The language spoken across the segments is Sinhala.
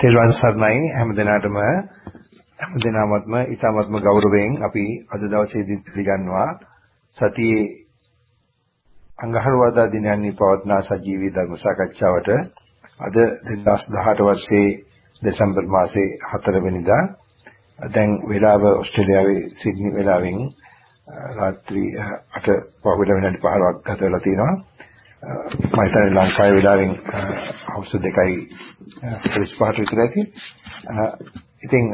තෙරුවන් සරණයි. හැම දිනාටම හැම දිනමත්ම ඊටමත්ම ගෞරවයෙන් අපි අද දවසේදී පිළිගන්නවා. සතියේ අඟහරුවාදා දිනයන්හි පවත්නා සජීවී ධර්ම සාකච්ඡාවට අද 2018 වර්ෂයේ දෙසැම්බර් මාසේ 4 වෙනිදා දැන් වේලාව ඕස්ට්‍රේලියාවේ සිඩ්නි වේලාවෙන් රාත්‍රී 8 පහුවෙන විනාඩි 15ක් ගත වෙලා තියෙනවා. මම හිතන්නේ ලංකාවේ වෙලාවෙන් හවුස් දෙකයි 45 විතර ඇති. ඉතින්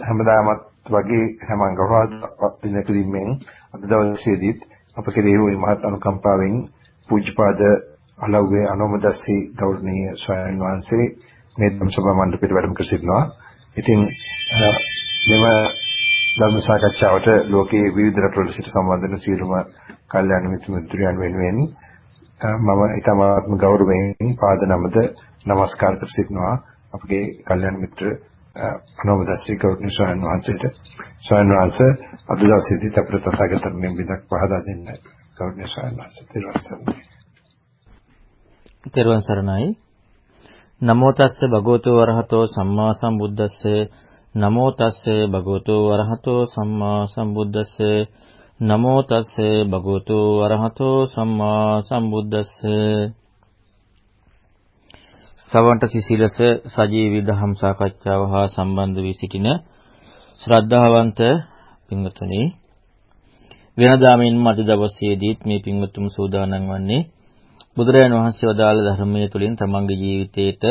හැමදාමත් වගේ හැම අඟහරුවාදා දිනකදී මෙන් අද දවසේදීත් අප කෙරෙහි වූ මහත් අනුකම්පාවෙන් පූජ්‍යපාද අලව්වේ අනෝමදස්සී ගෞරවනීය ස්වාමීන් වහන්සේ මේ ධම්සභා මණ්ඩපයට වැඩම කර සිටිනවා. ඉතින් මෙම ධර්ම සාකච්ඡාවට ලෝකයේ විවිධ රටවල සිට සම්බන්ධ වෙන සියලුම කල්යාණ මිත්‍ර මිත්‍රයන් වෙනුවෙන් මම ඊටමාත්ම ගෞරවයෙන් පාද නමද নমස්කාර කර සිටිනවා. අපගේ කල්යාණ මිත්‍ර අනෝමදස්සී ගෞරවනීය ස්වාමීන් වහන්සේට. ස්වාමීන් වහන්සේ අද දවසේදී අපිට තථාගතයන් මේ විදක් පහදා දෙන්න ගෞරවනීය ස්වාමීන් වහන්සේ. තෙරුවන් සරණයි. නමෝ තස්ස භගවතු වරහතෝ සම්මා සම්බුද්දස්සේ. නමෝ තස්සේ භගවතු වරහතෝ සම්මා සම්බුද්දස්සේ. නමෝ තස්සේ භගවතු වරහතෝ සම්මා සම්බුද්දස්සේ. සවන්ට සිසිලස සජීවී දහම් සාකච්ඡාව හා සම්බන්ධ වී සිටින ශ්‍රද්ධාවන්ත පින්වතුනි වෙනදා මෙන්ම අද දවසේදීත් මේ පින්වතුන් සූදානම් වන්නේ බුදුරජාණන් වහන්සේ වදාළ ධර්මයේ තුලින් තමන්ගේ ජීවිතේට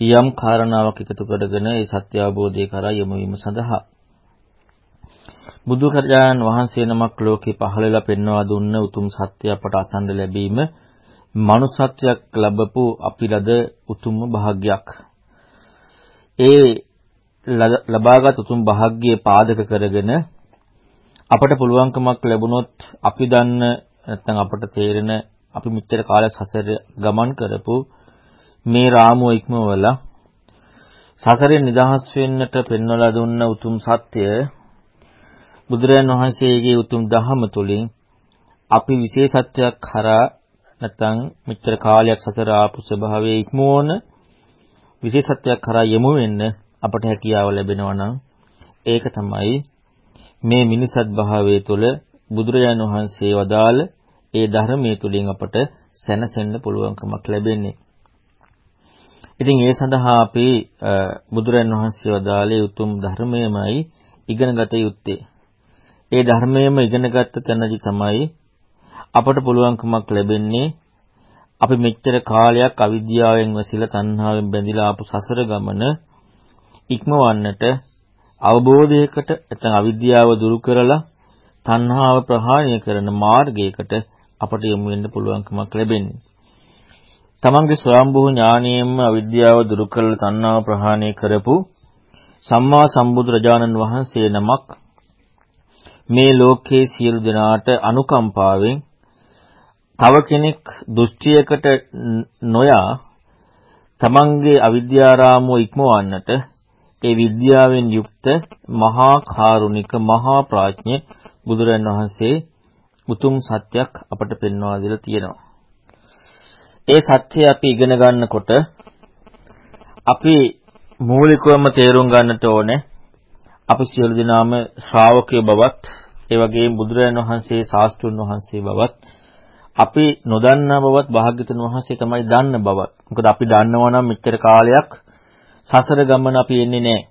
යම් කාරණාවක් එකතු කරගෙන ඒ සත්‍ය අවබෝධය කරා යොමු වීම සඳහා. බුදුරජාණන් වහන්සේ නමක් ලෝකේ පහළ වෙලා පෙන්වා දුන්න උතුම් සත්‍ය අපට අසන්න ලැබීම මනුසත්වයක් ලැබපු අපි ලද උතුම්ම භාග්යක්. ඒ ලබාගත් උතුම් භාග්‍යයේ පාදක කරගෙන අපට පුළුවන්කමක් ලැබුණොත් අපි දන්න නැත්නම් අපට තේරෙන අපි මෙච්චර කාලයක් සසර ගමන් කරපු මේ රාමුව ඉක්මවලා සසරෙන් නිදහස් වෙන්නට පෙන්වලා දුන්න උතුම් සත්‍ය බුදුරජාණන් වහන්සේගේ උතුම් දහම තුලින් අපි විශේෂත්වයක් කරා නැත්නම් මෙච්චර කාලයක් සසර ආපු ස්වභාවයේ ඉක්මවන විශේෂත්වයක් කරා යමු වෙන්න අපට හැකියාව ලැබෙනවා නම් ඒක තමයි මේ මිනිසත් භාවයේ තුල බුදුරජාණන් වහන්සේ වදාළ ඒ ධර්මයේ තුලින් අපට සැනසෙන්න පුළුවන්කමක් ලැබෙන්නේ. ඉතින් ඒ සඳහා අපි බුදුරජාණන් වහන්සේ වදාළේ උතුම් ධර්මයමයි ඉගෙන ගත යුත්තේ. ඒ ධර්මයේම ඉගෙනගත්ත තැනදී තමයි අපට පුළුවන්කමක් ලැබෙන්නේ අපි මෙච්චර කාලයක් අවිද්‍යාවෙන් වසිලා තණ්හාවෙන් බැඳිලා ආපු සසර ගමන ඉක්මවන්නට අවබෝධයකට නැත්නම් අවිද්‍යාව දුරු කරලා තණ්හාව ප්‍රහාණය කරන මාර්ගයකට අපට යොමු වෙන්න පුළුවන්කමක් ලැබෙන්නේ. තමන්ගේ ස්වයම්බුහ ඥානියෙන්ම අවිද්‍යාව දුරු කරලා තණ්හාව ප්‍රහාණය කරපු සම්මා සම්බුදුරජාණන් වහන්සේ නමක් මේ ලෝකයේ සියලු දෙනාට අනුකම්පාවෙන් තව කෙනෙක් දෘෂ්ටියකට නොයා තමන්ගේ අවිද්‍යාරාමෝ ඉක්මවන්නට ඒ විද්‍යාවෙන් යුක්ත මහා කාරුණික මහා ප්‍රඥ බුදුරන් වහන්සේ උතුම් සත්‍යයක් අපට පෙන්වා දීලා තියෙනවා. ඒ සත්‍යය අපි ඉගෙන ගන්නකොට අපි මූලිකවම තේරුම් ගන්නට ඕනේ අපි සියලු දෙනාම ශ්‍රාවකයෝ බවත් ඒ වගේම බුදුරජාණන් වහන්සේ ශාස්ත්‍රුන් වහන්සේ බවත් අපි නොදන්නා බවත් භාග්‍යතුන් වහන්සේ තමයි දන්න බවත්. මොකද අපි දන්නවා නම් මෙච්චර කාලයක් සසර ගමන අපි එන්නේ නැහැ.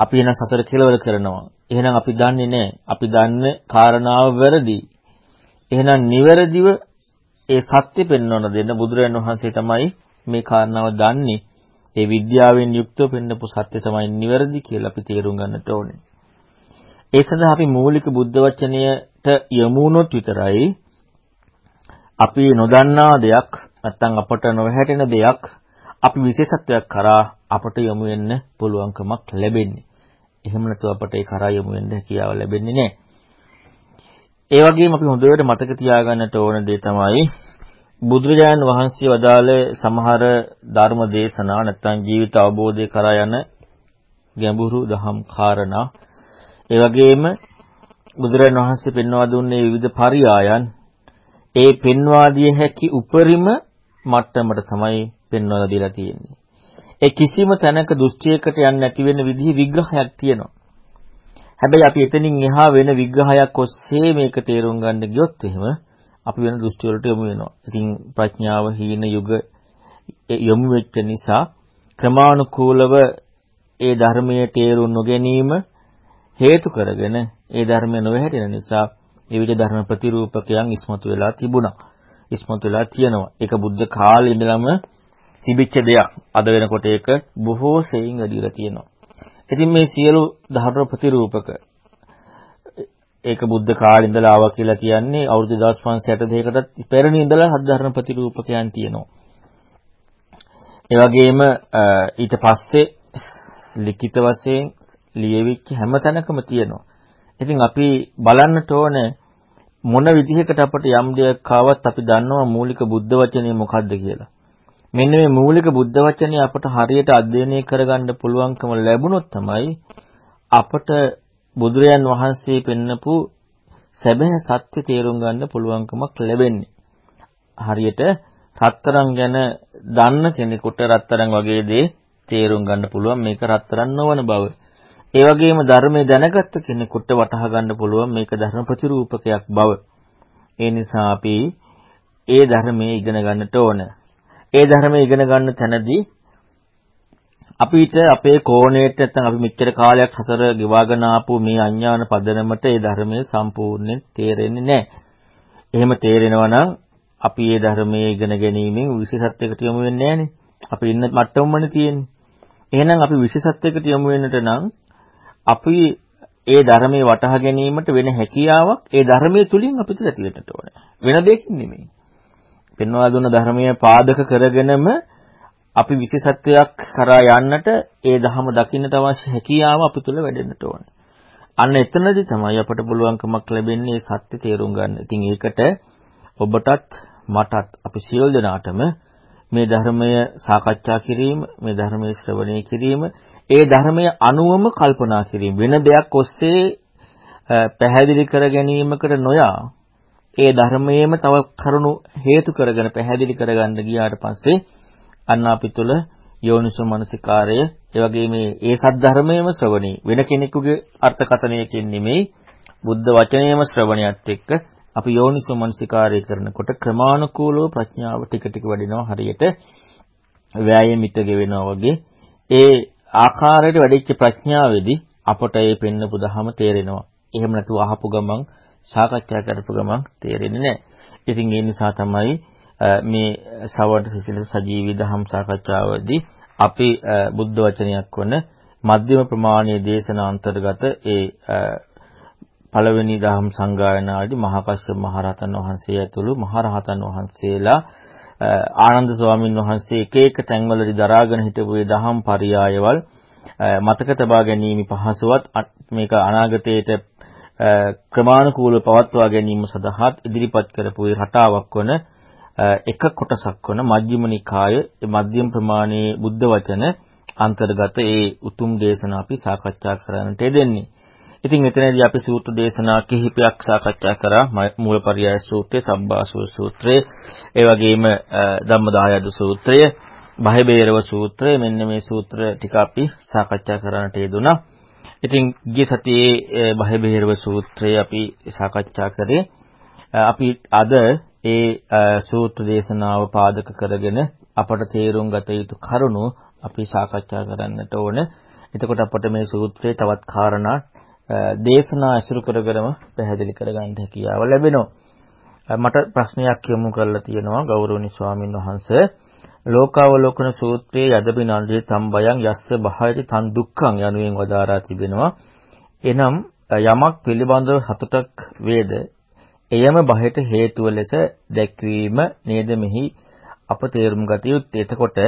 අපි එන සසර කෙලවර කරනවා. එහෙනම් අපි දන්නේ නැහැ. අපි දන්න කාරණාව වැරදි. එහෙනම් නිවැරදිව ඒ සත්‍ය පෙන්වන දෙන්න බුදුරජාණන් වහන්සේ තමයි මේ කාරණාව දන්නේ. ඒ විද්‍යාවෙන් යුක්තව පෙන්නපු සත්‍ය තමයි නිවැරදි කියලා අපි තේරුම් ගන්නට ඕනේ. ඒ සඳහා අපි මූලික බුද්ධ වචනයට යමු විතරයි අපි නොදන්නා දෙයක් නැත්නම් අපට නොහැටෙන දෙයක් අපි විශේෂත්වයක් කරා අපට යොමු වෙන්න පුළුවන්කමක් ලැබෙන්නේ. එහෙම නැතුව අපට ඒ කරා යොමු වෙන්න හැකියාව ලැබෙන්නේ නැහැ. ඒ වගේම අපි හොඳට මතක තියාගන්නට ඕන දේ තමයි බුදුරජාණන් වහන්සේ වදාළ සමහර ධර්ම දේශනා නැත්නම් ජීවිත අවබෝධය කරා යන ගැඹුරු දහම් කාරණා ඒ වගේම බුදුරජාණන් වහන්සේ පෙන්වා දුන්නේ විවිධ පරියායන් ඒ පෙන්වා දිය හැකි උපරිම මට්ටමට තමයි පෙන්වලා දීලා තියෙන්නේ. ඒ කිසිම තැනක දෘෂ්ටියකට යන්නේ නැති වෙන විදිහේ විග්‍රහයක් තියෙනවා. හැබැයි අපි එතනින් එහා වෙන විග්‍රහයක් ඔස්සේ මේක තේරුම් ගන්න ගියොත් එහෙම අපි වෙන දෘෂ්ටි වලට යොමු වෙනවා. ඉතින් ප්‍රඥාව හීන යුග යොමු වෙච්ච නිසා ක්‍රමානුකූලව ඒ ධර්මයේ තේරුම් නොගැනීම හේතු කරගෙන ඒ ධර්මය නොවැහැදෙන නිසා ඒ විදිහ ධර්ම ප්‍රතිරූපකයන් ඉස්මතු වෙලා තිබුණා. ඉස්මතු වෙලා තියෙනවා. ඒක බුද්ධ කාලේ ඉඳලම තිබිච්ච දෙයක්. අද වෙනකොට ඒක බොහෝ සෙයින් වැඩිලා තියෙනවා. ඉතින් මේ සියලු ධර්ම ප්‍රතිරූපක ඒක බුද්ධ කාලේ ඉඳලා ආවා කියලා කියන්නේ අවුරුදු 1562කටත් පෙරණ ඉඳලා සද්ධර්ම ප්‍රතිරූපකයන් තියෙනවා. ඒ වගේම ඊට පස්සේ ලිඛිත වශයෙන් ලියවිච්ච හැම තැනකම තියෙනවා. ඉතින් අපි බලන්නට ඕනේ මොන විදිහකට අපට යම් දෙයක් ආවත් අපි දන්නවා මූලික බුද්ධ වචනේ මොකක්ද කියලා. මෙන්න මේ මූලික බුද්ධ වචනේ අපට හරියට අධ්‍යයනය කරගන්න පුළුවන්කම ලැබුණොත් තමයි අපට බුදුරයන් වහන්සේ පෙන්නපු සැබෑ සත්‍ය තේරුම් ගන්න පුළුවන්කමක් ලැබෙන්නේ. හරියට රත්තරන් ගැන දන්න කෙනෙකුට රත්තරන් වගේ දේ තේරුම් ගන්න පුළුවන් මේක රත්තරන් නොවන බව. ඒ වගේම ධර්මයේ දැනගත්ත කෙනෙකුට වටහා ගන්න පුළුවන් මේක ධර්ම ප්‍රතිරූපකයක් බව. ඒ නිසා අපි ඒ ධර්මයේ ඉගෙන ගන්නට ඕන. ඒ ධර්මයේ ඉගෙන ගන්න තැනදී අපිට අපේ කෝණයට නැත්නම් අපි මෙච්චර කාලයක් සසර ගෙවාගෙන ආපු මේ අඥාන පදනමට ඒ ධර්මයේ සම්පූර්ණයෙන් තේරෙන්නේ නැහැ. එහෙම තේරෙනවා නම් අපි මේ ධර්මයේ ඉගෙන ගැනීමෙන් විශේෂත්වයකට යොමු වෙන්නේ නැහනේ. අපි ඉන්න මට්ටමමනේ තියෙන්නේ. එහෙනම් අපි විශේෂත්වයකට යොමු වෙන්නට නම් අපි ඒ ධර්මයේ වටහා ගැනීමට වෙන හැකියාවක් ඒ ධර්මයේ තුලින් අපිට ඇති වෙන්නට ඕනේ. වෙන දෙයකින් නෙමෙයි. පෙන්වා දුන්න ධර්මයේ පාදක කරගෙනම අපි විශේෂත්වයක් කරා යන්නට ඒ ධහම දකින්නට අවශ්‍ය හැකියාව අපි තුල වැඩෙන්නට ඕනේ. අන්න එතනදී තමයි අපට පුළුවන්කමක් ලැබෙන්නේ සත්‍ය තේරුම් ගන්න. ඉතින් ඒකට ඔබටත් මටත් අපි සියලු දෙනාටම මේ ධර්මය සාකච්ඡා කිරීම, මේ ධර්මයේ ශ්‍රවණය කිරීම, ඒ ධර්මය අනුවම කල්පනා කිරීම වෙන දෙයක් ඔස්සේ පැහැදිලි කර ගැනීමකට නොයා ඒ ධර්මයේම තව කරුණු හේතු කරගෙන පැහැදිලි කරගන්න ගියාට පස්සේ අන්න අපි තුල යෝනිසෝ මනසිකාරය ඒ වගේ මේ ඒ සද්ධර්මයේම ශ්‍රවණී වෙන කෙනෙකුගේ අර්ථකථනයකින් නෙමෙයි බුද්ධ වචනයේම ශ්‍රවණයත් එක්ක අපි යෝනිසෝ මනසිකාරය කරනකොට ක්‍රමානුකූලව ප්‍රඥාව ටික ටික වැඩෙනවා හරියට වෑයමිත ගෙවෙනවා වගේ ඒ ආකාරයට වැඩිච්ච ප්‍රඥාවේදී අපට ඒ පෙන්නපු දහම තේරෙනවා. එහෙම නැතුව අහපු ගමන් සාකච්ඡා කරපු ගමන් තේරෙන්නේ නැහැ. ඉතින් ඒ නිසා තමයි මේ සවර්ණ සිසිල සජීවී දහම් සාකච්ඡාවේදී අපි බුද්ධ වචනයක් වන මධ්‍යම ප්‍රමාණීය දේශනා අන්තර්ගත ඒ පළවෙනි දහම් සංගායනාවේදී මහා කශ්‍යප මහරහතන් වහන්සේ ඇතුළු මහරහතන් වහන්සේලා ආනන්ද ස්වාමීන් වහන්සේ එක එක තැන්වලදී දරාගෙන හිටපු ඒ දහම් පරියායවල් මතක තබා ගැනීම පහසුවත් මේක අනාගතයේට ක්‍රමානුකූලව පවත්වා ගැනීම සඳහා ඉදිරිපත් කරපු ඒ රටාවක් වන එක කොටසක් වන මජ්ක්‍ධිම නිකාය මධ්‍යම ප්‍රමාණයේ බුද්ධ වචන අන්තර්ගත ඒ උතුම් දේශනා අපි සාකච්ඡා කරන්නට යෙදෙන්නේ. ඉතින් එතනදී අපි සූත්‍ර දේශනා කිහිපයක් සාකච්ඡා කරා මූලපරියාය සූත්‍රය, සම්බාසව සූත්‍රය, ඒ වගේම ධම්මදායද සූත්‍රය, බහිබේරව සූත්‍රය මෙන්න මේ සූත්‍ර ටික අපි සාකච්ඡා කරන්නට යෙදුණා. ඉතින් ගිය සතියේ බහිබේරව සූත්‍රය අපි සාකච්ඡා කරේ. අපි අද ඒ සූත්‍ර දේශනාව පාදක කරගෙන අපට තේරුම් ගත යුතු කරුණු අපි සාකච්ඡා කරන්නට ඕන. එතකොට අපට මේ සූත්‍රයේ තවත් කාරණා දේශනා අසුරු කරගෙනම පැහැදිලි කරගන්න හැකියාව ලැබෙනවා. මට ප්‍රශ්නයක් යොමු කරලා තියෙනවා ගෞරවනීය ස්වාමින් වහන්සේ. ලෝකාවලෝකන සූත්‍රයේ යදබිනන්දේ තම්බයන් යස්ස බහයති තන් දුක්ඛං යනුවෙන් වදාරා තිබෙනවා. එනම් යමක් පිළිබඳව සතුටක් වේද එයම බහෙට හේතුව ලෙස දැක්වීම නේද මෙහි අප තේරුම් ගත යුත්තේ. එතකොට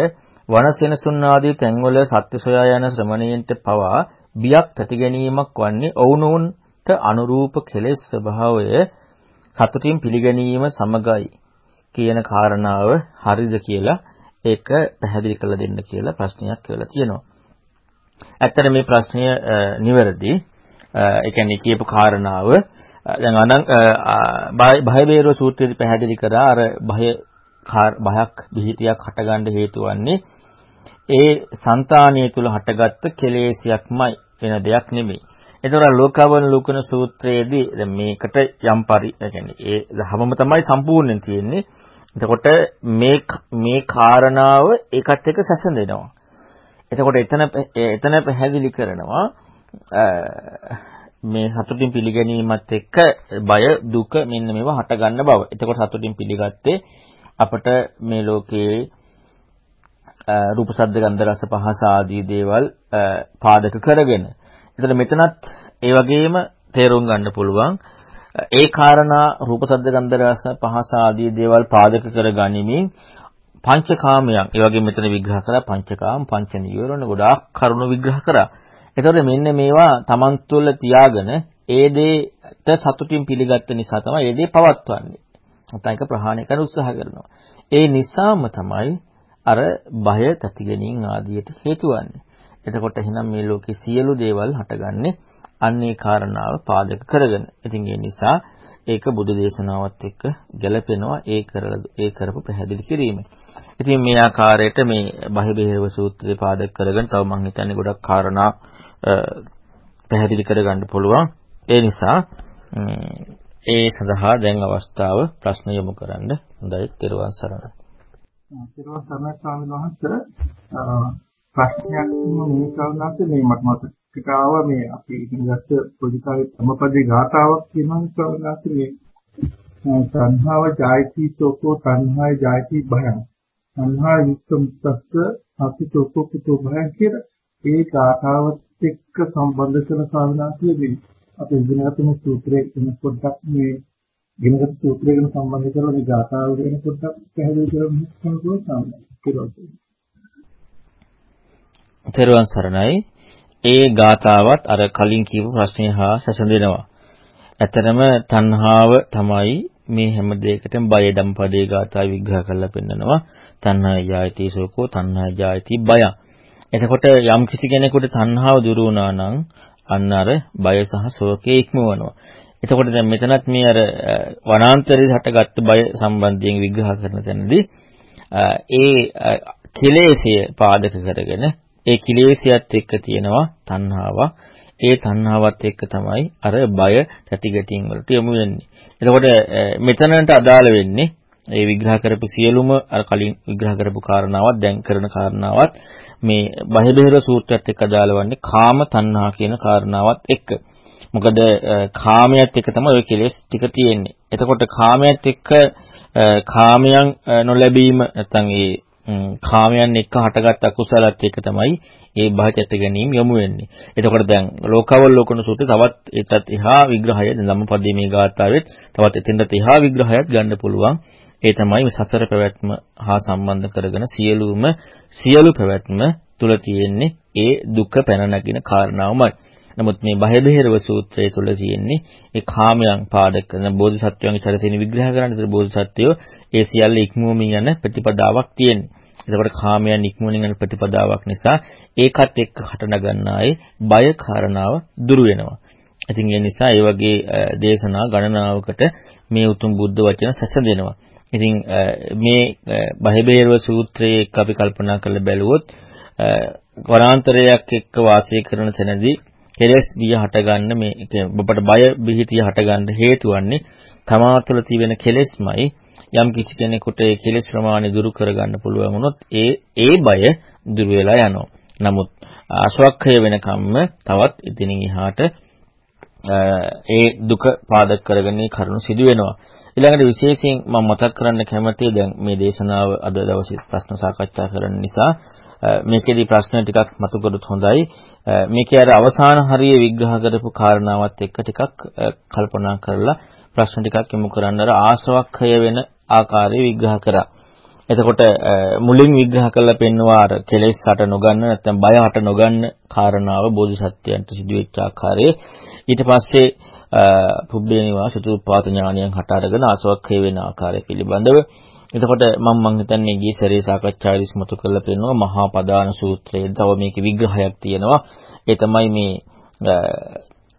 වනසෙනසුන් ආදී තැන්වල සත්‍ය සොයා යන ශ්‍රමණයන්ට පවා බියක් ඇති ගැනීමක් වන්නේ ඔවුනොවුන්ට අනුරූප කෙලෙස් ස්වභාවය සතුටින් පිළිගැනීම සමගයි කියන කාරණාව හරිද කියලා ඒක පැහැදිලි කරලා දෙන්න කියලා ප්‍රශ්නයක් කියලා තියෙනවා. ඇත්තට මේ ප්‍රශ්නය නිවැරදි. ඒ කියන්නේ කියපු කාරණාව දැන් අනං බය බේරෝ සූත්‍රයේදී පැහැදිලි කරා අර බය බයක් බිහිතියක් හටගන්න හේතු වන්නේ ඒ సంతානිය තුල හටගත්ත කෙලෙසියක්මයි වෙන දෙයක් නෙමෙයි. එතකොට ලෝකවන ලෝකන සූත්‍රයේදී දැන් මේකට යම් පරි කියන්නේ ඒ ධර්මම තමයි සම්පූර්ණයෙන් තියෙන්නේ. එතකොට මේ මේ කාරණාව ඒකත් එක්ක සැසඳෙනවා. එතකොට එතන එතන පැහැදිලි කරනවා මේ සතුටින් පිළිගැනීමත් එක්ක බය දුක මෙන්න මේවා හට ගන්න බව. එතකොට සතුටින් පිළිගත්තේ අපට මේ ලෝකයේ රූප ශබ්ද ගන්ධ රස පහස ආදී දේවල් පාදක කරගෙන. එතන මෙතනත් ඒ වගේම තේරුම් ගන්න පුළුවන් ඒ කාරණා රූප ශබ්ද ගන්ධ රස පහස ආදී දේවල් පාදක කර ගනිමින් පංචකාමයන් ඒ වගේ මෙතන විග්‍රහ කරා පංචකාම පංච නීවරණ ගොඩාක් කරුණු විග්‍රහ කරා. එතකොට මෙන්න මේවා Taman තුළ තියාගෙන ඒ දේට සතුටින් පිළිගත්ත නිසා තමයි ඒ දේ පවත්වන්නේ. නැත්නම් ඒක ප්‍රහාණය කරන්න උත්සාහ කරනවා. ඒ නිසාම තමයි අර බය තති ගැනීම ආදියට හේතු වන්නේ. එතකොට එහෙනම් මේ ලෝකේ සියලු දේවල් හටගන්නේ අන්නේ කාරණාව පාදක කරගෙන. ඉතින් ඒ නිසා ඒක බුදු දේශනාවත් එක්ක ගැලපෙනවා ඒ කරලා ඒ කරපු පැහැදිලි කිරීම. ඉතින් මේ ආකාරයට මේ බහිබේරව සූත්‍රය පාදක කරගෙන තව මම හිතන්නේ ගොඩක් කාරණා පැහැදිලි කරගන්න පුළුවන්. ඒ නිසා ඒ සඳහා දැන් අවස්ථාව ප්‍රශ්න යොමු කරන්න හොඳයි. ත්‍රිවන් සරණයි. ත්‍රිවන් සරණයි ස්වාමීන් වහන්සේ. ප්‍රශ්නයක් මේ කවුනාත් මේ මට මතකට ආව මේ අපි ඉගෙන ගත්ත පොඩි කාලේ සමපදේ ගාතාවක් කියනවා ස්වාමීන් වහන්සේ. මේ සංහාව ජායති සෝකෝ සංහාය ජායති භයං. සංහාය යුක්තම්ස්ස අපි සෝකෝ පුතෝ භයං කියලා. ඒ ගාතාවත් එක්ක සම්බන්ධ කරන ස්වාමීන් වහන්සේ අපි ඉගෙනගත්ත මේ සූත්‍රයේ වෙන පොඩ්ඩක් මේ ඉගෙනගත්ත සූත්‍රය ගැන සම්බන්ධ කරලා මේ ගාථාව ගැන පොඩ්ඩක් පැහැදිලි කරන්න පුළුවන් තෙරුවන් සරණයි. ඒ ගාතාවත් අර කලින් කියපු ප්‍රශ්නය හා සැසඳෙනවා. ඇත්තටම තණ්හාව තමයි මේ හැම දෙයකටම බය ධම්පදේ ගාථා විග්‍රහ කරලා පෙන්නනවා. තණ්හා යයිති සෝකෝ තණ්හා යයිති බය. එතකොට යම් කිසි කෙනෙකුට තණ්හාව දුරු වුණා නම් අන්න අර බය සහ ශෝකේ ඉක්මවනවා. එතකොට දැන් මෙතනත් මේ අර වනාන්තරයේ හටගත්තු බය සම්බන්ධයෙන් විග්‍රහ කරන තැනදී ඒ කෙලෙසිය පාදක කරගෙන ඒ කිලේශයත් එක්ක තියෙනවා තණ්හාවක්. ඒ තණ්හාවත් එක්ක තමයි අර බය තැතිගැටීම් වලට යොමු වෙන්නේ. එතකොට මෙතනට අදාළ වෙන්නේ ඒ විග්‍රහ කරපු සියලුම අර කලින් විග්‍රහ කරපු කාරණාවත් දැන් කරන කාරණාවත් මේ බහිබේර සූත්‍රයත් එක්ක අදාළ වන්නේ කාම තණ්හා කියන කාරණාවත් එක්ක. මොකද කාමයට එක තමයි ඔය කෙලෙස් ටික තියෙන්නේ. එතකොට කාමයට එක්ක කාමයන් නොලැබීම නැත්නම් ඒ කාමයන් එක්ක හටගත් අකුසලත් එක්ක තමයි ඒ භාජත ගැනීම යොමු වෙන්නේ. එතකොට දැන් ලෝකවල ලෝකන සූත්‍රය තවත් ඒතත් එහා විග්‍රහය දැන් ධම්මපදයේ මේ ගාථාවෙත් තවත් එතෙන්ට එහා විග්‍රහයක් ගන්න පුළුවන්. ඒ තමයි සසර පැවැත්ම හා සම්බන්ධ කරගෙන සියලුම සියලු පැවැත්ම තුල තියෙන්නේ ඒ දුක පැන නගින කාරණාවමයි. නමුත් මේ බහබෙහෙරව සූත්‍රය තුල තියෙන්නේ ඒ කාමයන් පාදක කරන බෝධිසත්වයන්ගේ චරිතයෙන් විග්‍රහ කරන විතර බෝධිසත්වයෝ ඒ සියල්ල ඉක්මවමින් යන ප්‍රතිපදාවක් තියෙනවා. එතකොට කාමයන් ඉක්මවමින් යන ප්‍රතිපදාවක් නිසා ඒකත් එක්ක හටනගන්නායේ බය කාරණාව දුරු වෙනවා. ඉතින් ඒ නිසා ඒ වගේ දේශනා ගණනාවකට මේ උතුම් බුද්ධ වචන සැසඳෙනවා. ඉතින් මේ බහිබේරව සූත්‍රයේ එක්ක අපි කල්පනා කරලා බැලුවොත් වනාන්තරයක් එක්ක වාසය කරන තැනදී කෙලෙස් බිය හටගන්න මේ ඔබට බය බිහිතිය හටගන්න හේතු වන්නේ තමා තුළ තිබෙන කෙලෙස්මයි යම් කිසි කෙනෙකුට ඒ කෙලෙස් ප්‍රමාණය දුරු කරගන්න පුළුවන් වුණොත් ඒ ඒ බය දුරු වෙලා යනවා. නමුත් අස්වක්ඛය වෙනකම්ම තවත් ඉතින් එහාට ඒ දුක පාදක කරගෙන කරුණු සිදු වෙනවා. ඊළඟට විශේෂයෙන් මම මතක් කරන්න කැමතියි දැන් මේ දේශනාව අද දවසේ ප්‍රශ්න සාකච්ඡා කරන්න නිසා මේකෙදි ප්‍රශ්න ටිකක් මතු කරොත් හොඳයි. මේකේ අර අවසාන හරිය විග්‍රහ කරපු කාරණාවත් එක්ක ටිකක් කල්පනා කරලා ප්‍රශ්න ටිකක් යොමු කරන්න අර ආශ්‍රවක්ඛය වෙන ආකාරය විග්‍රහ කරා. එතකොට මුලින් විග්‍රහ කරලා පෙන්නවා අර කෙලෙස් හට නොගන්න නැත්නම් බය හට නොගන්න කාරණාව බෝධිසත්වයන්ට සිදුවෙච්ච ආකාරයේ. ඊට පස්සේ පුබ්බේ නිවාස චතුප්පාත ඥානයන් හට අරගෙන ආසවක්ඛය වෙන ආකාරය පිළිබඳව. එතකොට මම මං හිතන්නේ ගිය සැරේ සාකච්ඡාවේදී ස්මතු කරලා පෙන්නවා මහා පදාන සූත්‍රයේ. තව මේකේ විග්‍රහයක් තියෙනවා. ඒ තමයි මේ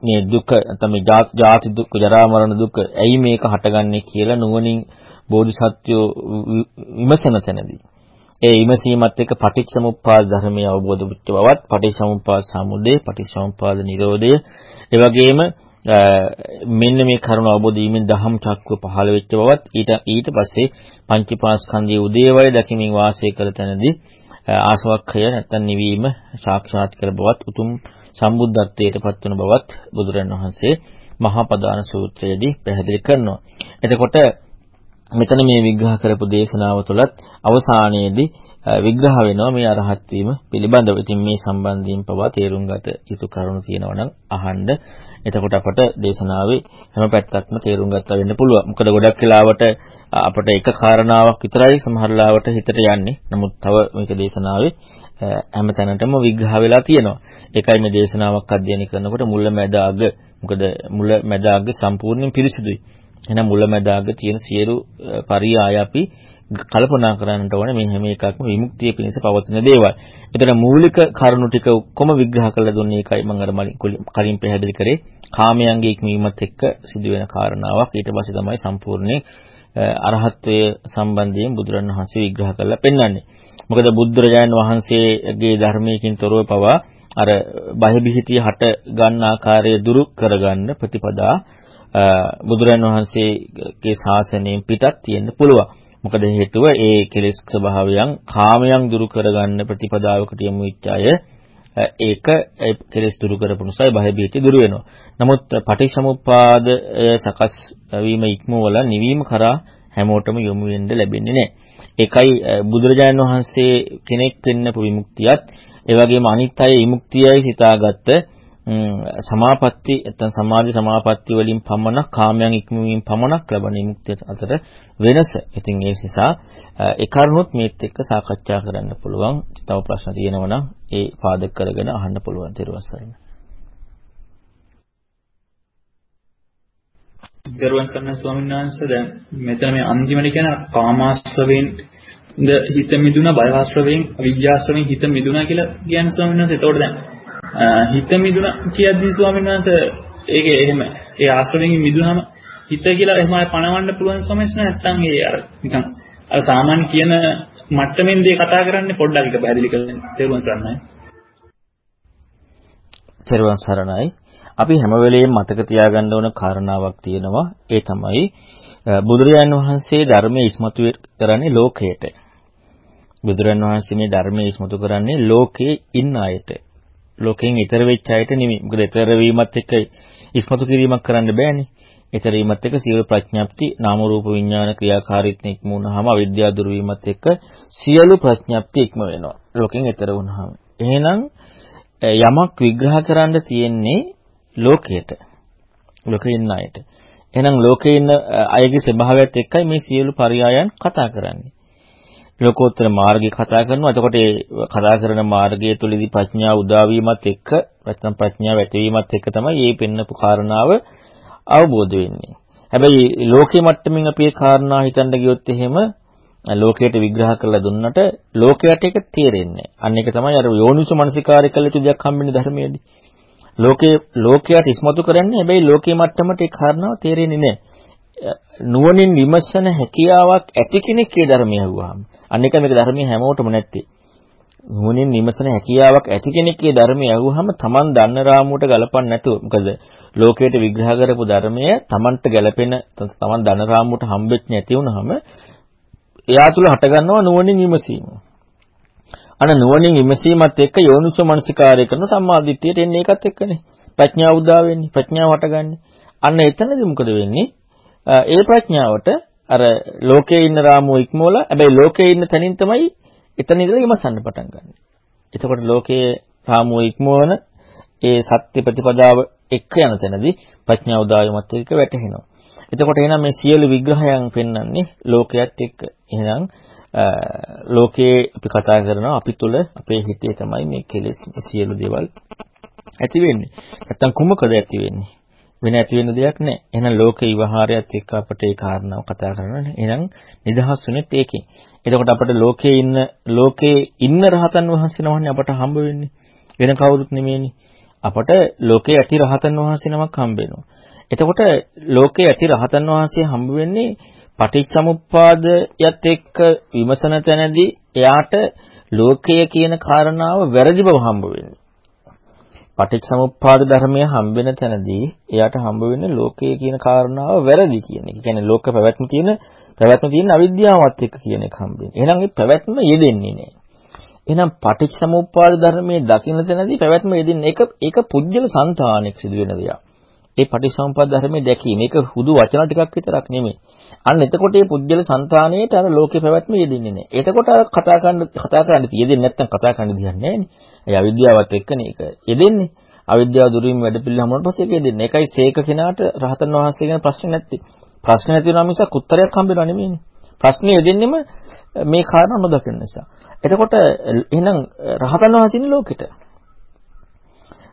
මේ දුක තමයි ජාති දුක් ජරා මරණ දුක ඇයි මේක හටගන්නේ කියලා නුවණින් බෝධිසත්වෝ විමසන තැනදී ඒ විමසීමත් එක්ක පටිච්චසමුප්පාද ධර්මයේ අවබෝධ වෙච්ච බවත් පටිච්චසමුප්පාද සමුදය පටිච්චසමුප්පාද නිරෝධය ඒ වගේම මෙන්න මේ කරුණ අවබෝධ වීමෙන් දහම් චක්කුව පහළ වෙච්ච බවත් ඊට ඊට පස්සේ පංචීපාස්කන්ධයේ උදේවය දකිමින් වාසය කළ තැනදී ආසවක්ඛය නැත්නම් නිවීම සාක්ෂාත් කර බවත් උතුම් සම්බුද්ධත්වයට පත්වන බවත් බුදුරන් වහන්සේ මහා පදාන සූත්‍රයේදී පැහැදිලි කරනවා. එතකොට මෙතන මේ විග්‍රහ කරපු දේශනාව තුළත් අවසානයේදී විග්‍රහ වෙනවා මේ අරහත් වීම පිළිබඳව. ඉතින් මේ සම්බන්ධයෙන් පවා තේරුම් ගත යුතු කරුණු තියෙනවා නම් අහන්න. එතකොට අපට දේශනාවේ හැම පැත්තක්ම තේරුම් ගත්තා වෙන්න පුළුවන්. මොකද ගොඩක් වෙලාවට අපට එක කාරණාවක් විතරයි සමහර ලාවට හිතට යන්නේ. නමුත් තව මේක දේශනාවේ හැම තැනටම විග්‍රහ වෙලා තියෙනවා. ඒකයි මේ දේශනාවක් අධ්‍යයනය කරනකොට මුල මැද අග මොකද මුල මැද අග සම්පූර්ණයෙන් පිරිසුදුයි. එහෙනම් මුල මැද අග තියෙන සියලු පරියාය අපි කල්පනා කරන්නට ඕනේ මේ හැම එකක්ම විමුක්තිය පිණිස පවතින දේවල්. එතන මූලික කරුණු ටික ඔක්කොම විග්‍රහ කරලා දුන්නේ ඒකයි මම අර කලින් පැහැදිලි කරේ. කාමයන්ගේ ඉක්මීමත් එක්ක සිදුවෙන කාරණාවක්. ඊට පස්සේ තමයි සම්පූර්ණයෙන් අරහත්ත්වයේ සම්බන්ධයෙන් බුදුරණවහන්සේ විග්‍රහ කරලා පෙන්වන්නේ. මොකද බුදුරජාණන් වහන්සේගේ ධර්මයකින් තොරව පවා අර බයබිහිතිය හට ගන්න ආකාරය දුරු කරගන්න ප්‍රතිපදා බුදුරන් වහන්සේගේ ශාසනයෙන් පිටත් තියෙන්න පුළුවන්. මොකද හේතුව ඒ කෙලෙස් ස්වභාවයන් කාමයන් දුරු කරගන්න ප්‍රතිපදාවකට යමු ඉච්ඡාය ඒක කෙලෙස් දුරු කරපු නිසා බය බීති දුරු වෙනවා. නමුත් පටිච්චසමුප්පාද සකස් වීම ඉක්මවල නිවීම කරා හැමෝටම යොමු වෙන්න ලැබෙන්නේ නැහැ. ඒකයි බුදුරජාණන් වහන්සේ කෙනෙක් වෙන්නපු විමුක්තියත් ඒ වගේම අනිත් අය විමුක්තියයි හිතාගත්ත සමාපatti නැත්නම් සමාධි සමාපatti වලින් පමණක් කාමයන් ඉක්මවීම පමණක් ලබන විමුක්තිය අතර වෙනස. ඉතින් ඒ නිසා ඒ කරුණොත් මේත් එක්ක සාකච්ඡා කරන්න පුළුවන්. තව ප්‍රශ්න තියෙනවා නම් ඒ පාදක කරගෙන අහන්න පුළුවන් ඊට දරුවන් සන්න ස්වාමීන් වහන්සේ දැන් මෙතන මේ අන්තිමට කියන කාමාශ්‍රවයෙන් ද හිත මිදුණා බයආශ්‍රවයෙන් අවිජ්ජාශ්‍රවයෙන් හිත මිදුණා කියලා කියන ස්වාමීන් වහන්සේ එතකොට දැන් හිත මිදුණා කියද්දී ස්වාමීන් වහන්සේ ඒකේ එහෙම ඒ ආශ්‍රවයෙන් මිදුණාම හිත කියලා එහෙම පණවන්න පුළුවන් සමස්ත නැත්නම් ඒ අර නිකන් අර සාමාන්‍ය කියන මට්ටමින් දී කතා කරන්නේ පොඩ්ඩක් එක පැහැදිලි කරන්න තේරුම් ගන්නයි. තේරුම් සරණයි. අපි හැම වෙලෙම මතක තියාගන්න ඕන කාරණාවක් තියෙනවා. ඒ තමයි බුදුරජාණන් වහන්සේ ධර්මයේ ඉස්මතු කරන්නේ ලෝකයට. බුදුරජාණන් වහන්සේ මේ ධර්මයේ ඉස්මතු කරන්නේ ලෝකේ ඉන්න අයට. ලෝකෙන් ඈතර වෙච්ච අයට නෙමෙයි. මොකද ඈතර වීමත් එක්ක ඉස්මතු කිරීමක් කරන්න බෑනේ. ඈතර වීමත් එක්ක සියලු ප්‍රඥප්ති නාම රූප විඥාන ක්‍රියාකාරීත්වය ඉක්ම වුණාම අවිද්‍යාව දුරු වීමත් එක්ක සියලු ප්‍රඥප්ති ඉක්ම වෙනවා. ලෝකෙන් ඈතර වුණාම. එහෙනම් යමක් විග්‍රහ කරන්න තියෙන්නේ ලෝකයට. ලෝකේ ඉන්න අයට. එහෙනම් ලෝකේ ඉන්න අයගේ ස්වභාවයත් එක්කයි මේ සියලු පරයයන් කතා කරන්නේ. ලෝකෝත්තර මාර්ගය කතා කරනවා. එතකොට ඒ කතා කරන මාර්ගය තුළදී ප්‍රඥාව උදා වීමත් එක්ක නැත්නම් ප්‍රඥාව ඇතිවීමත් එක්ක තමයි මේ පෙන්නපු කාරණාව අවබෝධ වෙන්නේ. හැබැයි ලෝකේ මට්ටමින් අපි ඒ කාරණා හිතන්න ගියොත් එහෙම ලෝකයට විග්‍රහ කරලා දුන්නට ලෝකයට ඒක තේරෙන්නේ නැහැ. අන්න ඒක තමයි අර යෝනිසු මනසිකාරය කළ යුතු දෙයක් හම්බෙන්නේ ධර්මයේදී. ලෝකේ ලෝකයට ඉස්මතු කරන්නේ හැබැයි ලෝකේ මට්ටමට ඒ කාරණාව තේරෙන්නේ නැහැ. නුවණින් විමසන හැකියාවක් ඇති කෙනෙක් ඒ ධර්මය අහුවාම. අන්න එක මේක ධර්මයේ හැමෝටම නැත්තේ. නුවණින් විමසන හැකියාවක් ඇති කෙනෙක් ඒ ධර්මය අහුවාම Taman දන්න රාමුවට ගලපන්න නැතුව. මොකද ලෝකයට විග්‍රහ කරපු ධර්මය Tamanට ගැලපෙන Taman දන්න රාමුවට හම්බෙච්ච නැති වුනහම එයා තුල හටගන්නවා නුවණින් විමසීම. අන නුවණින් විමසීමත් එක්ක යෝනිසෝ මනසිකාරය කරන සම්මාදිට්ඨියට එන්නේ ඒකත් එක්කනේ. ප්‍රඥාව උදා වෙන්නේ, ප්‍රඥාව හටගන්නේ. අන්න එතනදී මොකද වෙන්නේ? ඒ ප්‍රඥාවට අර ලෝකයේ ඉන්න රාමුව ඉක්මවලා හැබැයි ලෝකයේ ඉන්න තැනින් තමයි එතන ඉඳලා විමසන්න පටන් ගන්න. එතකොට ලෝකයේ රාමුව ඉක්මවන ඒ සත්‍ය ප්‍රතිපදාව එක්ක යන තැනදී ප්‍රඥාව උදායමත් එක්ක වැටහෙනවා. එතකොට එහෙනම් මේ සියලු විග්‍රහයන් පෙන්වන්නේ ලෝකයේත් එක්ක. එහෙනම් ලෝකයේ අපි කතා කරනවා අපි තුල අපේ හිතේ තමයි මේ කෙලෙස් සියලු දේවල් ඇති වෙන්නේ. නැත්තම් කුමකද ඇති වෙන්නේ? වෙන ඇති වෙන දෙයක් නැහැ. එහෙනම් ලෝක විවහාරයත් එක්ක අපිට ඒ කාරණාව කතා කරනවානේ. එහෙනම් නිදහස් වෙනෙත් ඒකෙන්. එතකොට අපිට ලෝකයේ ඉන්න ලෝකයේ ඉන්න රහතන් වහන්සේ නමන්නේ අපට හම්බ වෙන්නේ. වෙන කවුරුත් නෙමෙයිනේ. අපට ලෝකයේ ඇති රහතන් වහන්සේ නමක් හම්බ වෙනවා. එතකොට ලෝකයේ ඇති රහතන් වහන්සේ හම්බ වෙන්නේ පටිච්චසමුප්පාදයත් එක්ක විමසන තැනදී එයාට ලෝකය කියන කාරණාව වැරදි බව හම්බ වෙන්නේ. පටිච්චසමුප්පාද ධර්මය හම්බෙන තැනදී එයාට හම්බ වෙන්නේ ලෝකය කියන කාරණාව වැරදි කියන එක. කියන්නේ ලෝක පැවැත්ම තියෙන පැවැත්ම තියෙන අවිද්‍යාවත් එක්ක කියන එක හම්බෙන්නේ. එහෙනම් ඒ පැවැත්ම යෙදෙන්නේ නැහැ. එහෙනම් පටිච්චසමුප්පාද ධර්මයේ දකින්න තැනදී පැවැත්ම යෙදෙන්නේ ඒක ඒක පුජ්‍යල సంతානෙක් සිදු වෙන දෙයක්. ඒ පටිසම්පද ධර්මයේ දැකීම ඒක හුදු වචන ටිකක් විතරක් නෙමෙයි. අන්න එතකොට මේ පුජ්‍යල సంతාණයට අර ලෝකේ පැවැත්ම යෙදෙන්නේ නැහැ. එතකොට අර කතා කරන්න කතා කරන්න තියෙදෙන්නේ නැත්නම් කතා කරන්න දෙයක් නැහැ නේ. ඒ අවිද්‍යාවත් එක්කනේ ඒක යෙදෙන්නේ. අවිද්‍යාව දුරින් වැඩ පිළිවෙල හමුනට පස්සේ ඒක යෙදෙන්නේ. ඒකයි සීක කෙනාට රහතන් වහන්සේ ගැන ප්‍රශ්න නැත්තේ. ප්‍රශ්න නැති වෙනා මිසක් උත්තරයක් හම්බෙනවා නෙමෙයිනේ. ප්‍රශ්නේ යෙදෙන්නෙම මේ කාරණා නොදකින නිසා. එතකොට එහෙනම් රහතන් වහන්සේ ඉන්නේ ලෝකෙට.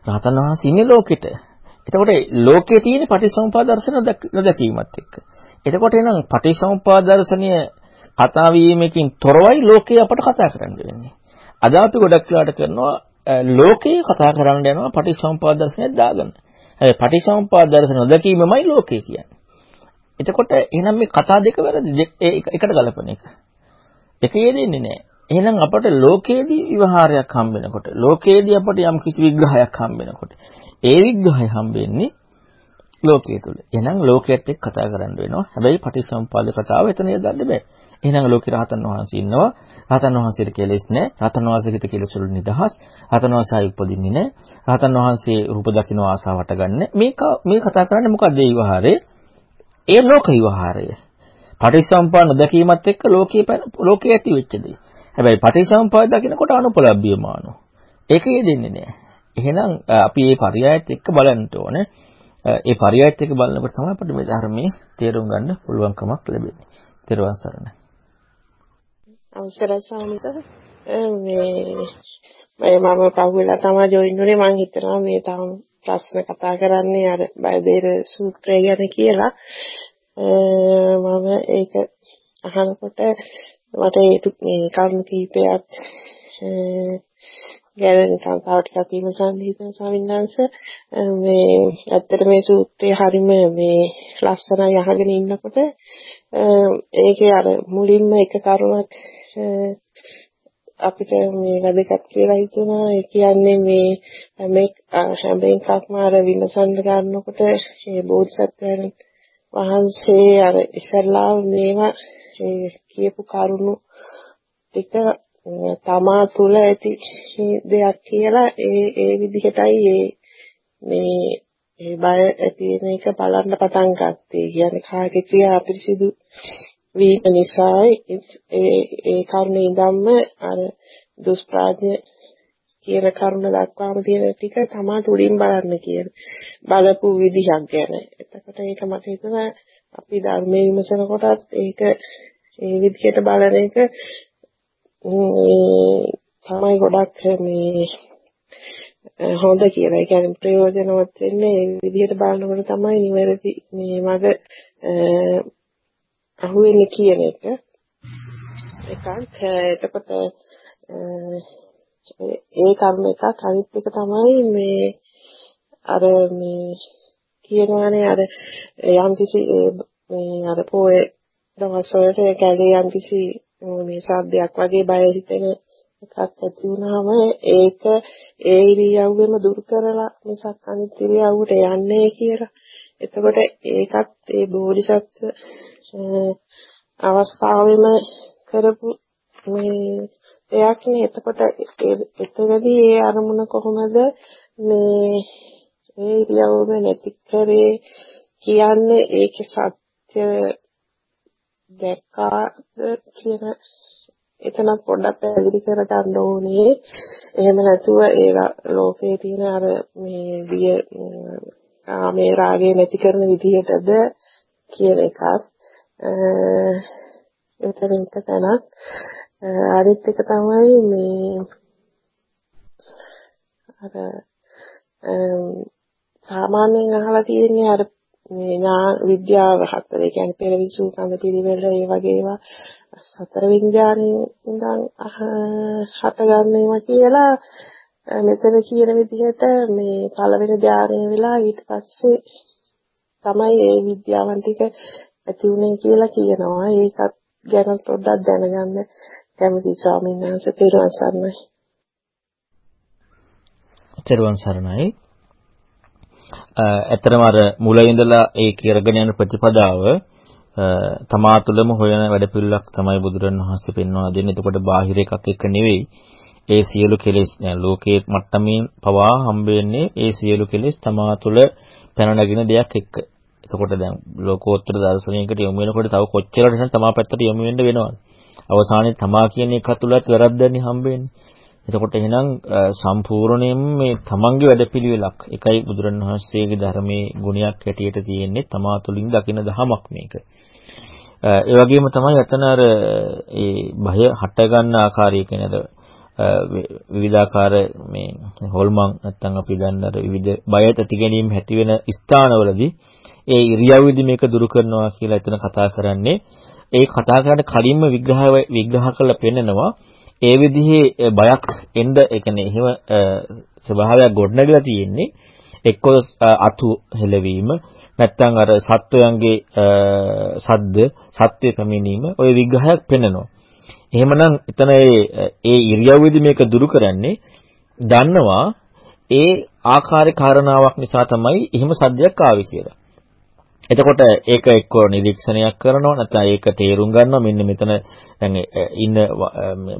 රහතන් වහන්සේ ඉන්නේ ලෝකෙට. එතකොට ලෝකයේ තියෙන පටිසමුපාද දර්ශන නොදැකීමත් එක්ක. එතකොට එහෙනම් පටිසමුපාද දර්ශනය කතා වීමකින් තොරවයි ලෝකේ අපට කතා කරන්න වෙන්නේ. අද අපි ගොඩක් වෙලාට කරනවා ලෝකේ කතා කරන්න යනවා පටිච්චසමුප්පාද දර්ශනයක් දාගන්න. හැබැයි පටිච්චසමුප්පාද දර්ශන නොදැකීමමයි ලෝකේ කියන්නේ. එතකොට එහෙනම් මේ කතා දෙක වැරදි එකට ගලපන එක. එකේ දෙන්නේ නැහැ. එහෙනම් අපට ලෝකයේදී විවහාරයක් හම්බ වෙනකොට ලෝකයේදී අපට යම් කිසි විග්‍රහයක් හම්බ වෙනකොට ඒ විග්‍රහය හම්බෙන්නේ ලෝකයේ තුල. එහෙනම් ලෝකයේත් එක්ක කතා කරන්න වෙනවා. හැබැයි පටිච්චසමුප්පාද කතාව එතන යදන්න බෑ. එහෙනම් ලෝකේ රහතන් වහන්සේ ඉන්නවා. රහතන් වහන්සේට කෙලෙස් නැහැ. රහතන් වහන්සේට කෙලෙස් වලින් නිදහස්. රහතන් වහන්සේ ආයි උපදින්නේ නැහැ. රහතන් වහන්සේ රූප දකින්න ආසාවට ගන්න. මේක මේ කතා කරන්නේ මොකක්ද ඒ විවහාරය? ඒ ලෝක විවහාරය. පටිච්චසමුප්පාද දැකීමත් එක්ක ලෝකයේ ලෝකයේ ඇති වෙච්ච දේ. හැබැයි පටිච්චසමුප්පාද දකිනකොට අනුපලබ්බියමානෝ. ඒක යෙදෙන්නේ නැහැ. එහෙනම් අපි මේ පරයයත් එක්ක බලන්න ඕනේ. ඒ පරයයත් එක්ක බලනකොට තමයි අපිට මේ ධර්මයේ තේරුම් ගන්න පුළුවන්කමක් ලැබෙන්නේ. ත්‍රිවන් සරණයි. අවසරයි ස්වාමීස මේ මම පහුවෙලා තමයි ජොයින් වුනේ මම හිතනවා මේ තාම ප්‍රශ්න කතා කරන්නේ අර බයදේර සූත්‍රය ගැන කියලා. මම ඒක අහනකොට මට මේ කරුණු කීපයක් ගැන නිකන් තව ටිකක් විමසන්න හිතන ස්වාමීන් වහන්සේ මේ ඇත්තට මේ සූත්‍රයේ හරීම මේ ලස්සනයි අහගෙන ඉන්නකොට ඒකේ අර මුලින්ම එක කරුණක් අපිට මේ වැදගත් කියලා හිතුණා ඒ කියන්නේ මේ මේ හැම එකක්ම අර විමසන්න ගන්නකොට මේ බෝධිසත්වයන් වහන්සේ අර ඉස්සල්ලා මේවා කියපු කරුණු ටික තමා තුල ඇති දෙයක් කියලා ඒ ඒ විදිහටයි ඒ මේ ඒ බය ඇති වෙන එක බලන්න පටන් ගත්තේ. කියන්නේ කාගේ ක්‍රියා අපිරිසිදු වීම නිසා ඒ ඒ කරුණේ ඉඳන්ම අර දුෂ්ප්‍රාඥ කියන කරුණ දක්වාම තියෙන ටික තමා තුලින් බලන්න කියන බලපු විදිහක් ගැන. එතකොට ඒක මට හිතෙනවා අපි ධර්මයේ විමසන කොටත් ඒක ඒ විදිහට බලන එක තමයි ගොඩක් මේ හොඳ කියලා. ඒ කියන්නේ ප්‍රයෝජනවත් වෙන්නේ මේ විදිහට බලනකොට තමයි නිවැරදි මේ මග අහුවෙන්නේ කියන එක. එකක් එතකොට ඒ කර්ම එකක් අනිත් එක තමයි මේ අර මේ කියනවානේ අර යම්කිසි මේ අර පොයේ දවස් වලට කැලේ යම්කිසි මේ සාද්දයක් වගේ බය හිතෙන එකක් ඇති වුණාම ඒක ඒ ඉරියව්වෙම දුරු කරලා මිසක් අනිත් ඉරියව්වට යන්නේ කියලා. එතකොට ඒකත් ඒ බෝධිසත්ව අවස්ථාවෙම කරපු මේ දෙයක් නේ. එතකොට එතනදී ඒ අරමුණ කොහොමද මේ ඒ ඉරියව්වෙම නැති කරේ කියන්නේ ඒකේ සත්‍ය දැක්කාද කියන එතන පොඩ්ඩක් පැහැදිලි කර ගන්න ඕනේ. එහෙම නැතුව ඒ ලෝකයේ තියෙන අර මේ දිය මේ රාගය නැති කරන විදිහටද කියන එකත් එතන එක තැනක්. අනිත් එක තමයි මේ අර සාමාන්‍යයෙන් අහලා තියෙන්නේ අර මේ ඥා විද්‍යාව හතර. ඒ කියන්නේ පෙරවිසු කඳ පිළිවෙල ඒ වගේ ඒවා සතර විඥාණයෙන් ඉඳන් හටගන්නේවා කියලා මෙතන කියන විදිහට මේ පළවෙනි ධානය වෙලා ඊට පස්සේ තමයි මේ විද්‍යාවන් ටික ඇති උනේ කියලා කියනවා. ඒකත් ගැන පොඩ්ඩක් දැනගන්න කැමති ස්වාමීන් වහන්සේ තෙරුවන් සරණයි. තෙරුවන් සරණයි. ඇත්තරම අර මුල ඉඳලා ඒ කරගෙන යන ප්‍රතිපදාව තමා තුළම හොයන වැඩපිළිවෙලක් තමයි බුදුරණවහන්සේ පෙන්වලා දෙන්නේ. එතකොට බාහිර එකක් එක නෙවෙයි. ඒ සියලු කෙලෙස් දැන් ලෝකයේ මට්ටමින් පවා හම්බ වෙන්නේ ඒ සියලු කෙලෙස් තමා තුළ පැන නගින දෙයක් එක්ක. එතකොට දැන් ලෝකෝත්තර දර්ශනයකට යොමු වෙනකොට තව කොච්චරද නම් තමා පැත්තට යොමු වෙන්න වෙනවද? අවසානයේ තමා කියන එක තුළත් වැරද්දන්නේ හම්බ වෙන්නේ. එතකොට එහෙනම් සම්පූර්ණයෙන්ම මේ තමන්ගේ වැඩපිළිවෙලක් එකයි බුදුරණවහන්සේගේ ධර්මයේ ගුණයක් හැටියට තියෙන්නේ තමා තුළින් දකින දහමක් මේක. ඒ වගේම තමයි අතන අර ඒ බය හට ගන්න ආකාරය කියනද විවිධාකාර මේ හොල්මන් නැත්තම් අපි දන්න අර විවිධ බය ඇති ගැනීම ඇති වෙන ස්ථානවලදී ඒ ඉරියව්වේදී මේක දුරු කරනවා කියලා එතන කතා කරන්නේ ඒ කතා කරන කලින්ම විග්‍රහ විග්‍රහ කරලා පෙන්නනවා ඒ විදිහේ බයක් එන්න ඒ කියන්නේ එහෙම ස්වභාවයක් ගොඩනගලා තියෙන්නේ එක්ක අතු හෙලවීම නැත්තම් අර සත්වයන්ගේ සද්ද සත්‍ය පැමිණීම ওই විග්‍රහයක් පෙන්නනවා. එහෙමනම් එතන ඒ ඉරියව්වේදී මේක දුරු කරන්නේ දන්නවා ඒ ආකාරය කාරණාවක් නිසා තමයි එහෙම සද්දයක් ආවේ කියලා. එතකොට ඒක එක්ක නිරීක්ෂණයක් කරනවා නැත්නම් ඒක තේරුම් ගන්නවා. මෙන්න මෙතන දැන් ඉන්න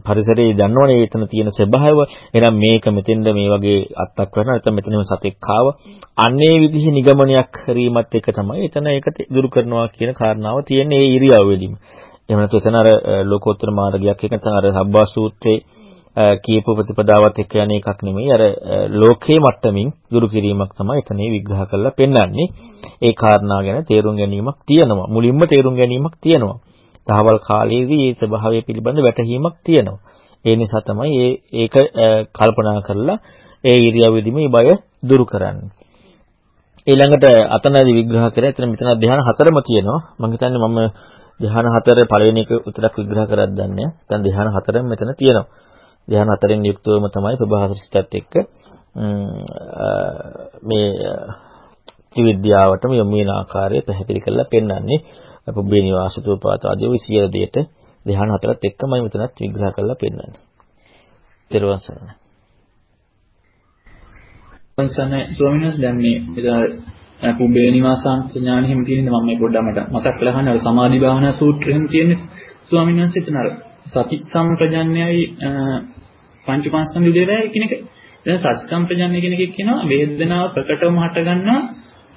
පරිසරයේ දන්නවනේ එතන තියෙන ස්වභාවය එහෙනම් මේක මෙතෙන්ද මේ වගේ අත්තක් වෙනවා නැත්නම් මෙතනම සතෙක් ආව. අන්නේ විදිහේ නිගමනයක් කිරීමත් එක තමයි එතන ඒක දුරු කරනවා කියන කාරණාව තියෙන්නේ ඒ ඉරියව්වෙදීම. එහෙම නැත්නම් එතන අර ලෝකෝත්තර මාර්ගයක් එක නැත්නම් අර සබ්බා සූත්‍රයේ කියපු ප්‍රතිපදාවත් එක්ක යන එකක් නෙමෙයි. අර ලෝකේ මට්ටමින් දුරු කිරීමක් තමයි එතනේ විග්‍රහ කරලා පෙන්වන්නේ. ඒ කාරණා ගැන තේරුම් ගැනීමක් තියෙනවා. මුලින්ම තේරුම් ගැනීමක් තියෙනවා. දහවල් කාලයේදී මේ ස්වභාවය පිළිබඳ වැටහීමක් තියෙනවා. ඒ නිසා තමයි ඒ ඒක කල්පනා කරලා ඒ ඉරියව්වෙදීම මේ බය දුරු කරන්නේ. ඊළඟට අතනදී විග්‍රහ කරලා එතන මෙතන ධ්‍යාන හතරම තියෙනවා. මම හිතන්නේ මම ධ්‍යාන හතර පළවෙනි එක විතරක් විග්‍රහ කරක් දන්නේ නැහැ. දැන් ධ්‍යාන හතරම මෙතන තියෙනවා. ධ්‍යාන හතරෙන් යුක්තවම තමයි ප්‍රභාස සිතත් එක්ක මේ ත්‍රිවිද්‍යාවටම යොමු වෙන ආකාරය පැහැදිලි කරලා පෙන්වන්නේ පුබ්බේ නිවාසතුපාත ආදී සියලු දෙයට ධ්‍යාන හතරත් එක්කමයි මෙතනත් විග්‍රහ කරලා පෙන්වන්නේ. ත්‍රිවංශ සරණයි. සංසන්නේ ස්වාමීන් වහන්සේ දැන් මේ එදා පුබ්බේ නිවාසාන්ත ඥානෙ හිම තියෙනද මම මේ පොඩ්ඩක් මට මතක් කරලා අහන්න අර සමාධි භාවනා සූත්‍රයෙන් තියෙන්නේ ස්වාමීන් වහන්සේ එතන අර සති සම්ප්‍රජඤ්ඤයයි පංච පාස්කන්ධ විදේවයි කියන එක. දැන් සති සම්ප්‍රජඤ්ඤය කියන එක කියනවා වේදනාව ප්‍රකටවම හට ගන්නවා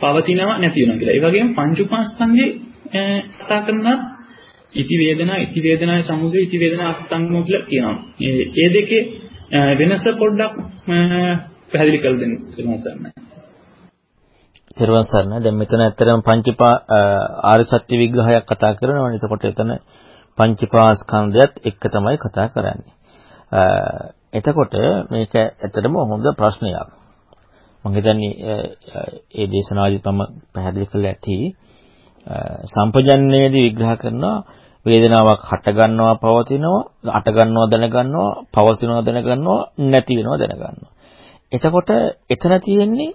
පවතිනවා නැති වෙනවා කියලා. ඒ වගේම පංච පාස්කන්ධේ කතා කරනවා ඉති වේදනා ඉති වේදනායි සමුදය ඉති වේදනා අස්තංගම කියලා කියනවා. මේ දෙකේ වෙනස පොඩ්ඩක් පැහැදිලි කරලා දෙන්න සරණයි. තෙරුවන් සරණයි. දැන් මෙතන ඇත්තටම පංචපා ආර්ය සත්‍ය විග්‍රහයක් කතා කරනවානේ. එතකොට එතන පංචපාස්කන්ධයත් එක්ක තමයි කතා කරන්නේ. එතකොට මේක ඇත්තටම හොඳ ප්‍රශ්නයක්. මම හිතන්නේ ඒ දේශනාවදී තම පැහැදිලි කරලා ඇති සම්පජන්ණයේදී විග්‍රහ කරනවා වේදනාවක් හට ගන්නවා පවතිනවා අට ගන්නවා දැන ගන්නවා පවතිනවා දැන ගන්නවා නැති වෙනවා දැන ගන්නවා එතකොට එතන තියෙන්නේ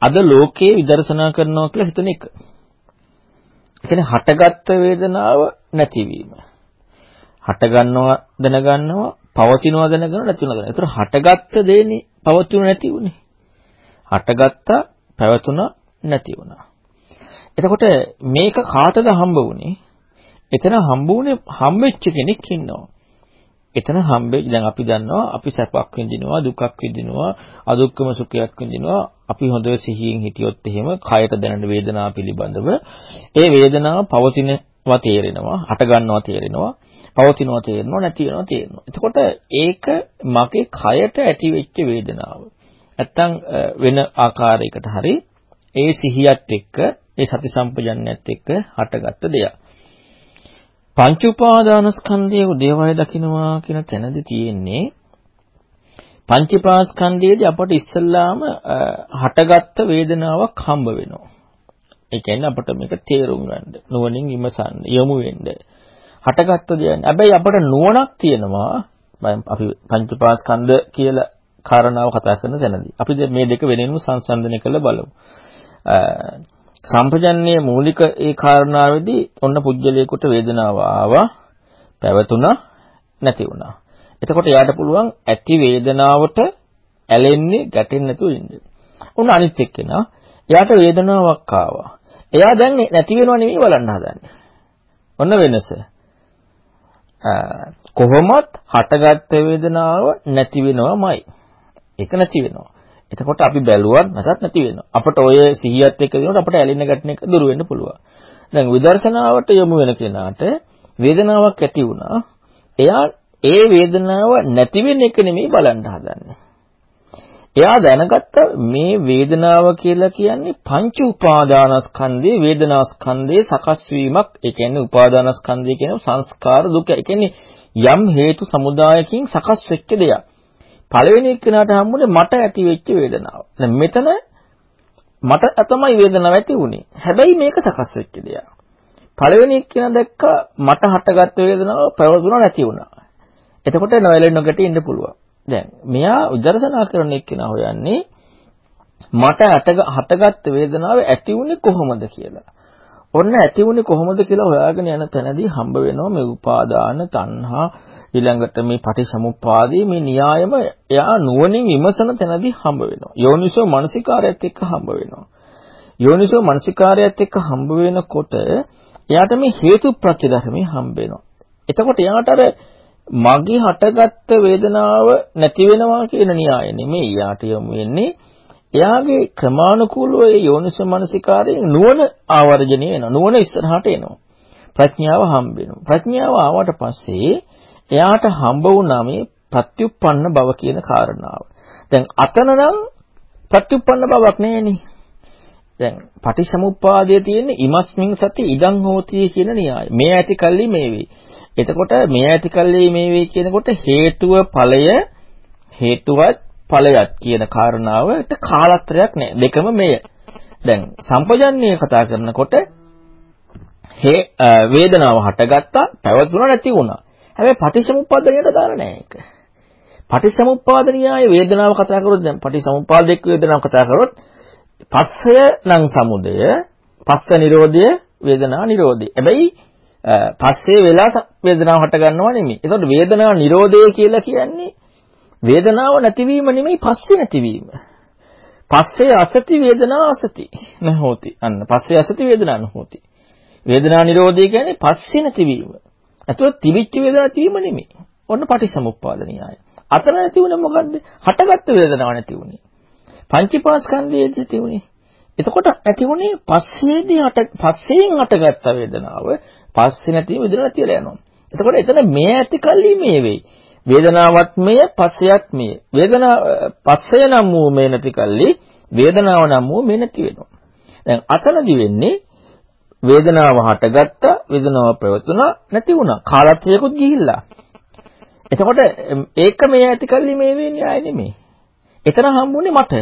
අද ලෝකයේ විදර්ශනා කරනවා කියලා හිතන එක. ඒ කියන්නේ හටගත්ත වේදනාව නැතිවීම. හට ගන්නවා දැනගන්නවා පවතිනවා දැනගන්නවා නැති වෙනවා දැනගන්නවා. ඒතර හටගත්ත දේනේ පවතුන නැති උනේ. හටගත්තා පැවතුණා නැති වුණා. එතකොට මේක කාටද හම්බ වුනේ? එතන හම්බ වුනේ හම්බෙච්ච කෙනෙක් ඉන්නවා. එතන හම්බෙච්ච දැන් අපි දන්නවා අපි සැපක් විඳිනවා දුකක් විඳිනවා අදුක්කම සුඛයක් විඳිනවා අපි හොඳ සිහියෙන් හිටියොත් එහෙම කයට දැනෙන වේදනාව පිළිබඳව ඒ වේදනාව පවතිනවා තේරෙනවා හට ගන්නවා තේරෙනවා පවතිනවා තේරෙනවා නැති වෙනවා තේරෙනවා. එතකොට ඒක මගේ කයට ඇති වෙච්ච වේදනාව. නැත්තම් වෙන ආකාරයකට හරි ඒ සිහියත් එක්ක ඒ සති සම්පජන්‍යත් එක්ක හටගත්ත දෙයක්. පංච උපාදානස්කන්ධයේ උදේවය දකින්නවා කියන තැනදී තියෙන්නේ පංචපාස්කන්ධයේදී අපට ඉස්සල්ලාම හටගත්ත වේදනාවක් හම්බ වෙනවා. ඒ කියන්නේ අපට මේක තේරුම් ගන්න, නුවණින් විමසන්න, යොමු වෙන්න. හටගත්ත දෙයක්. හැබැයි අපට නුවණක් තියෙනවා අපි පංචපාස්කන්ධ කියලා කාරණාව කතා කරන තැනදී. අපි මේ දෙක වෙනින්ම සංසන්දනය කරලා බලමු. සම්පජන්ණයේ මූලික ඒ කාරණාවේදී ඔන්න පුජ්‍යලයකට වේදනාව ආවා පැවතුණා නැති වුණා. එතකොට එයාට පුළුවන් ඇති වේදනාවට ඇලෙන්නේ ගැටෙන්නේ නැතුව ඉන්න. උන් අනිත් එක්කෙනා එයාට වේදනාවක් ආවා. එයා දැන් නැති වෙනව නෙමෙයි බලන්න හදන්නේ. ඔන්න වෙනස. කොහොමත් හටගත්ත වේදනාව නැති වෙනවමයි. ඒක නැති වෙනවා. එතකොට අපි බැලුවත් නැතත් නැති වෙනවා. අපට ඔය සිහියත් එක්ක දිනනකොට අපට ඇලෙන්න ගැටෙන එක දුර වෙන්න පුළුවන්. දැන් විදර්ශනාවට යොමු වෙන කෙනාට වේදනාවක් ඇති වුණා. එයා ඒ වේදනාව නැති වෙන එක නෙමෙයි බලන්න හදන්නේ. එයා දැනගත්ත මේ වේදනාව කියලා කියන්නේ පංච උපාදානස්කන්ධයේ වේදනාස්කන්ධයේ සකස් වීමක්. ඒ කියන්නේ උපාදානස්කන්ධය කියන්නේ සංස්කාර දුක. ඒ කියන්නේ යම් හේතු සමුදායකින් සකස් වෙච්ච දෙයක්. පළවෙනි එක්කනට හම්බුනේ මට ඇති වෙච්ච වේදනාව. දැන් මෙතන මට තමයි වේදනාව ඇති වුනේ. හැබැයි මේක සකස් වෙච්ච දෙයක්. පළවෙනි එක්කන දැක්ක මට හටගත්ත වේදනාව පැවතුණා නැති වුණා. එතකොට නොයලෙන් නොගැටි ඉන්න පුළුවන්. දැන් මෙයා විදර්ශනා කරන එක්කෙනා හොයන්නේ මට හටගත්ත වේදනාව ඇති වුනේ කොහොමද කියලා. ඔන්න ඇති වුනේ කොහොමද කියලා හොයාගෙන යන තැනදී හම්බ වෙනවා මේ උපාදාන තණ්හා ඊළඟට මේ පටිසමුප්පාදේ මේ න්‍යායම එයා නුවණින් විමසන තැනදී හම්බ වෙනවා. යෝනිසෝ මනසිකාරයත් එක්ක හම්බ වෙනවා. යෝනිසෝ මනසිකාරයත් එක්ක හම්බ වෙනකොට එයාට මේ හේතු ප්‍රත්‍ය ධර්මයේ හම්බ වෙනවා. එතකොට එයාට අර මගේ හටගත්ත වේදනාව නැති වෙනවා කියන න්‍යාය නෙමෙයි යාට යොමු වෙන්නේ. එයාගේ ක්‍රමානුකූලව ඒ යෝනිසෝ මනසිකාරයෙන් නුවණ ආවර්ජණය වෙනවා. නුවණ ඉස්සරහට එනවා. ප්‍රඥාව හම්බ වෙනවා. ප්‍රඥාව ආවට පස්සේ එයාට හම්බ වුණා මේ ප්‍රත්‍යুৎপন্ন බව කියන කාරණාව. දැන් අතන නම් ප්‍රත්‍යুৎপন্ন බවක් නෑනේ. දැන් පටිසමුප්පාදයේ තියෙන ඉමස්මින් සති ඉදං හෝති කියන න්‍යාය. මේ ඇති කල්ලි මේ වේ. එතකොට මේ ඇති කල්ලි මේ වේ කියනකොට හේතුව ඵලය හේතුවත් ඵලයක් කියන කාරණාවට කාලත්‍රයක් නැහැ. දෙකම මෙය. දැන් සම්පජන්ණය කතා කරනකොට හේ වේදනාව හටගත්තා, පැවතුණා නැති වුණා. හැබැයි පටිච්චසමුප්පාදණයට දාලා නැහැ ඒක. පටිච්චසමුප්පාදණියය වේදනාව කතා කරොත් දැන් පටිච්චසමුප්පාදෙක් වේදනාව කතා කරොත් පස්සය නම් සමුදය, පස්ස නිරෝධය, වේදනා නිරෝධය. හැබැයි පස්සේ වෙලා වේදනාව හට ගන්නව නෙමෙයි. ඒතකොට වේදනාව නිරෝධය කියලා කියන්නේ වේදනාව නැතිවීම නෙමෙයි පස්සේ නැතිවීම. පස්සේ අසති වේදනා අසති නැහොති. අන්න පස්සේ අසති වේදනා නැහොති. වේදනා නිරෝධය කියන්නේ පස්සේ නැතිවීම. ඒතකොට තිබිච්ච වේදනා නැතිවීම නෙමෙයි. ඔන්න පටිසමුප්පාද න්‍යාය. අතර නැති වුණේ මොකද්ද? හටගත්තු වේදනාව නැති වුණේ. පංචීපාස්කන්ධයේදී නැති වුණේ. එතකොට ඇති වුණේ පස්සේදී හට පස්සෙන් හටගත්ත වේදනාව පස්සේ නැතිව විදිර නැතිලා යනවා. එතකොට එතන මේ ඇති කල්ලි මේ වෙයි. වේදනාවත් මෙය පස්සයත් මෙය. වේදනා පස්සය නම් වූ මේ නැති කල්ලි වේදනාව නම් වූ මේ නැති වෙනවා. දැන් අතනදි වෙන්නේ වේදනාව හටගත්තා වේදනාව පැවතුණා නැති වුණා. කාලත්‍රයකුත් ගිහිල්ලා. එතකොට ඒක මේ ඇති කල්ලි මේ වෙන්නේ ආයේ නෙමෙයි. එතන හම්බුනේ මට.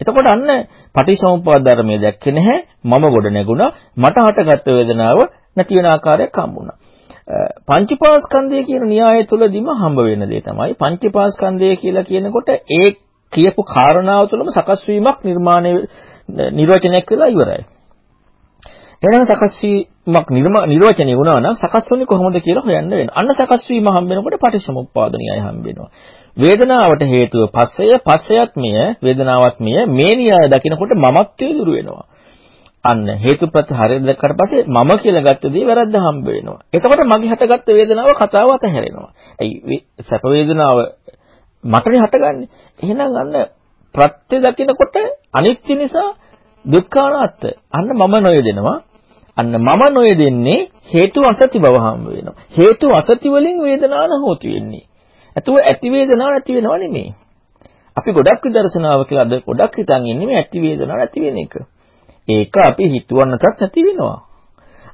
එතකොට අන්න පටිසමුප්පාද ධර්මයේ දැක්කේ නැහැ. මම ගොඩ නැගුණා. මට හටගත්ත වේදනාව නැති වෙන ආකාරයක් හම්බුණා. පංචපාස්කන්ධය කියන න්‍යාය තුලදීම හම්බ වෙන දේ තමයි පංචපාස්කන්ධය කියලා කියනකොට ඒ කියපු කාරණාව තුළම සකස් වීමක් නිර්මාණය නිර්වචනයක් වෙලා ඉවරයි. එහෙනම් සකස් වීමක් නිර්වචනය වුණා නම් සකස් වෙන්නේ කොහොමද කියලා හොයන්න වෙනවා. අන්න සකස් වීම හම්බ වෙනකොට පටිච්චසමුප්පාද න්‍යාය හම්බ වෙනවා. වේදනාවට හේතුව පස්සය, පස්සයත් මෙය, වේදනාවත් මෙය, මේ න්‍යාය දකිනකොට මමත්වයේ දුර වෙනවා. අන්න හේතුප්‍රත්‍ය හරියට දැක්කට පස්සේ මම කියලා ගත්ත දේ වැරද්ද හම්බ වෙනවා. එතකොට මගේ හටගත්ත වේදනාව කතාව අතහැරෙනවා. ඇයි සැප වේදනාව මටනේ හටගන්නේ. එහෙනම් අන්න ප්‍රත්‍ය දකිනකොට අනිත්‍ය නිසා දුක්ඛානාත්ත. අන්න මම නොයදෙනවා. අන්න මම නොයදෙන්නේ හේතු අසති බව හම්බ වෙනවා. හේතු අසති වලින් වේදනාව නැහොති වෙන්නේ. ඇතුව ඇති වේදනාව නැති වෙනව නෙමෙයි. අපි ගොඩක් විදර්ශනාව කියලා අද ගොඩක් හිතන් ඉන්නේ මේ ඇති වේදනාව නැති වෙන එක. ඒක අපි හිතුවන්නටත් නැති වෙනවා.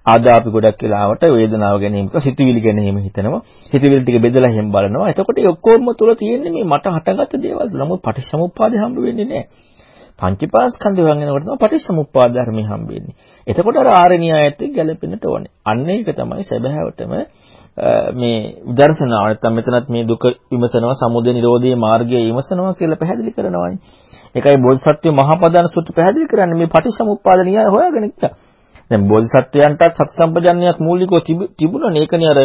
ආද අපි ගොඩක් වෙලාවට වේදනාව ගැන හිමක සිතුවිලි ගැන හිම හිතනවා. සිතුවිලි ටික බෙදලා හැම බලනවා. එතකොට ඒ ඔක්කොම තුල තියෙන්නේ මේ මට හටගත්ත දේවල්. නමුත් පටිච්චසමුප්පාදේ හම්බ වෙන්නේ නැහැ. පංචපාස්කන්ධය වංගෙනකොට තමයි පටිච්චසමුප්පාද ධර්මය හම්බෙන්නේ. එතකොට අර ආර්ය න්‍යායත් එක්ක ගැලපෙන්නට ඕනේ. අන්න ඒක තමයි සැබෑවටම මේ විදර්ශනාව නැත්නම් මෙතනත් මේ දුක විමසනවා සමුදය නිරෝධයේ මාර්ගය විමසනවා කියලා පැහැදිලි කරනවානේ. ඒකයි බෝධිසත්ව මහපදාන සූත්‍ර පැහැදිලි කරන්නේ මේ පටිච්චසමුප්පාද න්‍යාය හොයාගෙන ඉන්න. දැන් බෝධිසත්වයන්ටත් සති සම්පජන්ණයක් මූලිකව තිබුණනේ. ඒකනේ අර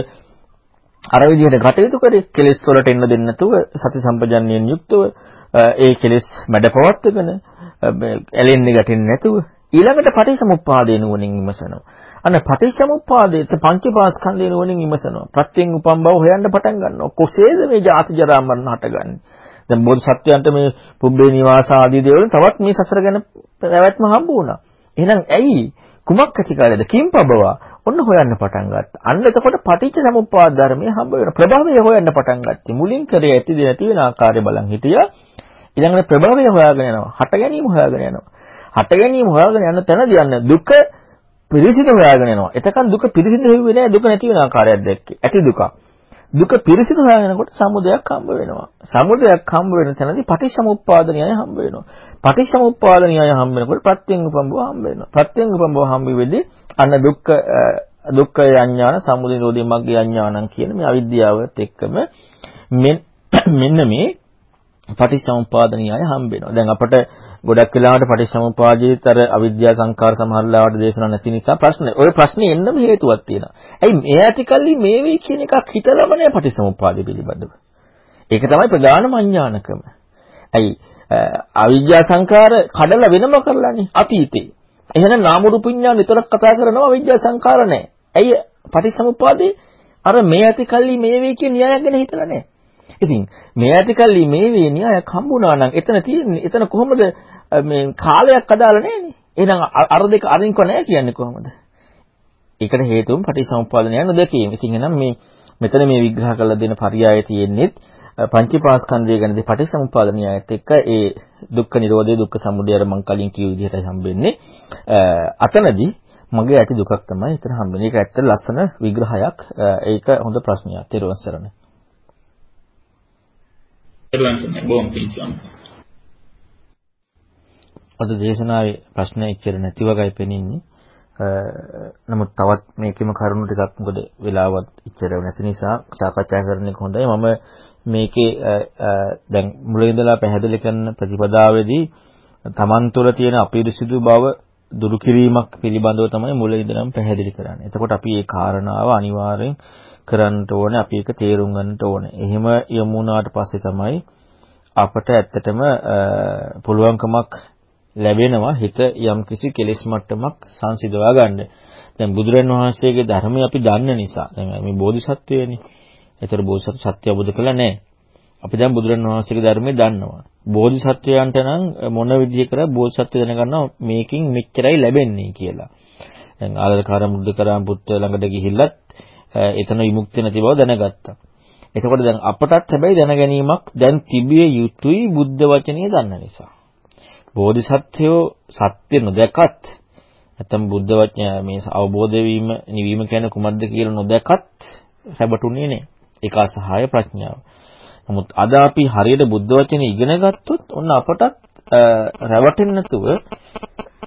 අර විදිහට කටයුතු කරේ කෙලෙස් වලට එන්න දෙන්නේ නැතුව සති සම්පජන්ණයෙන් යුක්තව ඒ කෙලෙස් මැඩපවත්වගෙන ඇලෙන්නේ ගැටෙන්නේ නැතුව ඊළඟට පටිච්චසමුප්පාදේ නුවණින් විමසනවා. අන්න පටිච්චසමුප්පාදයේ පංචපාස්කන්ධේ නුවණින් විමසනවා. ප්‍රත්‍යයෙන් උපම් බව හොයන්න පටන් ගන්නවා. කොසේද මේ ජාති ජරා මරණ හටගන්නේ? දැන් බෝධිසත්වයන්ට මේ පුබ්බේ නිවාස ආදී දේවල් තවත් මේ සසර ගැන පැවැත්ම හම්බ වුණා. එහෙනම් ඇයි කුමක් ඇති කාලේද කිම්පබවා ඔන්න හොයන්න පටන් ගත්තා. අන්න එතකොට පටිච්ච සමුප්පාද ධර්මයේ හම්බ වෙන ප්‍රභවය හොයන්න පටන් ගත්තේ. මුලින් කරේ ඇති දේ නැති වෙන ආකාරය බලන් හිටියා. ඊළඟට ප්‍රභවය හොයාගෙන යනවා. හට ගැනීම හොයාගෙන යනවා. හට ගැනීම හොයාගෙන යන තැනදී යන දුක පිරිසිදු හොයාගෙන යනවා. එතකන් දුක පිරිසිදු වෙන්නේ නැහැ. දුක නැති වෙන ආකාරයක් දැක්කේ. ඇති දුක. දුක පිරිසිදු හොයාගෙනකොට සමුදයක් හම්බ වෙනවා. සමුදයක් හම්බ වෙන තැනදී පටිච්චසමුප්පාද න්‍යාය හම්බ වෙනවා. පටිච්චසමුප්පාද න්‍යාය හම්බ වෙනකොට ප්‍රත්‍යංග උපම්බව හම්බ වෙනවා. ප්‍රත්‍යංග උපම්බව හම්බ වෙද්දී අන්න දුක්ඛ දුක්ඛ යඥාන සමුදය නිරෝධය මග්ගේ යඥානං කියන මේ අවිද්‍යාවත් එක්කම මෙන්න මේ පටිච්චසමුප්පාද න්‍යාය හම්බ වෙනවා. දැන් අපට ගොඩක් වෙලාවට පටිච්චසමුපාදයේතර අවිද්‍යා සංකාර සමහරලාවට දේශනා නැති නිසා ප්‍රශ්න. ওই ප්‍රශ්නේ එන්නම හේතුවක් තියෙනවා. ඇයි මේ ඇතිකල්ලි මේ වෙයි කියන එකක් හිතලම නෑ පටිච්චසමුපාදය පිළිබඳව. ඒක තමයි ප්‍රධානම අඥානකම. ඇයි අවිද්‍යා සංකාර කඩලා වෙනම කරලානේ අතීතේ. එහෙනම් නාම රූප විඥාන විතරක් කතා කරනවා අවිද්‍යා සංකාර නෑ. ඇයි පටිච්චසමුපාදේ අර මේ ඇතිකල්ලි මේ වෙයි කියන න්‍යායක් ගැන හිතලා නෑ. ඉතින් මේ ඇතිකල්ලි මේ වේ න්‍යායක් හම්බුණා නම් එතන තියෙන්නේ එතන කොහොමද මේ කාලයක් අදාළ නැහැනේ. එහෙනම් අර දෙක අරින්ක නැහැ කියන්නේ කොහොමද? ඒකට හේතුව පටිසමුප්පාදනය නොදකීම. ඉතින් එහෙනම් මේ මෙතන මේ විග්‍රහ කරලා දෙන පරයය තියෙන්නේ පංචීපාස්කන්ධය ගැනදී පටිසමුප්පාදනයත් එක්ක ඒ දුක්ඛ නිරෝධය දුක්ඛ සමුදය අර මං කලින් කිව්ව විදිහට හම්බෙන්නේ. අතනදී මගේ ඇති දුකක් තමයි එතන හම්බෙන්නේ. ඒක ඇත්ත ලස්සන විග්‍රහයක්. ඒක හොඳ ප්‍රශ්නයක්. ඊට පස්සේ දරුවන් සම්මයි බොහොම පිංසම්. අද දේශනාවේ ප්‍රශ්න එච්චර නැති වගයි පෙනෙන්නේ. නමුත් තවත් මේකෙම කරුණු ටිකක් මොකද වෙලාවත් ඉච්චර නැති නිසා සාකච්ඡා කරන එක හොඳයි. මම මේකේ දැන් මුලින් ඉඳලා පැහැදිලි කරන ප්‍රතිපදාවේදී Taman තුළ තියෙන අපිරිසිදු බව දුරු කිරීමක් පිළිබඳව තමයි මුලින් ඉඳලම පැහැදිලි කරන්නේ. එතකොට අපි මේ කාරණාව අනිවාර්යෙන් කරන්නට ඕනේ අපි ඒක තේරුම් ගන්නට ඕනේ. එහෙම යමු වුණාට පස්සේ තමයි අපට ඇත්තටම පුළුවන්කමක් ලැබෙනවා හිත යම්කිසි කෙලෙස් මට්ටමක් සංසිඳවා ගන්න. දැන් බුදුරන් වහන්සේගේ ධර්මය අපි දන්න නිසා දැන් මේ බෝධිසත්වයනේ. ඒතර බෝධිසත්ව සත්‍ය අවබෝධ කළා නෑ. අපි දැන් බුදුරන් වහන්සේගේ ධර්මය දන්නවා. බෝධිසත්වයන්ට නම් මොන විදිහ කරා බෝධිසත්වය දැනගන්නවා මේකෙන් මෙච්චරයි ලැබෙන්නේ කියලා. දැන් ආලකාර මුද්දකරාම් පුත්ත ළඟට ගිහිල්ලත් එතන විමුක්තිය නැති බව දැනගත්තා. එතකොට දැන් අපටත් හැබැයි දැනගැනීමක් දැන් තිබිය යුතුයි බුද්ධ වචනේ දන්න නිසා. බෝධිසත්වයෝ සත්‍ය නොදැකත් නැත්නම් බුද්ධ වචනය මේ අවබෝධ වීම නිවීම කියන්නේ කුමක්ද කියලා නොදැකත් රැවටුනේ නෑ. ඒක අසහාය ප්‍රඥාව. නමුත් අද අපි හරියට බුද්ධ වචනේ ඉගෙන ගත්තොත් ඔන්න අපටත් රැවටෙන්නේ නැතුව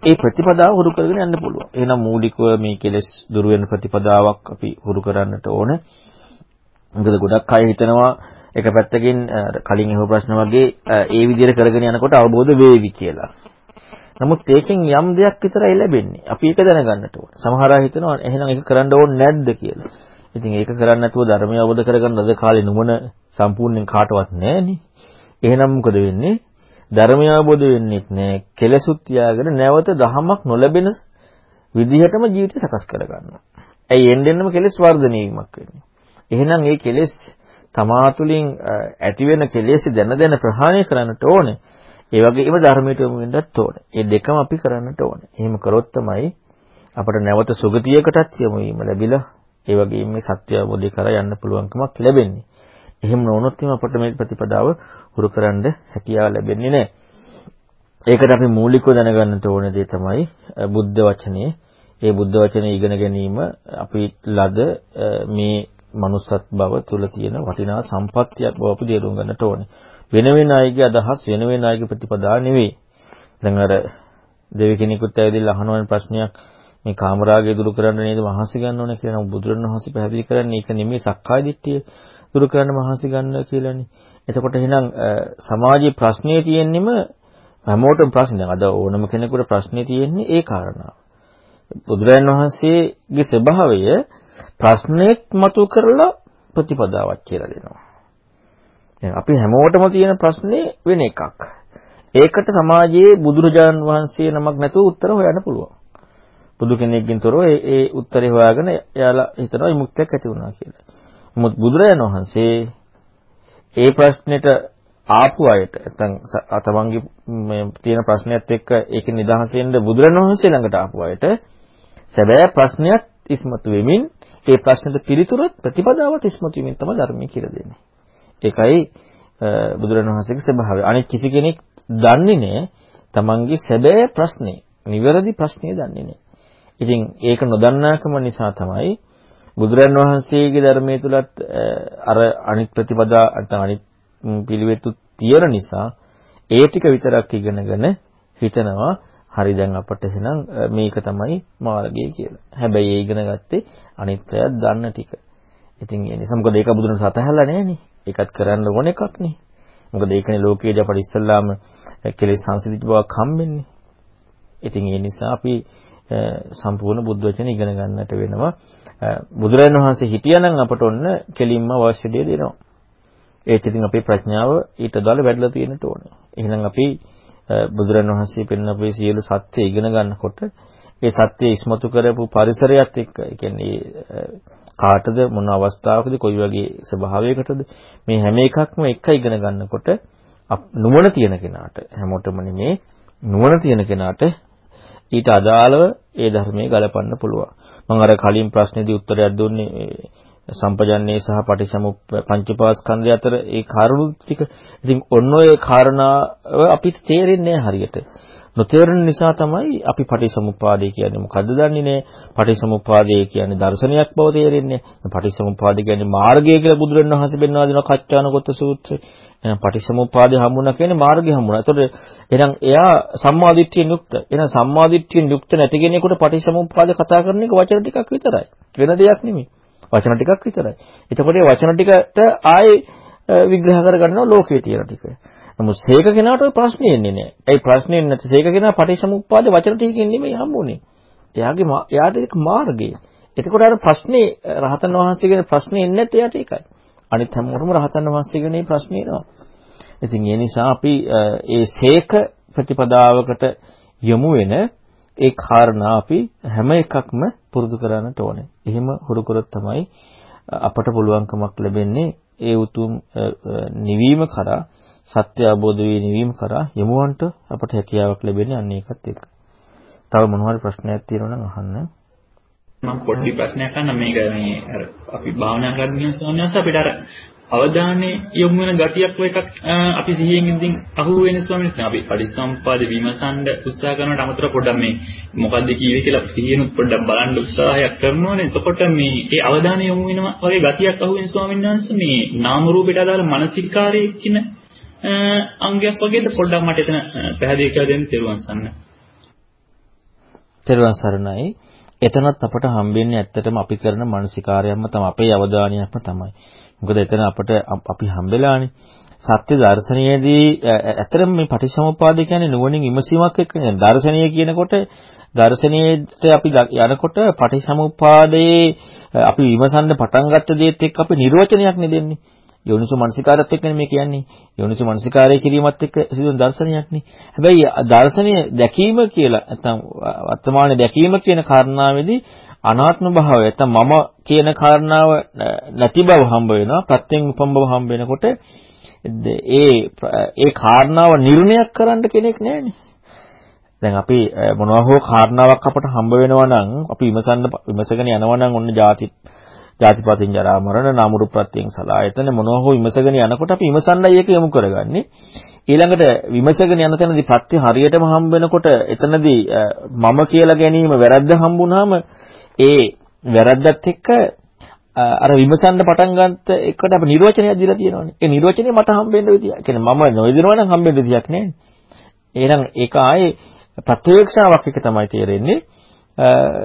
ඒ ප්‍රතිපදාව හුරු කරගෙන යන්න පුළුවන්. එහෙනම් මූලිකව මේ කෙලෙස් දුරු වෙන ප්‍රතිපදාවක් අපි හුරු කරන්නට ඕනේ. මොකද ගොඩක් අය හිතනවා එක පැත්තකින් කලින් අහපු ප්‍රශ්න වගේ ඒ විදිහට කරගෙන යනකොට අවබෝධ වේවි කියලා. නමුත් ඒකෙන් යම් දෙයක් විතරයි ලැබෙන්නේ. අපි ඒක දැනගන්නට ඕනේ. සමහර අය හිතනවා එහෙනම් ඒක කරන්න ඕනේ නැද්ද කියලා. ඉතින් ඒක කරන්නේ නැතුව ධර්මය අවබෝධ කරගන්න අද කාලේ නුවණ සම්පූර්ණයෙන් කාටවත් නැහැනේ. එහෙනම් මොකද වෙන්නේ? ධර්මය අවබෝධ වෙන්නේත් නැහැ. කෙලසුත් තියාගෙන නැවත දහමක් නොලැබෙන විදිහටම ජීවිතය සකස් කරගන්නවා. ඇයි එන්නෙන්නම කෙලස් වර්ධනය වීමක් වෙන්නේ. එහෙනම් මේ කෙලස් තමා තුළින් ඇති වෙන කෙලෙස් දැන දැන ප්‍රහාණය කරන්නට ඕනේ. ඒ වගේම ධර්මයට යොමු වෙන්නත් ඕනේ. මේ දෙකම අපි කරන්නට ඕනේ. එහෙම කරොත් තමයි අපට නැවත සුගතියකටත් යොමු වීම ලැබිලා ඒ වගේම මේ සත්‍ය අවබෝධය කරා යන්න පුළුවන්කමක් ලැබෙන්නේ. එහෙම නොවුනොත් අපට මේ ප්‍රතිපදාව හුරු කරන්න හැකියාව ලැබෙන්නේ නැහැ. ඒකට අපි මූලිකව දැනගන්න ඕන දේ තමයි බුද්ධ වචනේ. ඒ බුද්ධ වචනේ ඉගෙන ගැනීම අපි ලද මේ manussත් බව තුල තියෙන වටිනා සම්පත්තියක් බව අපි තේරුම් ගන්නට ඕනේ. වෙන වෙන අයගේ අදහස් වෙන වෙන අයගේ ප්‍රතිපදා නෙවෙයි. දැන් අර දෙවි කෙනෙකුත් ඇවිදලා අහනවනේ ප්‍රශ්නයක් මේ කාමරාගය දුරු කරන්න නේද මහන්සි ගන්න ඕනේ කියලා. බුදුරණවහන්සේ පැහැදිලි කරන්නේ ඒක නෙමෙයි සක්කාය දිට්ඨිය දුරු කරන්න මහන්සි ගන්න කියලානේ. එතකොට එහෙනම් සමාජයේ ප්‍රශ්නේ තියෙන්නෙම හැමෝටම ප්‍රශ්න. අද ඕනම කෙනෙකුට ප්‍රශ්නේ තියෙන්නේ ඒ කාරණාව. බුදුරජාණන් වහන්සේගේ ස්වභාවය ප්‍රශ්නෙත් මතු කරලා ප්‍රතිපදාවක් කියලා දෙනවා. අපි හැමෝටම තියෙන ප්‍රශ්නේ වෙන එකක්. ඒකට සමාජයේ බුදුරජාණන් වහන්සේ නමක් නැතුව උත්තර හොයන්න පුළුවන්. බුදු කෙනෙක්ගෙන් තොරව ඒ ඒ උත්තරේ හොයාගෙන එයාලා හිතනවා විමුක්තියක් ඇති වුණා කියලා. නමුත් බුදුරජාණන් වහන්සේ ඒ ප්‍රශ්නෙට ආපු අයට නැත්නම් තමන්ගේ මේ තියෙන ප්‍රශ්නයත් එක්ක ඒක නිදහසෙන්ද බුදුරජාණන් වහන්සේ ළඟට ආපු අයට සැබෑ ප්‍රශ්නයක් ඉස්මතු වෙමින් ඒ ප්‍රශ්නෙට පිළිතුරත් ප්‍රතිපදාවත් ඉස්මතු වෙමින් තමයි ධර්මයේ කියලා දෙන්නේ. ඒකයි බුදුරජාණන් වහන්සේගේ ස්වභාවය. අනිත් කිසි කෙනෙක් දන්නේ නැහැ තමන්ගේ සැබෑ ප්‍රශ්නේ, නිවැරදි ප්‍රශ්නේ දන්නේ නැහැ. ඉතින් ඒක නොදන්නාකම නිසා තමයි බුදුරන් වහන්සේගේ ධර්මයේ තුලත් අර අනිත් ප්‍රතිපදා නැත්නම් අනිත් පිළිවෙතු තියෙන නිසා ඒ ටික විතරක් ඉගෙනගෙන හිතනවා හරි දැන් අපට එහෙනම් මේක තමයි මාර්ගය කියලා. හැබැයි ඒ ඉගෙන ගත්තේ අනිත්‍යයක් දන්න ටික. ඉතින් ඒ නිසා මොකද ඒක බුදුන් සතහැරලා නෑනේ. ඒකත් කරන්න ඕන එකක් නේ. මොකද ඒකනේ ලෝකයේදී අපට ඉස්සල්ලාම කෙලෙස් සංසිඳිච්ච බවක් හම්බෙන්නේ. ඉතින් ඒ නිසා අපි සම්පූර්ණ බුද්ධ වචන ඉගෙන ගන්නට වෙනවා. බුදුරජාණන් වහන්සේ හිටියනම් අපට ඔන්න කෙලින්ම අවශ්‍ය දේ දෙනවා. ඒත් ඉතින් අපේ ප්‍රඥාව ඊට දාලා වැඩිලා තියෙන්නට ඕනේ. එහෙනම් අපි බුදුරන් වහන්සේ පෙන්වපු සියලු සත්‍ය ඉගෙන ගන්නකොට ඒ සත්‍ය ඉස්මතු කරපු පරිසරයත් එක්ක ඒ කියන්නේ කාටද මොන අවස්ථාවකද කොයි වගේ ස්වභාවයකටද මේ හැම එකක්ම එක ඉගෙන ගන්නකොට නුවණ තියෙන කෙනාට හැමෝටම නෙමේ නුවණ තියෙන කෙනාට ඊට අදාළව ඒ ධර්මයේ ගලපන්න පුළුවන්. මම අර කලින් ප්‍රශ්නේදී උත්තරයක් දුන්නේ සම්පජන්නේ සහ පටිසමුප්ප පංචපාස්කන්ධය අතර ඒ කාරණු ටික ඉතින් ඔන්න ඔය කාරණාව අපිට තේරෙන්නේ හරියට. නොතේරෙන නිසා තමයි අපි පටිසමුප්පාදේ කියන්නේ මොකද්ද දන්නේ නැහැ. පටිසමුප්පාදේ කියන්නේ දර්ශනයක් බව තේරෙන්නේ. පටිසමුප්පාදේ කියන්නේ මාර්ගය කියලා බුදුරණවහන්සේ බෙන්වා දෙන කච්චානකොත්ත සූත්‍රය. එහෙනම් පටිසමුප්පාදේ හම්බුණා කියන්නේ මාර්ගය හම්බුණා. ඒතකොට එහෙනම් එයා සම්මාදිට්ඨියෙන් යුක්ත. එහෙනම් සම්මාදිට්ඨියෙන් යුක්ත නැති කෙනෙකුට පටිසමුප්පාද කතා කරන එක වචන ටිකක් විතරයි. වෙන දෙයක් නෙමෙයි. වචන ටිකක් විතරයි. එතකොට මේ වචන ටිකට ආයේ විග්‍රහ කරගන්නවා ලෝකයේ තියෙන ටික. නමුත් සීක කෙනාට ওই ප්‍රශ්නේ එන්නේ නැහැ. ඒ ප්‍රශ්නේ නැති සීක කෙනා පටිච්චසමුප්පාද වචන ටිකකින් නෙමෙයි හම්බුනේ. එයාගේ එයාට ඒක මාර්ගය. එතකොට අර ප්‍රශ්නේ රහතන් වහන්සේගෙන ප්‍රශ්නේ එන්නේ නැත්te එයාට ඒකයි. අනිත් හැමෝටම රහතන් වහන්සේගෙන මේ ප්‍රශ්නේ එනවා. ඉතින් ඒ නිසා අපි ඒ සීක ප්‍රතිපදාවකට යොමු වෙන ඒ කාරණා අපි හැම එකක්ම පුරුදු කරන්නට ඕනේ. එහෙම හුරු කරොත් තමයි අපට පුළුවන්කමක් ලැබෙන්නේ ඒ උතුම් නිවීම කරා සත්‍ය අවබෝධ වී නිවීම කරා යමුවන්ට අපට හැකියාවක් ලැබෙන්නේ අන්න ඒකත් එක්ක. තව මොනවාරි ප්‍රශ්නයක් තියෙනවා නම් අහන්න. මම පොඩි ප්‍රශ්නයක් අහන්න මේක මේ අර අපි භාවනා කරගෙන යන අපිට අර අවධානයේ යොමු වෙන ගතියක් එකක් අපි සිහියෙන් ඉඳින් අහු වෙන ස්වාමීන් වහන්සේ අපි පරිසම්පාද විමසන්න උත්සාහ කරනකොට අමතර පොඩ්ඩක් මේ මොකද්ද කියවේ කියලා සිහියෙන් පොඩ්ඩක් බලන්න උත්සාහයක් කරනෝනේ එතකොට මේ ඒ අවධානය යොමු වෙනවා වගේ ගතියක් අහු වෙන ස්වාමීන් වහන්සේ මේ නාම රූපයට අදාළ මානසිකාරයේ කියන අංගයක් වගේද පොඩ්ඩක් මට එතන පැහැදිලි කරලා දෙන්න තෙරුවන් සරණයි. තෙරුවන් සරණයි. එතනත් අපට හම්බෙන්නේ ඇත්තටම අපි කරන මානසිකාරයක්ම තමයි අපේ අවධානයක්ම තමයි. මොකද එතන අපට අපි හම්බෙලානේ. සත්‍ය දර්ශනයේදී ඇත්තටම මේ පටිච්චසමුප්පාද කියන්නේ නුවණින් විමසීමක් එක්කනේ. දර්ශනීය කියනකොට දර්ශනයේට අපි යනකොට පටිච්චසමුප්පාදයේ අපි විමසන්න පටන් ගත්ත දේත් එක්ක අපි නිර්වචනයක් නෙදෙන්නේ. යෝනිසෝ මනසිකාරයත් එක්කනේ මේ කියන්නේ. යෝනිසෝ මනසිකාරය කිරීමත් එක්ක සිදුවන දර්ශනයක්නේ. හැබැයි දර්ශනය දැකීම කියලා නැත්නම් වර්තමානයේ දැකීම කියන කාරණාවේදී අනාත්ම භාවය නැත්නම් මම කියන කාරණාව නැති බව හම්බ වෙනවා ප්‍රත්‍යයෙන් උපම් බව හම්බ වෙනකොට ඒ ඒ කාරණාව නිර්ණයක් කරන්න කෙනෙක් නැහැනේ දැන් අපි මොනවා හෝ කාරණාවක් අපට හම්බ වෙනවා නම් අපි විමසන්න විමසගෙන යනවා නම් ඔන්න ಜಾති ජාතිපතින් ජරා මරණ නාම රූප ප්‍රත්‍යයෙන් සලායතන මොනවා හෝ විමසගෙන යනකොට අපි විමසන්නයි ඒක යොමු කරගන්නේ ඊළඟට විමසගෙන යන තැනදී ප්‍රත්‍ය හරියටම හම්බ වෙනකොට එතනදී මම කියලා ගැනීම වැරද්ද හම්බුනහම ඒ වැරද්දත් එක්ක අර විමසන්න පටන් ගන්නත් එක්කට අප නිර්වචනයක් දීලා තියෙනවානේ. ඒ නිර්වචනේ මට හම්බෙන්න විදිය. කියන්නේ මම නොයදිනවා නම් හම්බෙන්න විදියක් නැහැ. එහෙනම් ඒක ආයේ ප්‍රත්‍යක්ෂාවක් එක තමයි තේරෙන්නේ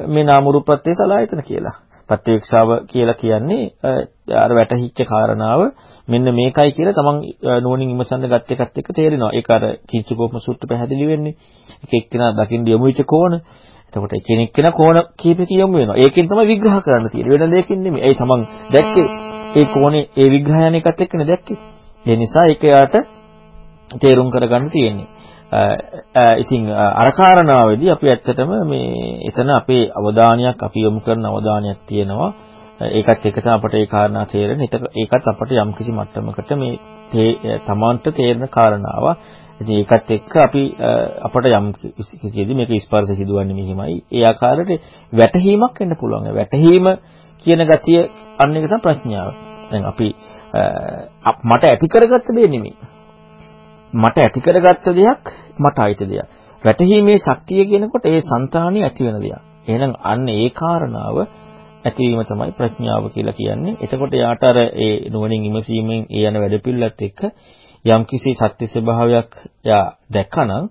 මේ නාම රූප ප්‍රත්‍ය සලආයතන කියලා. ප්‍රත්‍යක්ෂාව කියලා කියන්නේ අර වැටහිච්ච කාරණාව මෙන්න මේකයි කියලා තමන් නුවණින් විමසන්න ගත්ත එකත් එක්ක තේරෙනවා. ඒක අර කිංචකෝපම සූත්‍ර පැහැදිලි වෙන්නේ. එක එක්කෙනා දකින්න යොමු වෙච්ච කෝණ. එතකොට එකිනෙක කෙනා කෝණ කීපක යොමු වෙනවා. ඒකෙන් තමයි විග්‍රහ කරන්න තියෙන්නේ. වෙන දෙයකින් නෙමෙයි. ඒ තමන් දැක්කේ ඒ කෝණේ ඒ විග්‍රහයන එකත් එක්කනේ දැක්කේ. ඒ නිසා ඒක යාට තේරුම් කරගන්න තියෙන්නේ. ඉතින් අර කාරණාවේදී අපි ඇත්තටම මේ එතන අපේ අවධානයක් අපි යොමු කරන අවධානයක් තියෙනවා. ඒකත් එක තමයි අපට ඒ කාරණා තේරෙන. ඒකත් අපට යම්කිසි මට්ටමකට මේ තමාන්ට තේරෙන කාරණාව. ඉතින් ඒකත් එක්ක අපි අපට යම් කිසිදී මේක ස්පර්ශ සිදුවන්නේ මෙහිමයි. ඒ ආකාරයට වැටහීමක් වෙන්න පුළුවන්. වැටහීම කියන ගතිය අන්න එක තමයි ප්‍රඥාව. දැන් අපි මට ඇති කරගත්ත දේ නෙමෙයි. මට ඇති කරගත්ත දෙයක් මට අයිති දෙයක්. වැටහීමේ ශක්තිය කියනකොට ඒ సంతානිය ඇති වෙන දෙයක්. එහෙනම් අන්න ඒ කාරණාව ඇතිවීම තමයි ප්‍රඥාව කියලා කියන්නේ. එතකොට යාට අර ඒ නුවණින් ඉමසීමෙන් ඒ යන වැඩපිළිවෙලත් එක්ක යම්කිසි සත්‍ය ස්වභාවයක් යා දැක්කනම්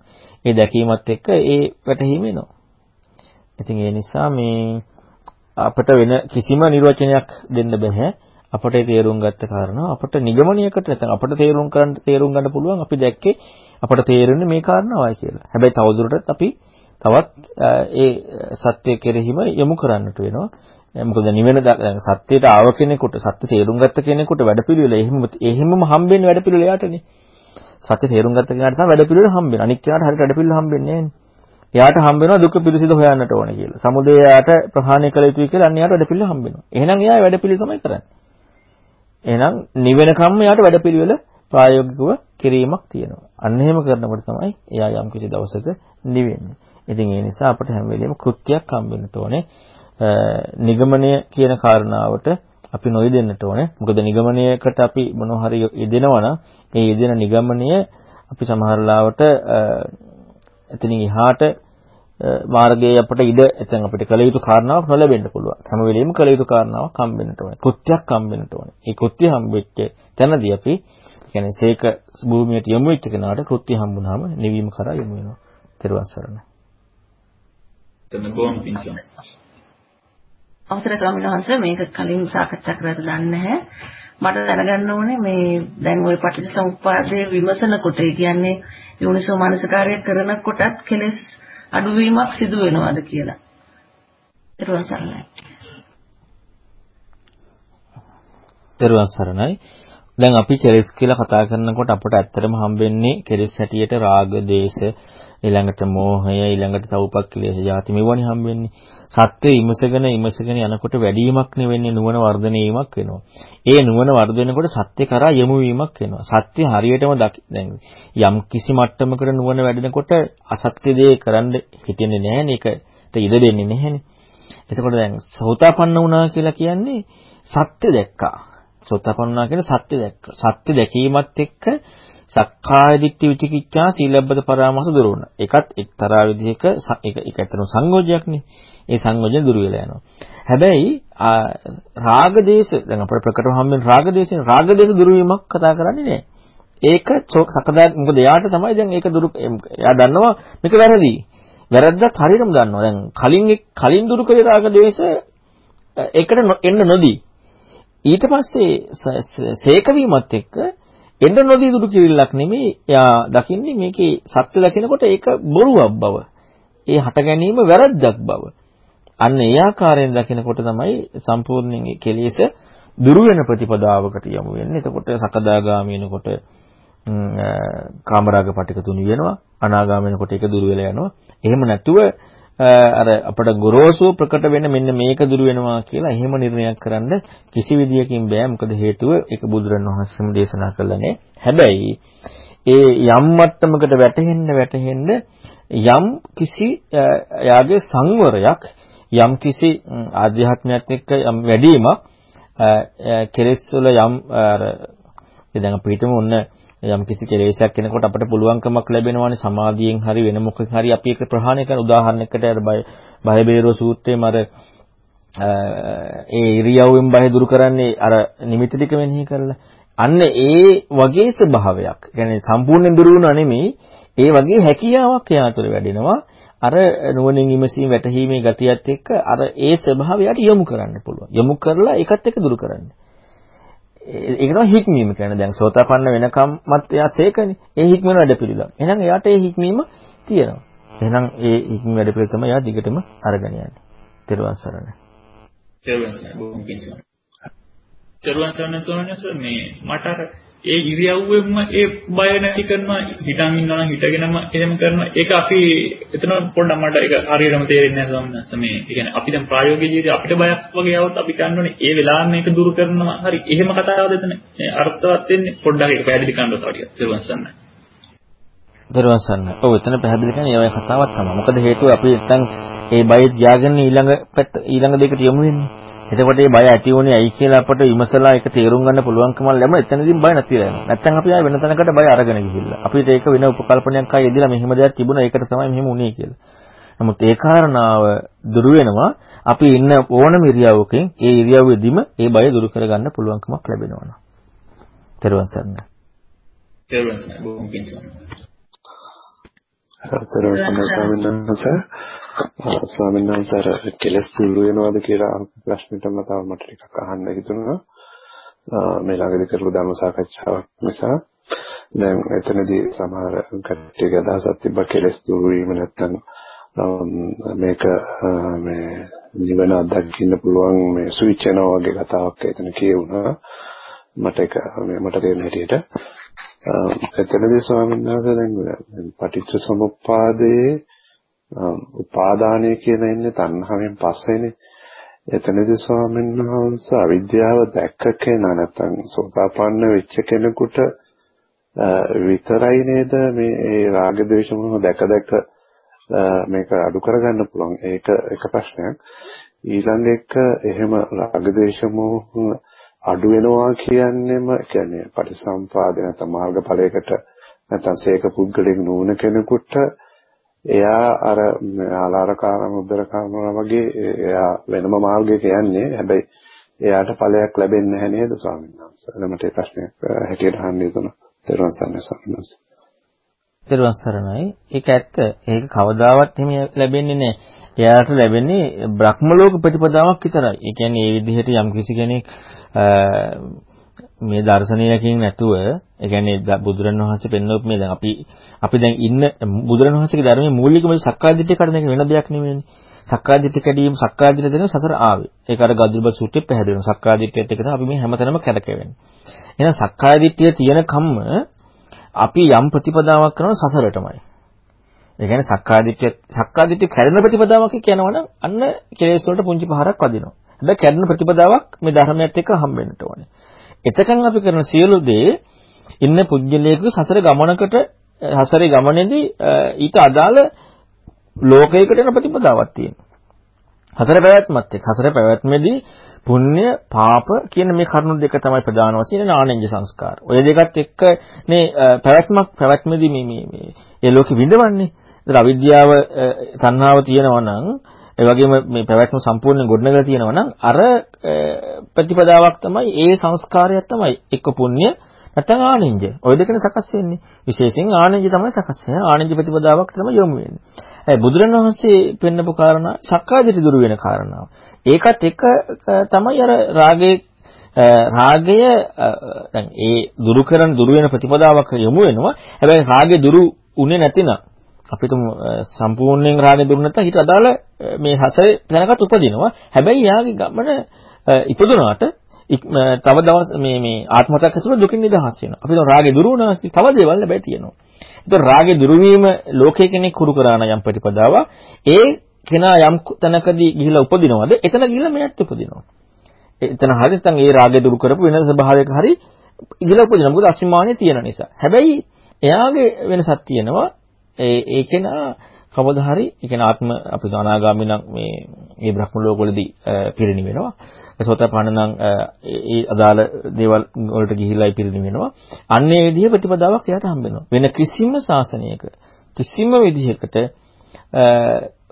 ඒ දැකීමත් එක්ක ඒ වැටහීම එනවා. ඉතින් ඒ නිසා මේ අපිට වෙන කිසිම නිර්වචනයක් දෙන්න බෑ. අපට තේරුම් ගත්ත කාරණා අපට නිගමනයකට නැත්නම් අපට තේරුම් ගන්න තේරුම් ගන්න පුළුවන් අපි දැක්කේ අපට තේරෙන්නේ මේ කාරණාවයි කියලා. හැබැයි තවදුරටත් අපි තවත් ඒ සත්‍ය කෙරෙහිම යොමු කරන්නට වෙනවා. මොකද නිවෙන සත්‍යයට ආව කෙනෙකුට සත්‍ය තේරුම් ගත්ත කෙනෙකුට වැඩපිළිවෙල එහෙම එහෙමම හම්බෙන්නේ වැඩපිළිවෙල යාටනේ. සත්‍ය තේරුම් ගත්ත කෙනාට තමයි වැඩපිළිවෙල හම්බෙන්නේ. අනික් කෙනාට හරියට වැඩපිළිවෙල හම්බෙන්නේ නැහැ. එයාට හම්බ වෙනවා දුක පිළිසිඳ හොයන්නට ඕනේ කියලා. සමුදය එයාට ප්‍රහාණය කළ යුතුයි කියලා අන්න එයාට වැඩපිළිවෙල හම්බ වෙනවා. එහෙනම් එයා වැඩපිළිවෙල තමයි කරන්නේ. එහෙනම් නිවෙනකම්ම යාට වැඩපිළිවෙල ප්‍රායෝගිකව කිරීමක් තියෙනවා. අන්න එහෙම කරනකොට තමයි එයා යම් කිසි දවසක නිවෙන්නේ. ඉතින් ඒ නිසා අපිට හැම වෙලෙම කෘත්‍යයක් හම්බෙන්නට ඕනේ. නිගමනය කියන කාරණාවට අපි නොයෙදෙන්නට ඕනේ. මොකද නිගමනයකට අපි මොනවා හරි යෙදෙනවා නම් ඒ යෙදෙන නිගමනය අපි සමහර ලාවට එතනින් එහාට මාර්ගයේ අපට ඉඩ එතෙන් අපිට කළ යුතු කාරණාවක් නොලැබෙන්න පුළුවන්. හැම වෙලෙම කළ යුතු කාරණාවක් හම්බෙන්නට ඕනේ. කෘත්‍යයක් හම්බෙන්නට ඕනේ. මේ කෘත්‍ය හම්බෙච්ච තැනදී අපි කියන්නේ සීක භූමියට යොමු වෙච්ච කෙනාට කෘත්‍ය හම්බුනහම නිවීම කරා යොමු වෙනවා. ත්‍රිවන් සරණයි. එතන බොම් පිංසම්. අවසරයි ස්වාමීන් වහන්සේ මේක කලින් සාකච්ඡා කරලා දන්නේ නැහැ. මට දැනගන්න ඕනේ මේ දැන් ওই පටිච්චසමුප්පාදයේ විමසනකොට ඒ කියන්නේ යෝනිසෝ මානසිකාරය කරනකොටත් කෙලස් අඩුවීමක් සිදු වෙනවද කියලා. ඊට සරණයි. ඊට සරණයි. දැන් අපි කෙලස් කියලා කතා කරනකොට අපට ඇත්තටම හම්බෙන්නේ කෙලස් හැටියට රාග, දේශ, ඊළඟට මෝහය, ඊළඟට තවුපක්ඛලේශ જાති මෙවනි හම්බෙන්නේ. සත්‍ය ඉමසගෙන ඉමසගෙන යනකොට වැඩිවීමක් නෙවෙන්නේ නුවණ වර්ධනය වීමක් වෙනවා. ඒ නුවණ වර්ධනයකොට සත්‍ය කරා යොමු වීමක් වෙනවා. සත්‍ය හරියටම දැන් යම් කිසි මට්ටමකට නුවණ වැඩෙනකොට අසත්‍ය දේ කරන්න හිතෙන්නේ නැහැනේ. ඒකට ඉඩ දෙන්නේ නැහැනේ. එතකොට දැන් සෝතාපන්න වුණා කියලා කියන්නේ සත්‍ය දැක්කා. සෝතාපන්න වුණා කියන්නේ සත්‍ය දැක්කා. සත්‍ය දැකීමත් එක්ක සක්කාය දිට්ඨි විචිකිච්ඡා සීලබ්බත පරාමාස දුරු වුණා. ඒකත් එක්තරා විදිහක ඒක ඒක ඇත්තටම සංයෝජයක්නේ. ඒ සංයෝජන දුරු වෙලා යනවා. හැබැයි රාග දේශ දැන් අපේ ප්‍රකටව හම්බෙන රාග දේශේ රාග දේශ දුරු වීමක් කතා කරන්නේ නැහැ. ඒක සකදා මොකද එයාට තමයි දැන් ඒක දුරු එයා දන්නවා මේක වැරදි. වැරද්දත් හරියටම දන්නවා. දැන් කලින් කලින් දුරු කළේ රාග දේශ ඒකට එන්න නොදී ඊට පස්සේ සේක වීමත් එක්ක එන්න නොදී දුරු කිරිල්ලක් නෙමෙයි එයා දකින්නේ මේකේ සත්‍ය දකිනකොට ඒක බොරුවක් බව. ඒ හට ගැනීම වැරද්දක් බව. අන්න ඒ ආකාරයෙන් දකිනකොට තමයි සම්පූර්ණයෙන් කෙලෙස දුරු වෙන ප්‍රතිපදාවකට යමු වෙන්නේ. එතකොට සකදාගාමී වෙනකොට කාමරාග පටික තුනි වෙනවා. අනාගාමී වෙනකොට ඒක දුරු වෙලා යනවා. එහෙම නැතුව අර අපට ගොරෝසු ප්‍රකට වෙන මෙන්න මේක දුරු වෙනවා කියලා එහෙම නිර්ණයක් කරන්න කිසි විදියකින් බෑ. මොකද හේතුව ඒක බුදුරණවහන්සේම දේශනා කළානේ. හැබැයි ඒ යම් මට්ටමකට වැටෙන්න වැටෙන්න යම් කිසි යාගේ සංවරයක් යම් කිසි ආධ්‍යාත්මයත් එක්ක යම් වැඩිමක් කෙලෙස් වල යම් අර දැන් අපිටම ඔන්න යම් කිසි කෙලෙසයක් කෙනෙකුට අපිට පුළුවන්කමක් ලැබෙනවානේ සමාධියෙන් හරි වෙන මොකකින් හරි අපි ඒක ප්‍රහාණය කරන උදාහරණයකට අර බය බය බේරෝ සූත්‍රයේම අර ඒ ඉරියව්වෙන් බය දුරු කරන්නේ අර නිමිති ටික මෙනෙහි කරලා අන්න ඒ වගේ ස්වභාවයක්. يعني සම්පූර්ණයෙන් දුරු වුණා නෙමෙයි ඒ වගේ හැකියාවක් එයා තුළ වැඩෙනවා. අර නුවණින් විමසීම වැටහීමේ ගතියත් එක්ක අර ඒ ස්වභාවයට යොමු කරන්න පුළුවන්. යොමු කරලා ඒකත් එක්ක දුරු කරන්න. ඒක තමයි හික්මීම කියන්නේ. දැන් සෝතාපන්න වෙනකම්මත් එයා සේකනේ. ඒ හික්මන වැඩ පිළිලා. එහෙනම් එයාට ඒ හික්මීම තියෙනවා. එහෙනම් ඒ හික්ම වැඩ පිළිවෙල තමයි එයා දිගටම අරගෙන යන්නේ. ත්‍රිවන් සරණයි. ත්‍රිවන් සරණයි. බොහොම පිං සරණයි. ත්‍රිවන් සරණයි සෝනස් මේ මට අර ඒ ඉරියව්වෙම ඒ බය නැති කරනවා හිතන් ඉන්නවා නම් හිටගෙනම එහෙම කරනවා. ඒක අපි එතන පොඩ්ඩක් මට ඒක හරියටම තේරෙන්නේ නැහැ ස්වාමීන් වහන්සේ. මේ ඒ කියන්නේ අපි දැන් ප්‍රායෝගික ජීවිතේ අපිට බයක් වගේ આવොත් අපි කරන්නේ ඒ වෙලාවෙම මේක දුරු කරනවා. හරි එහෙම කතාවද එතන? අර්ථවත් වෙන්නේ පොඩ්ඩක් ඒක පැහැදිලි කරන්න ඕන ටිකක්. දරුවන් සන්න දරුවන් සන්න ඔව් එතන පැහැදිලි කරන්නේ ඒ වගේ කතාවක් තමයි. මොකද හේතුව අපි නැත්තම් ඒ බය තියාගෙන ඊළඟ පැත්ත ඊළඟ දෙකට යමු වෙන්නේ. එතකොට මේ බය ඇති වුණේ ඇයි කියලා අපට විමසලා ඒක තේරුම් ගන්න පුළුවන්කම ලැබෙන එතනදී බය නැති වෙනවා. නැත්තම් අපි ආයෙ වෙන තැනකට බය අරගෙන ගිහිල්ලා. අපිට ඒක වෙන උපකල්පනයක් ආයෙ එදිලා මෙහෙම දෙයක් තිබුණා ඒකට තමයි මෙහෙම වුණේ කියලා. නමුත් ඒ කාරණාව දුරු වෙනවා අපි ඉන්න ඕනම ඉරියව්වකින් ඒ ඉරියව්වෙදිම ඒ බය දුරු කරගන්න පුළුවන්කමක් ලැබෙනවා. තෙරුවන් සරණයි. තෙරුවන් සරණයි. බොහොම පිං අතර ස්වාමීන් වහන්සේ ස්වාමීන් වහන්සේ අර කෙලස් දුරු වෙනවද කියලා ප්‍රශ්නෙට මතව මට ටිකක් අහන්න හිතුණා. මේ ළඟදී කරපු ධර්ම සාකච්ඡාවක් නිසා දැන් එතනදී සමහර කට්ටියගේ අදහසක් තිබ්බ කෙලස් දුරු වීම නැත්තම් මේක මේ නිවන අත්දකින්න පුළුවන් මේ ස්විච් වෙනවා වගේ කතාවක් එතන කියුණා. මට ඒක මට තේරෙන හැටියට Um, එතනදී ස්වාමීන් වහන්සේ දැන් පටිච්ච සමුප්පාදයේ um, උපාදානය කියන එන්නේ තණ්හාවෙන් පස්සේනේ. එතනදී ස්වාමීන් වහන්සේ අවිද්‍යාව දැක්ක කෙනා නැත්නම් සෝතාපන්න වෙච්ච කෙනෙකුට uh, විතරයි නේද මේ රාග ද්වේෂ මොහ දැක දැක uh, මේක අඩු කරගන්න පුළුවන්. ඒක එක ප්‍රශ්නයක්. ඊළඟ එක එහෙම රාග ද්වේෂ මොහ අඩු වෙනවා කියන්නේම කියන්නේ පටිසම්පාද නැත්නම් මාර්ගඵලයකට නැත්නම් සේක පුද්ගලෙක් නුවණ කෙනෙකුට එයා අර ආලාරකාර මුද්දරකාම වගේ එයා වෙනම මාර්ගයක යන්නේ හැබැයි එයාට ඵලයක් ලැබෙන්නේ නැහැ නේද ස්වාමීන් වහන්සේ. මට ඒ ප්‍රශ්නයක් හැටියට අහන්න යුතුන. තෙරුවන් සරණයි ස්වාමීන් වහන්සේ. තෙරුවන් සරණයි. ඒක ඇත්ත. ඒක කවදාවත් එහෙම ලැබෙන්නේ නැහැ. එයාට ලැබෙන්නේ බ්‍රහ්ම ලෝක ප්‍රතිපදාවක් විතරයි. ඒ කියන්නේ මේ විදිහට යම් කිසි කෙනෙක් මේ දර්ශනයකින් නැතුව ඒ කියන්නේ බුදුරණවහන්සේ පෙන්වපු මේ දැන් අපි අපි දැන් ඉන්න බුදුරණවහන්සේගේ ධර්මයේ මූලිකම සක්කායදිට්ඨිය කඩන එක වෙන දෙයක් නෙමෙයිනේ. සක්කායදිට්ඨිය කැඩීම සක්කායදිට්ඨිය දෙන සසර ආවේ. ඒක අර ගදුල්බ සූත්‍රයේ පැහැදිලි වෙනවා. සක්කායදිට්ඨියත් එක තමයි අපි මේ හැමතැනම කැඩකෙවෙන්නේ. එහෙනම් සක්කායදිට්ඨිය තියෙන කම්ම අපි යම් ප්‍රතිපදාවක් කරන සසරටමයි. ඒ කියන්නේ සක්කාදිට්ඨිය සක්කාදිට්ඨිය කැඩෙන ප්‍රතිපදාවක් කියනවනම් අන්න කෙලෙස් වලට පුංචි පහරක් වදිනවා. හැබැයි කැඩෙන ප්‍රතිපදාවක් මේ ධර්මයත් එක්ක හම්බෙන්නට ඕනේ. එතකන් අපි කරන සියලු දේ ඉන්න පුජ්‍යලයක සසර ගමනකට සසරේ ගමනේදී ඊට අදාළ ලෝකයකට යන ප්‍රතිපදාවක් තියෙනවා. හසර පැවැත්මත් එක්ක හසර පැවැත්මේදී පුණ්‍ය පාප කියන මේ කරුණු දෙක තමයි ප්‍රධාන වශයෙන් නාණ්‍ය සංස්කාර. ඔය දෙකත් එක්ක මේ පැවැත්මක් පැවැත්මේදී මේ මේ මේ ඒ ලෝකෙ විඳවන්නේ. ඒතර අවිද්‍යාව සංහාව තියෙනවා නම් ඒ වගේම මේ පැවැත්ම සම්පූර්ණයෙන් ගොඩනගලා තියෙනවා නම් අර ප්‍රතිපදාවක් තමයි ඒ සංස්කාරයක් තමයි එක්ක පුණ්‍ය නැත්නම් ආනන්ජ. ওই දෙකනේ සකස් වෙන්නේ. විශේෂයෙන් ආනන්ජ තමයි සකස් වෙන්නේ. ආනන්ජ ප්‍රතිපදාවක් තමයි යොමු වෙන්නේ. ඒ බුදුරණවහන්සේ පෙන්නපු කාරණා සක්කාදිට දුරු වෙන කාරණාව. ඒකත් එක තමයි අර රාගයේ රාගය දැන් ඒ දුරු කරන දුරු වෙන ප්‍රතිපදාවක් යොමු වෙනවා. හැබැයි රාගය දුරු උනේ නැතිනම් අපිට සම්පූර්ණයෙන් රාගය දුරු නැත්නම් ඊට අදාළ මේ හසරේ දැනකට උපදිනවා. හැබැයි යාගේ ගමන ඉපදුනාට තව දවස් මේ මේ ආත්මතක් ඇතුළත දුකින් නිදහස් වෙනවා. අපි දැන් රාගේ දුරු වුණා තව දේවල් හැබැයි තියෙනවා. ඒතර රාගේ දුරු වීම ලෝකයේ කෙනෙක් කුරු කරාන යම් ප්‍රතිපදාව ඒ කෙනා යම් තැනකදී ගිහිලා උපදිනවද එතන ගිහිලා මෙයත් උපදිනවා. එතන හරි නැත්නම් ඒ රාගය දුරු කරපු වෙන ස්වභාවයක හරි ගිහිලා උපදිනවා. මොකද අසීමානිය තියෙන නිසා. හැබැයි එයාගේ වෙනසක් තියෙනවා. ඒ ඒ කෙනා කවදා හරි ඒ කියන්නේ ආත්ම අපි අනාගාමී නම් මේ මේ බ්‍රහ්ම ලෝකවලදී පිරිණි වෙනවා. සෝතපන්න නම් ඒ අදාළ දේවල් වලට ගිහිල්ලායි පිරිණි වෙනවා. අන්න ඒ විදිහේ ප්‍රතිපදාවක් එයාට හම්බ වෙනවා. වෙන කිසිම ශාසනයක කිසිම විදිහකට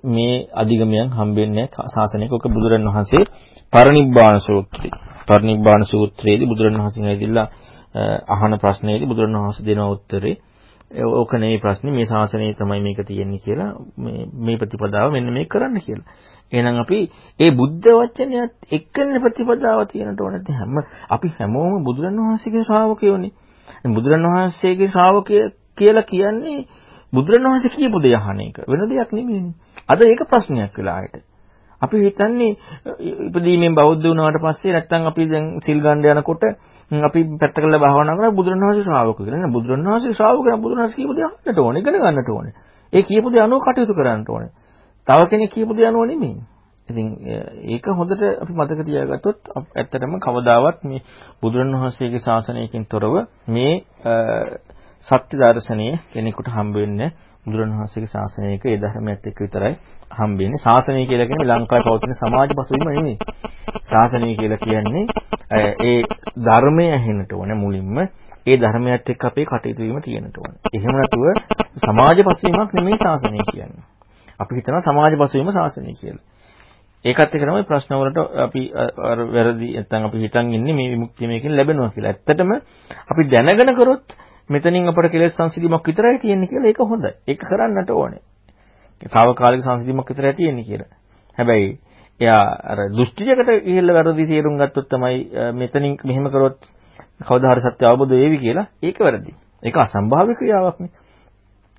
මේ අධිගමයන් හම්බෙන්නේ නැහැ ශාසනයක. ඔක බුදුරණවහන්සේ පරිනිබ්බාන සූත්‍රය. පරිනිබ්බාන සූත්‍රයේදී බුදුරණවහන්සේ ඇවිදලා අහන ප්‍රශ්නයේදී බුදුරණවහන්සේ දෙන උත්තරේ ඕක නෙවෙයි ප්‍රශ්නේ මේ ශාසනයේ තමයි මේක තියෙන්නේ කියලා මේ මේ ප්‍රතිපදාව මෙන්න මේක කරන්න කියලා. එහෙනම් අපි ඒ බුද්ධ වචනයත් එක්කනේ ප්‍රතිපදාව තියෙනට ඕනේ. හැම අපි හැමෝම බුදුරණවහන්සේගේ ශ්‍රාවකයෝනේ. බුදුරණවහන්සේගේ ශ්‍රාවකය කියලා කියන්නේ බුදුරණවහන්සේ කියපු දේ අහන එක. වෙන දෙයක් නෙමෙයිනේ. අද ඒක ප්‍රශ්නයක් වෙලා ආයෙත්. අපි හිතන්නේ ඉපදීමෙන් බෞද්ධ වුණාට පස්සේ නැත්තම් අපි දැන් සිල් ගන්න යනකොට අපි පැත්ත කරලා භාවනා කරලා බුදුරණවහන්සේ ශ්‍රාවක කියලා. නේද? බුදුරණවහන්සේ ශ්‍රාවක කරන බුදුරණවහන්සේ කියපු දේ අහන්නට ඕනේ, ඉගෙන ගන්නට ඕනේ. ඒ කියපු දේ අනුව කටයුතු කරන්නට ඕනේ. තව කෙනෙක් කියපු දේ අනුව නෙමෙයි. ඉතින් ඒක හොඳට අපි මතක තියාගත්තොත් ඇත්තටම කවදාවත් මේ බුදුරණවහන්සේගේ ශාසනයකින් තොරව මේ සත්‍ය දර්ශනීය කෙනෙකුට හම්බ වෙන්නේ බුදුරණවහන්සේගේ ශාසනයක ඒ ධර්මයත් එක්ක විතරයි හම්බෙන්නේ. ශාසනය කියලා කියන්නේ ලංකාවේ පවතින සමාජ පසුබිම නෙමෙයි. ශාසනය කියලා කියන්නේ ඒ ධර්මය ඇහෙන්නට ඕන මුලින්ම ඒ ධර්මයත් එක්ක අපේ කටයුතු වීම තියෙන්නට ඕන. එහෙම නැතුව සමාජ පසුබිමක් නෙමෙයි ශාසනය කියන්නේ. අපි හිතනවා සමාජ පසුබිම ශාසනය කියලා. ඒකත් එක්ක තමයි ප්‍රශ්න වලට අපි අර වැරදි නැත්නම් අපි හිතන් ඉන්නේ මේ විමුක්තිය මේකෙන් ලැබෙනවා කියලා. ඇත්තටම අපි දැනගෙන කරොත් මෙතනින් අපට කෙලෙස් සංසිඳීමක් විතරයි තියෙන්නේ කියලා ඒක හොඳයි. ඒක කරන්නට ඕනේ. తాවකාලික සංසිඳීමක් විතරයි තියෙන්නේ කියලා. හැබැයි එයා අර දෘෂ්ටියකට ගිහිල්ලා වැරදි තේරුම් ගත්තොත් තමයි මෙතනින් මෙහෙම කරොත් කවදා හරි සත්‍ය අවබෝධ වෙවි කියලා ඒක වැරදි. ඒක අසම්භාවික ක්‍රියාවක්නේ.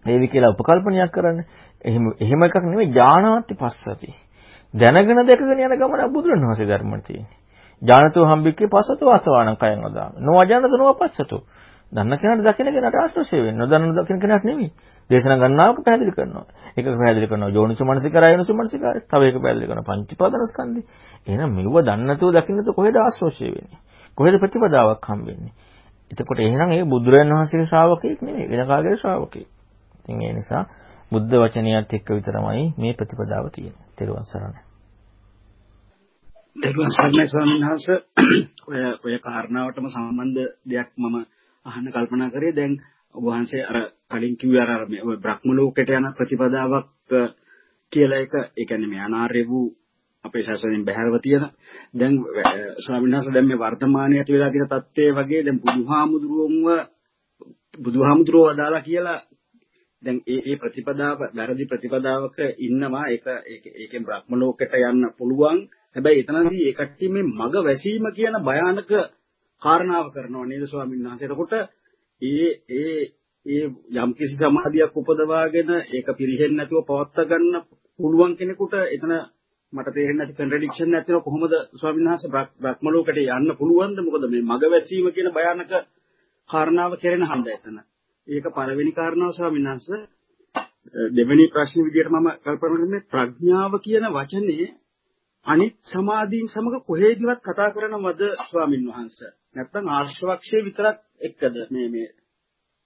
ඒවි කියලා උපකල්පනයක් කරන්න. එහෙම එහෙම එකක් නෙමෙයි ඥානාති පස්සති. දැනගෙන දැකගෙන යන ගමන බුදුරණවහන්සේ ධර්මයේ තියෙන්නේ. ඥානතෝ හම්බික්කේ පස්සතෝ අසවාණං කයං වදාම. නොඅජානත නොපස්සතෝ. දන්න කෙනාට දකින කෙනාට ආශ්‍රෝෂය වෙන්නේ. නොදන්න දකින කෙනාට නෙමෙයි. දේශනා ගන්නාවක පැහැදිලි කරනවා. ඒක පැහැදිලි කරනවා යෝනිසු මනසිකාරය යෝනිසු මනසිකාරය. තව ඒක පැහැදිලි කරනවා පංචපාදනස්කන්ධය. එහෙනම් මෙව දන්නතෝ දකින්නතෝ කොහෙද ආශ්‍රෝෂය වෙන්නේ? කොහෙද ප්‍රතිපදාවක් හම්බෙන්නේ? එතකොට එහෙනම් ඒ බුදුරජාණන් වහන්සේගේ ශ්‍රාවකෙක් නෙමෙයි වෙන කාගේ ශ්‍රාවකෙක්. ඉතින් ඒ නිසා බුද්ධ වචනයත් එක්ක විතරමයි මේ ප්‍රතිපදාව තියෙන්නේ. තෙරුවන් සරණයි. තෙරුවන් සරණයි ස්වාමීන් වහන්සේ ඔය ඔය කාරණාවටම සම්බන්ධ දෙයක් මම අහන්න කල්පනා කරේ. දැන් ඔබ වහන්සේ අර කලින් කිව්වේ අර මේ ඔය බ්‍රහ්ම ලෝකයට යන ප්‍රතිපදාවක් කියලා එක. ඒ කියන්නේ මේ අනාර්ය වූ අපේ ශාසනයෙන් බැහැරව තියෙන. දැන් ස්වාමීන් වහන්සේ දැන් මේ වර්තමානයට වෙලා තියෙන தත්ත්වය වගේ දැන් බුදුහාමුදුරුවන්ව බුදුහාමුදුරුවෝ වදාලා කියලා දැන් ඒ ඒ ප්‍රතිපදාව වැරදි ප්‍රතිපදාවක ඉන්නවා. ඒක ඒකෙන් බ්‍රහ්ම ලෝකයට යන්න පුළුවන්. හැබැයි එතනදී ඒ කට්ටිය මේ මග වැසීම කියන භයානක කාරණාව කරනවා නේද ස්වාමීන් වහන්සේ. එතකොට ඒ ඒ ඒ යම් කිසි සමාධියක් උපදවාගෙන ඒක පිරෙහෙන්නේ නැතුව පවත්වා ගන්න පුළුවන් කෙනෙකුට එතන මට තේරෙන්නේ නැති කන්ට්‍රඩික්ෂන් නැතිව කොහොමද ස්වාමීන් වහන්සේ බ්‍රහ්ම ලෝකයට යන්න පුළුවන්ද? මොකද මේ මග වැසීම කියන භයානක කාරණාව කෙරෙන හන්ද එතන. ඒක පළවෙනි කාරණාව ස්වාමීන් වහන්සේ දෙවෙනි ප්‍රශ්නේ විදිහට මම කල්පනා කරන්නේ ප්‍රඥාව කියන වචනේ අනිත් සමාධීන් සමග කොහේදිවත් කතා කරනවද ස්වාමින් වහන්සේ නැත්නම් ආශ්‍රවක්ෂය විතරක් එක්කද? මේ මේ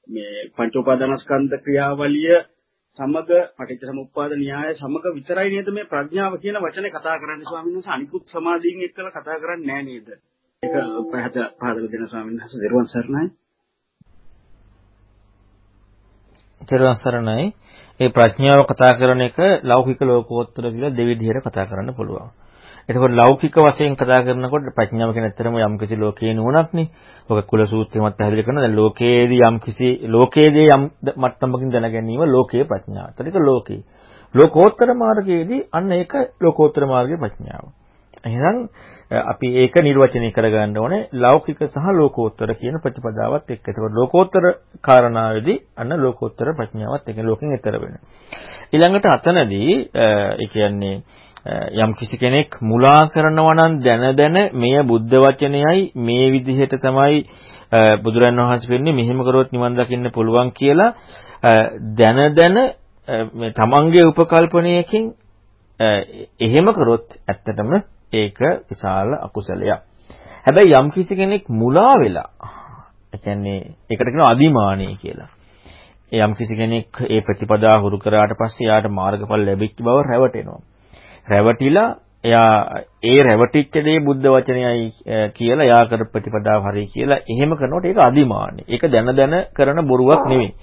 මේ පංච උපාදානස්කන්ධ ක්‍රියාවලිය සමග පටිච්චසමුප්පාද න්‍යාය සමග විතරයි නේද මේ ප්‍රඥාව කියන වචනේ කතා කරන්නේ? ස්වාමීන් වහන්සේ අනිකුත් සමාධීන් එක්කලා කතා කරන්නේ නැහැ නේද? ඒක පහත පහදලා දෙන ස්වාමීන් වහන්සේ දරුවන් සරණයි. දරුවන් සරණයි. ඒ ප්‍රඥාව කතා කරන එක ලෞකික ලෝකෝත්තර කියලා දෙවිධියට කතා කරන්න පුළුවන්. එතකොට ලෞකික වශයෙන් කතා කරනකොට ප්‍රඥාව කියන ඇත්තරම යම් කිසි ලෝකයේ නුවණක්නේ. ඔක කුල සූත්‍රෙමත් පැහැදිලි කරනවා. දැන් ලෝකයේදී යම් කිසි ලෝකයේදී යම් මට්ටමකින් දැන ගැනීම ලෝකයේ ප්‍රඥාව. ඒතරික ලෝකේ. ලෝකෝත්තර මාර්ගයේදී අන්න ඒක ලෝකෝත්තර මාර්ගයේ ප්‍රඥාව. එහෙනම් අපි ඒක නිර්වචනය කරගන්න ඕනේ ලෞකික සහ ලෝකෝත්තර කියන ප්‍රතිපදාවත් එක්ක. ඒකෝට ලෝකෝත්තර කාරණාවේදී අන්න ලෝකෝත්තර ප්‍රඥාවත් එක්ක ලෝකෙන් ඈතර වෙනවා. ඊළඟට අතනදී ඒ කියන්නේ යම් කිසි කෙනෙක් මුලා කරනවා නම් දැන දැන මෙය බුද්ධ වචනයයි මේ විදිහට තමයි බුදුරන් වහන්සේ කියන්නේ මෙහෙම කරොත් නිවන් දකින්න පුළුවන් කියලා දැන දැන මේ තමන්ගේ උපකල්පනයකින් එහෙම කරොත් ඇත්තටම ඒක විශාල අකුසලයක්. හැබැයි යම් කිසි කෙනෙක් මුලා වෙලා ඒ කියන්නේ ඒකට කියනවා අදිමානී කියලා. යම් කිසි කෙනෙක් ඒ ප්‍රතිපදා හුරු කරාට පස්සේ යාට මාර්ගඵල ලැබිච්ච බව රැවටෙනවා. රැවටිලා එයා ඒ රැවටිච්ච දේ බුද්ධ වචනයයි කියලා එයා කර ප්‍රතිපදාව හරි කියලා එහෙම කරනකොට ඒක අදිමාන්නේ. ඒක දැන දැන කරන බොරුවක් නෙවෙයි.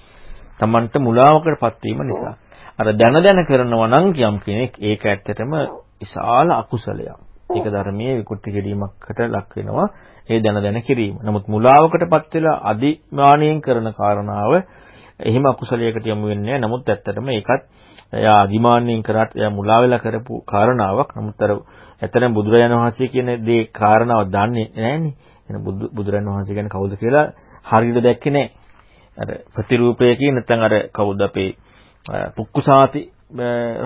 Tamanට මුලාවකටපත් වීම නිසා. අර දැන දැන කරනවා නම් යම් කෙනෙක් ඒක ඇත්තටම විශාල අකුසලයක්. ඒක ධර්මයේ විකෘති කිරීමකට ලක් වෙනවා. ඒ දැන දැන කිරීම. නමුත් මුලාවකටපත් වෙලා අදිමානියෙන් කරන කාරණාව එහෙම අකුසලයකට යමු වෙන්නේ නැහැ. නමුත් ඇත්තටම ඒකත් එයා අදිමාන්‍යයෙන් කරාට එයා මුලා වෙලා කරපු කාරණාවක්. නමුත් අර ඇත්තටම බුදුරජාණන් වහන්සේ කියන දේ කාරණාව දන්නේ නැහැනේ. එහෙනම් බුදුරජාණන් වහන්සේ කියන්නේ කවුද කියලා හරියට දැක්කේ නැහැ. අර ප්‍රතිරූපයකින් නැත්නම් අර කවුද අපේ පුක්කුසාති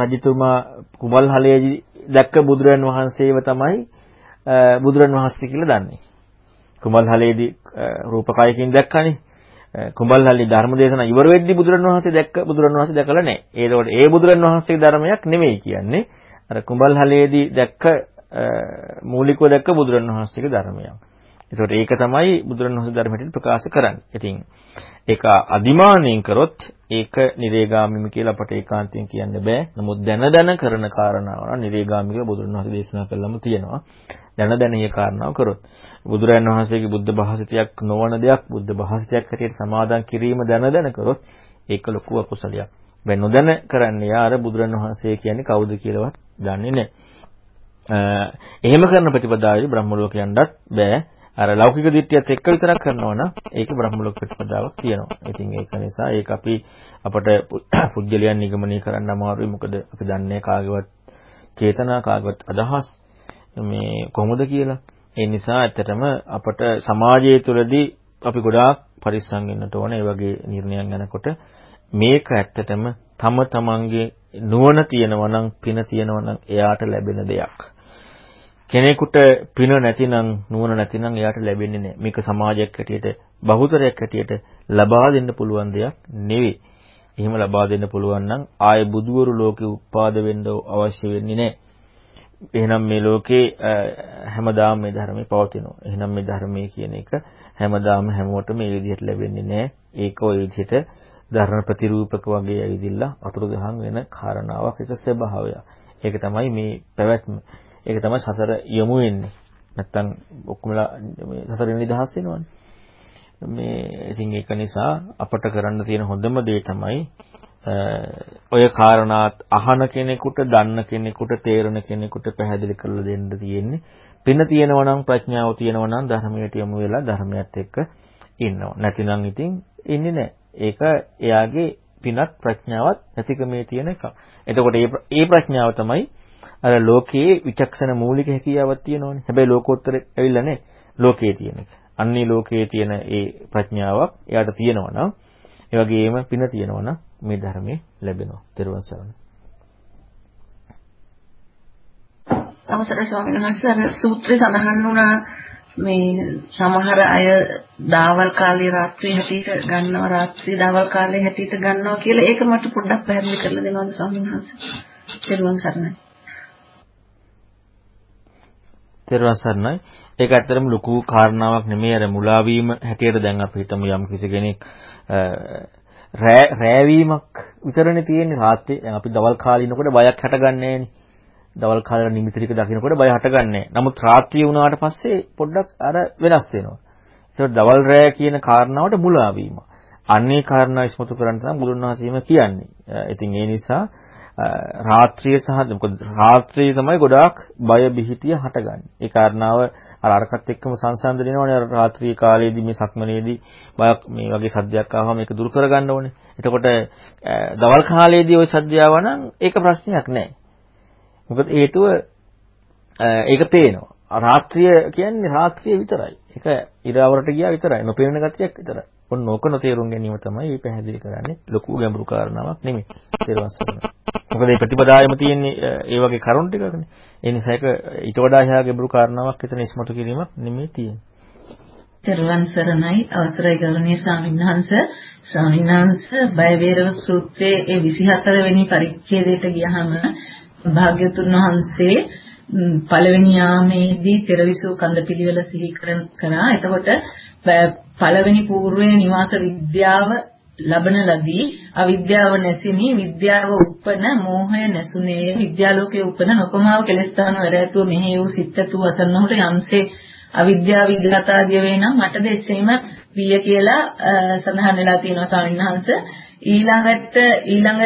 රජතුමා කුමල්හලේදී දැක්ක බුදුරජාණන් වහන්සේව තමයි බුදුරජාණන් වහන්සේ කියලා දන්නේ. කුමල්හලේදී රූපකයකින් දැක්කනේ. කුඹල්හල්ලි ධර්මදේශනා ඉවර වෙද්දී බුදුරන් වහන්සේ දැක්ක බුදුරන් වහන්සේ දැකලා නැහැ. ඒකෝට ඒ බුදුරන් වහන්සේගේ ධර්මයක් නෙමෙයි කියන්නේ. අර කුඹල්හලේදී දැක්ක මූලිකව දැක්ක බුදුරන් වහන්සේගේ ධර්මයක්. ඒකෝට ඒක තමයි බුදුරන් වහන්සේ ධර්මයට ප්‍රකාශ කරන්නේ. ඉතින් ඒක අදිමානයෙන් කරොත් ඒක නිරේගාමිම කියලා අපට ඒකාන්තයෙන් කියන්න බෑ. නමුත් දැන දැන කරන කාරණාව නම් නිරේගාමික බුදුරන් වහන්සේ දේශනා කළාම තියෙනවා. දැන දැන මේ කාරණාව කරොත් බුදුරන් වහන්සේගේ බුද්ධ භාෂිතයක් නොවන දෙයක් බුද්ධ භාෂිතයක් හැටියට සමාදන් කිරීම දැන දැන කරොත් ඒක ලොකු අකුසලයක්. බෑ නොදැන කරන්නේ යාර බුදුරන් වහන්සේ කියන්නේ කවුද කියලාවත් දන්නේ නැහැ. එහෙම කරන ප්‍රතිපදාවේදී බ්‍රහ්ම ලෝකයන්ටත් බෑ. අර ලෞකික දිට්ඨියත් එක්ක විතරක් කරනවා නම් ඒක බ්‍රහ්ම ලෝක ප්‍රතිපදාවක් තියෙනවා. ඉතින් ඒක නිසා ඒක අපි අපට පුජ්‍යලයන් නිගමනය කරන්න අමාරුයි. මොකද අපි දන්නේ කාගේවත් චේතනා කාගේවත් අදහස් මේ කොහොමද කියලා. ඒ නිසා ඇත්තටම අපට සමාජය තුළදී අපි ගොඩාක් පරිස්සම් වෙන්නට ඕන. ඒ වගේ නිර්ණයන් ගන්නකොට මේක ඇත්තටම තම තමන්ගේ නුවණ තියෙනවා නම් පින තියෙනවා නම් එයාට ලැබෙන දෙයක්. කෙනෙකුට පින නැතිනම් නුවණ නැතිනම් එයාට ලැබෙන්නේ නැහැ. මේක සමාජයක් හැටියට බහුතරයක් හැටියට ලබා දෙන්න පුළුවන් දෙයක් නෙවෙයි. එහෙම ලබා දෙන්න පුළුවන් නම් ආයේ බුදුවරු ලෝකෙ උත්පාද වෙන්න අවශ්‍ය වෙන්නේ නැහැ. එහෙනම් මේ ලෝකේ හැමදාම මේ ධර්මයේ පවතිනවා. එහෙනම් මේ ධර්මයේ කියන එක හැමදාම හැමෝටම මේ විදිහට ලැබෙන්නේ නැහැ. ඒක ওই විදිහට ධර්ම ප්‍රතිරූපක වගේ ඇවිදිලා අතුරුදහන් වෙන කාරණාවක් ඒක ස්වභාවය. ඒක තමයි මේ පැවැත්ම. ඒක තමයි සසර යමු වෙන්නේ. නැත්තම් ඔක්කොමලා මේ සසරෙන් නිදහස් වෙනවනේ. මේ ඉතින් ඒක නිසා අපට කරන්න තියෙන හොඳම දේ තමයි ඔය කාරණාත් අහන කෙනෙකුට, දන්න කෙනෙකුට, තේරෙන කෙනෙකුට පැහැදිලි කරලා දෙන්න තියෙන්නේ. පින තියෙනවා නම් ප්‍රඥාව තියෙනවා නම් ධර්මයට යමු වෙලා ධර්මයත් එක්ක ඉන්නවා. නැතිනම් ඉතින් ඉන්නේ නැහැ. ඒක එයාගේ පිනත් ප්‍රඥාවත් නැතිකමේ තියෙන එක. එතකොට මේ ප්‍රඥාව තමයි අර ලෝකයේ විචක්ෂණ මූලික හැකියාවක් තියෙනවනේ. හැබැයි ලෝකෝත්තර ඇවිල්ලා නැහැ. ලෝකයේ තියෙන එක. අන්නේ ලෝකයේ තියෙන ඒ ප්‍රඥාවක් එයාට තියෙනවා නම් ඒ වගේම පින තියෙනවා නම් මේ ධර්මයේ ලැබෙනවා. ත්‍රිවන් සරණ. අවසරයි ස්වාමීන් වහන්සේ අර සූත්‍රයේ සඳහන් වුණා මේ සමහර අය දාවල් කාලේ රාත්‍රියේ හැටියට ගන්නවා රාත්‍රී දාවල් කාලේ හැටියට ගන්නවා කියලා ඒක මට පොඩ්ඩක් පැහැදිලි කරලා දෙනවද ස්වාමීන් වහන්සේ? ත්‍රිවන් සරණයි. ත්‍රිවන් සරණයි. ඒක ඇත්තටම ලොකු කාරණාවක් නෙමෙයි අර මුලා වීම හැටියට දැන් අපි හිතමු යම් කිසි කෙනෙක් රෑවීමක් විතරනේ තියෙන්නේ රාත්‍රියේ. දැන් අපි දවල් කාලේ ඉනකොට බයක් හටගන්නේ නැහනේ. දවල් කාලේ නිමිති ටික දකින්නකොට බය හටගන්නේ නමුත් රාත්‍රිය වුණාට පස්සේ පොඩ්ඩක් අර වෙනස් වෙනවා. ඒකට දවල් රෑ කියන කාරණාවට මුලා වීම. අන්නේ කාරණා ඉස්මතු කරන්න තමයි බුදුන් වහන්සේම කියන්නේ. ඉතින් ඒ නිසා රාත්‍රිය සහ මොකද රාත්‍රිය තමයි ගොඩාක් බය බිහිතිය හටගන්නේ. ඒ කාරණාව අර අරකට එක්කම සංසන්දනය වෙනවනේ අර රාත්‍රී කාලයේදී මේ සක්මනේදී බයක් මේ වගේ සද්දයක් ආවම ඒක දුරු කරගන්න ඕනේ. එතකොට දවල් කාලයේදී ওই සද්දය ආවනම් ඒක ප්‍රශ්නයක් නෑ. මොකද හේතුව ඒක පේනවා. රාත්‍රිය කියන්නේ රාත්‍රිය විතරයි. ඒක ඉරවරට ගියා විතරයි. නොපෙනෙන ගතියක් විතරයි. ඔන්න ඕකන තේරුම් ගැනීම තමයි මේ පැහැදිලි කරන්නේ. ලොකු ගැඹුරු කාරණාවක් නෙමෙයි. තේරුම් මොකද මේ ප්‍රතිපදාවෙම තියෙන්නේ ඒ වගේ කරුණු ටිකකනේ. ඒ නිසා ඒක ඊට වඩා එහා ගැඹුරු කාරණාවක් එතන ඉස්මතු කිරීමක් නෙමෙයි තියෙන්නේ. තෙරුවන් සරණයි අවසරයි ගෞරවනීය ස්වාමීන් වහන්සේ ස්වාමීන් වහන්සේ බය වේරව සූත්‍රයේ ඒ 24 වෙනි පරිච්ඡේදයට ගියහම භාග්‍යතුන් වහන්සේ පළවෙනි යාමේදී තෙරවිසු කන්ද පිළිවෙල සිහි කරා. එතකොට පළවෙනි పూర్වයේ නිවාස විද්‍යාව ලබන ලදී අවිද්‍යාව නැසිනි විද්‍යාව උප්පන මෝහය නැසුනේ විද්‍යාලෝකයේ උපන නොකමාව කෙලස්තාන වැරැතුව මෙහි වූ සිත්තතු වසන්නහුට යම්සේ අවිද්‍යාව විගතාදිය වේ නම් මටද එසේම විය කියලා සඳහන් වෙලා තියෙනවා ස්වාමීන් වහන්සේ ඊළඟට ඊළඟ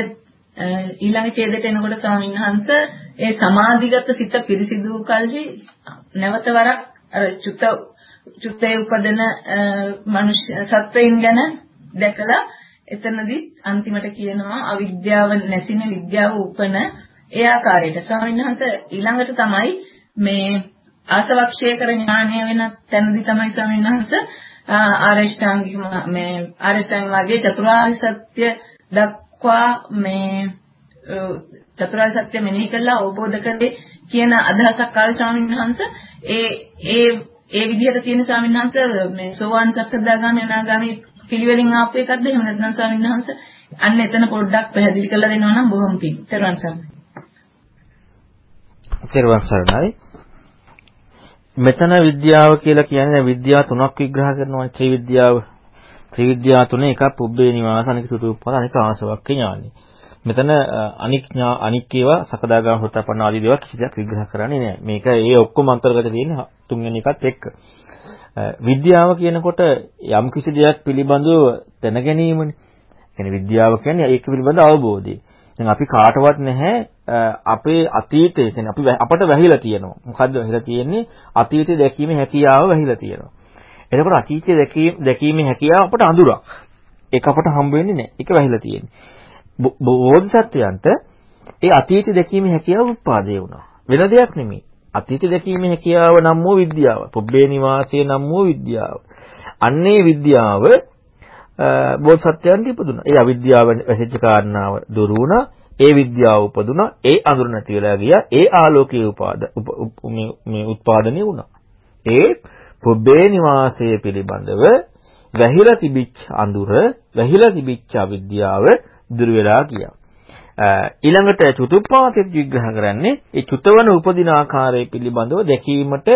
ඊළඟ ඡේදයට එනකොට ස්වාමීන් වහන්සේ ඒ සමාධිගත සිත පිරිසිදු කල්හි නැවත වරක් අර චුත චුතේ උපදින මනුෂ්‍ය සත්වයින් ගැන දැකලා එතනදිත් අන්තිමට කියනවා අවිද්‍යාව නැතින විද්‍යාව උපන ඒ ආකාරයට. ස්වාමීන් වහන්සේ ඊළඟට තමයි මේ ආසවක්ෂය කර ඥානය වෙන තැනදී තමයි ස්වාමීන් වහන්සේ ආරෂ්ඨාංගික මේ ආරෂ්ඨාංග වගේ චතුරාර්ය සත්‍ය දක්වා මේ චතුරාර්ය සත්‍ය මෙනෙහි කරලා අවබෝධ කරේ කියන අදහසක් ආවේ ස්වාමීන් වහන්සේ ඒ ඒ ඒ විදිහට තියෙන ස්වාමීන් වහන්සේ මේ සෝවාන් සක්කදාගාමී අනාගාමී පිළිවෙලින් ආපු එකක්ද එහෙම නැත්නම් ස්වාමීන් වහන්සේ අන්න එතන පොඩ්ඩක් පැහැදිලි කරලා දෙනවා නම් බොහොම පිං. ත්වන් සරණයි. ත්වන් සරණයි. මෙතන විද්‍යාව කියලා කියන්නේ විද්‍යාව තුනක් විග්‍රහ කරනවා ත්‍රිවිද්‍යාව. ත්‍රිවිද්‍යාව තුනේ එකක් පුබ්බේ නිවාස අනික සුතුප්පත අනික ආසවක්ඛ ඥානෙ. මෙතන අනික් අනික් ඒවා සකදාගාම හොතපන්න ආදී දේවල් කිසි දෙයක් විග්‍රහ කරන්නේ නැහැ. මේක ඒ ඔක්කොම අන්තර්ගත තියෙන තුන්වෙනි එකත් එක්ක. විද්‍යාව කියනකොට යම් කිසි දෙයක් පිළිබඳව දැන ගැනීමනේ. කියන්නේ විද්‍යාව කියන්නේ ඒක පිළිබඳ අවබෝධය. දැන් අපි කාටවත් නැහැ අපේ අතීතය කියන්නේ අපි අපට වැහිලා තියෙනවා. මොකද්ද වැහිලා තියෙන්නේ? අතීතය දැකීමේ හැකියාව වැහිලා තියෙනවා. එතකොට අතීතය දැකීමේ හැකියාව අපට අඳුරක්. ඒක අපට හම්බ වෙන්නේ නැහැ. ඒක වැහිලා තියෙන්නේ. බෝධිසත්වයන්ට ඒ අතීතය දැකීමේ හැකියාව උත්පාදේ වුණා. වෙන දෙයක් නෙමෙයි. අතීතය දැකීමේ හැකියාව නම් වූ විද්‍යාව. පුබ්බේ නිවාසයේ නම් වූ විද්‍යාව. අන්නේ විද්‍යාව බෝධිසත්වයන්ට ඉපදුනා. ඒ අවිද්‍යාව වැසිච්ච කාරණාව දුරු වුණා. ඒ විද්‍යාව උපදුනා. ඒ අඳුර නැති වෙලා ගියා. ඒ ආලෝකයේ උපාද මේ උත්පාදනය වුණා. ඒ පුබ්බේ නිවාසයේ පිළිබඳව වැහිලා තිබිච්ච අඳුර, වැහිලා තිබිච්ච අවිද්‍යාව දුර වෙලා ගියා. ඊළඟට චතුප්පාතය විග්‍රහ කරන්නේ ඒ චුතවන උපදින ආකාරය පිළිබඳව දැකීමට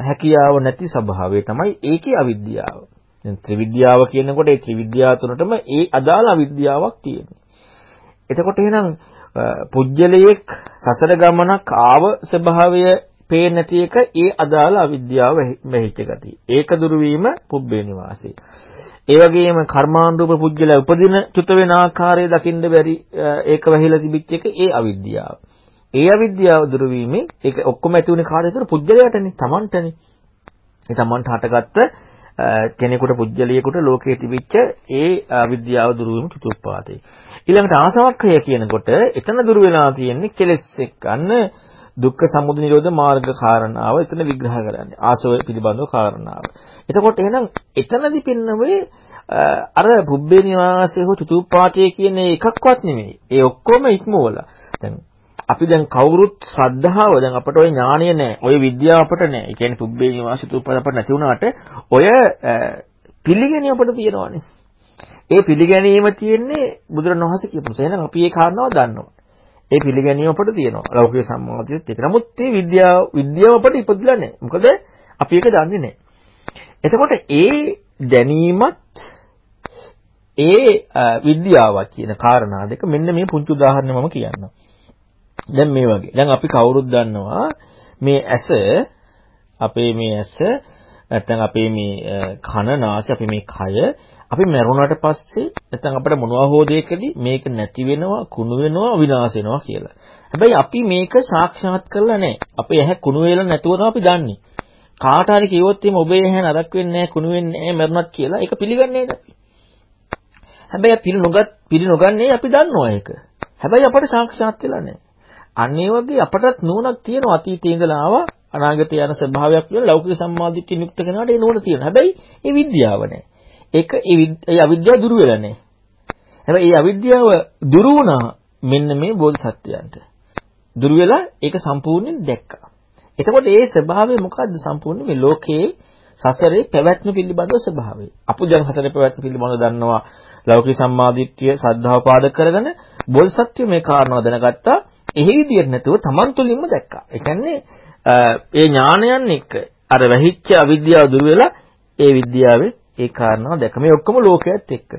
හැකියාව නැති ස්වභාවය තමයි ඒකේ අවිද්‍යාව. දැන් ත්‍රිවිද්‍යාව කියනකොට ඒ ත්‍රිවිද්‍යාව තුනටම ඒ අදාළ අවිද්‍යාවක් තියෙනවා. එතකොට එහෙනම් පුජ්‍යලයක් සසර ගමනක් ආව ස්වභාවය පේන්නේ නැති එක ඒ අදාළ අවිද්‍යාව මෙහිච්ච ගතිය. ඒක දුරු වීම පුබ්බේ නිවාසී. ඒ වගේම කර්මානුරූප පුජ්‍යල උපදින චුත වෙන ආකාරය දකින්න බැරි ඒක වැහිලා තිබිච්ච එක ඒ අවිද්‍යාව. ඒ අවිද්‍යාව දුරු වීමෙන් ඒක ඔක්කොම ඇති වුණේ කාටද? පුජ්‍යලයටනේ, Tamanටනේ. ඒ Tamanට හටගත්ත කෙනෙකුට පුජ්‍යලියෙකුට ලෝකයේ තිබිච්ච ඒ අවිද්‍යාව දුරු වීම චතුප්පාතේ. ඊළඟට ආසවක්ඛය කියනකොට එතන දුරු වෙලා තියෙන්නේ කෙලෙස් එක්කන්න දුක්ඛ සමුදය නිරෝධ මාර්ග කාරණාව එතන විග්‍රහ කරන්නේ. ආසව පිළිබඳව කාරණාව. එතකොට එහෙනම් එතනදි පින්නවේ අර පුබ්බේ නිවාසයේ හෝ චතුප්පාතයේ කියන එකක්වත් නෙමෙයි. ඒ ඔක්කොම ඉක්මවලා. දැන් අපි දැන් කවුරුත් ශ්‍රද්ධාව දැන් අපට ওই ඥාණය නැහැ. ওই විද්‍යාව අපට නැහැ. ඒ කියන්නේ පුබ්බේ නිවාස චතුප්පාත අපට නැති වුණාට ඔය පිළිගැනීම අපට තියෙනවානේ. ඒ පිළිගැනීම තියෙන්නේ බුදුරණවහන්සේ කියපු නිසා. එහෙනම් අපි ඒ කාරණාව දන්නවා. ඒ පිළිගැනීම අපට තියෙනවා. ලෞකික සම්මාදියත් එක. නමුත් මේ විද්‍යාව විද්‍යාව අපට ඉපදිලා නැහැ. මොකද අපි ඒක දන්නේ නැහැ. එතකොට ඒ දැනීමත් ඒ විද්‍යාවත් කියන කාරණා දෙක මෙන්න මේ පුංචි උදාහරණ මම කියන්නම්. දැන් මේ වගේ. දැන් අපි කවුරුත් දන්නවා මේ ඇස අපේ මේ ඇස නැත්නම් අපේ මේ කන නාසය අපේ මේ කය අපි මැරුණාට පස්සේ නැත්නම් අපිට මොනවා හෝ දෙයකදී මේක නැති වෙනවා කුණු වෙනවා විනාශ වෙනවා කියලා. හැබැයි අපි මේක සාක්ෂාත් කරලා නැහැ. අපේ ඇහැ කුණු වෙලා නැතුව තමයි අපි දන්නේ. කාට හරි කිව්වොත් එimhe ඔබේ ඇහැ නරක වෙන්නේ නැහැ කුණු වෙන්නේ නැහැ මැරුණත් කියලා ඒක පිළිගන්නේ නැහැ අපි. හැබැයි පිළි නොගත් පිළි නොගන්නේ අපි දන්නවා ඒක. හැබැයි අපට සාක්ෂාත් වෙලා නැහැ. අන්න ඒ වගේ අපටත් නුවණක් තියෙනවා අතීතයේ ඉඳලා ආවා අනාගතය යන ස්වභාවයක් කියන ලෞකික සම්මාදිට්ඨිය යුක්ත කෙනාට ඒ නුවණ තියෙනවා. හැබැයි ඒ විද්‍යාව නැහැ. ඒක ඒ අවිද්‍යාව දුරු වෙලා නැහැ. හැබැයි ඒ අවිද්‍යාව දුරු වුණා මෙන්න මේ බෝධිසත්වයන්ට. දුරු වෙලා ඒක සම්පූර්ණයෙන් දැක්කා. එතකොට ඒ ස්වභාවය මොකද්ද සම්පූර්ණ මේ ලෝකයේ සසරේ පැවැත්ම පිළිබඳව ස්වභාවය. අපුජන් සසරේ පැවැත්ම පිළිබඳව දන්නවා ලෞකික සම්මාදිට්ඨිය ශ්‍රද්ධාව පාදක කරගෙන බෝධිසත්වය මේ කාරණාව දැනගත්තා. එහි විදියට නැතුව Taman තුලින්ම දැක්කා. ඒ කියන්නේ ඒ ඥානයන් එක්ක අර වැහිච්ච අවිද්‍යාව දුර වෙලා ඒ විද්‍යාවේ ඒ කාරණාව දැක මේ ඔක්කොම ලෝකයේත් එක්ක.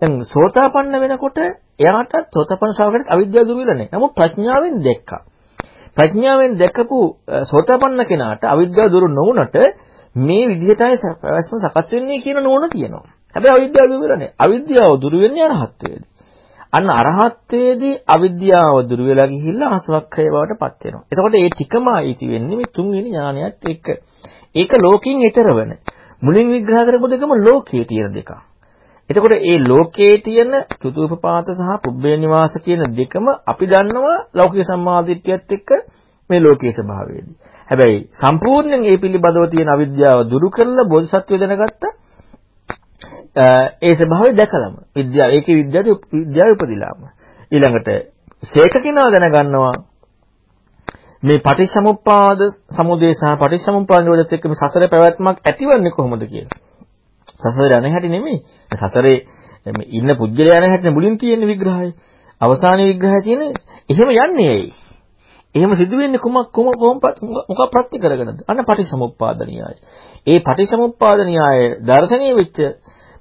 දැන් සෝතාපන්න වෙනකොට එයාට සෝතාපන්න ශ්‍රාවකයට අවිද්‍යාව දුර වෙලා නැහැ. නමුත් ප්‍රඥාවෙන් දැක්කා. ප්‍රඥාවෙන් දැකපු සෝතාපන්න කෙනාට අවිද්‍යාව දුර නොවුනට මේ විදිහටයි ප්‍රවැස්ම සකස් වෙන්නේ කියන නෝන තියෙනවා. හැබැයි අවිද්‍යාව දුර වෙලා නැහැ. අවිද්‍යාව දුර වෙන්නේ අරහත්ත්වයේදී. අන්න අරහත්ත්වයේදී අවිද්‍යාව දුර වෙලා ගිහිල්ලා අසවක්ඛය බවට පත් වෙනවා. එතකොට මේ ටිකම අයිති වෙන්නේ මේ තුන්වෙනි ඥානයත් එක්ක. ඒක ලෝකෙන් ඈතර වෙන. මුලින් විග්‍රහ කරපු දෙකම ලෝකයේ තියෙන දෙක. එතකොට මේ ලෝකයේ තියෙන චතුූපපාත සහ පුබ්බේ නිවාස කියන දෙකම අපි දන්නවා ලෞකික සම්මාදිට්ඨියත් එක්ක මේ ලෝකයේ ස්වභාවයේදී. හැබැයි සම්පූර්ණයෙන් ඒ පිළිබඳව තියෙන අවිද්‍යාව දුරු කරලා බෝධිසත්වය දැනගත්ත ඒ ස්වභාවය දැකලම විද්‍යාව ඒකේ විද්‍යාවේ විද්‍යාව උපදිලාම ඊළඟට ශේක කෙනා දැනගන්නවා මේ පටිච්චසමුප්පාද සමුදේ සහ පටිච්චසමුප්පාද නිරෝධයත් එක්ක මේ සසර පැවැත්මක් ඇතිවන්නේ කොහොමද කියලා. සසරේ යන හැටි නෙමෙයි. සසරේ මේ ඉන්න පුජ්‍යලයා යන හැටි මුලින් තියෙන විග්‍රහය. අවසානයේ විග්‍රහය තියෙන එහෙම යන්නේ ඇයි? එහෙම සිදු වෙන්නේ කුමක් කුම කොහොම මොකක් ප්‍රත්‍ය කරගෙනද? අන්න පටිච්චසමුප්පාද න්‍යාය. ඒ පටිච්චසමුප්පාද න්‍යාය දර්ශනීය වෙච්ච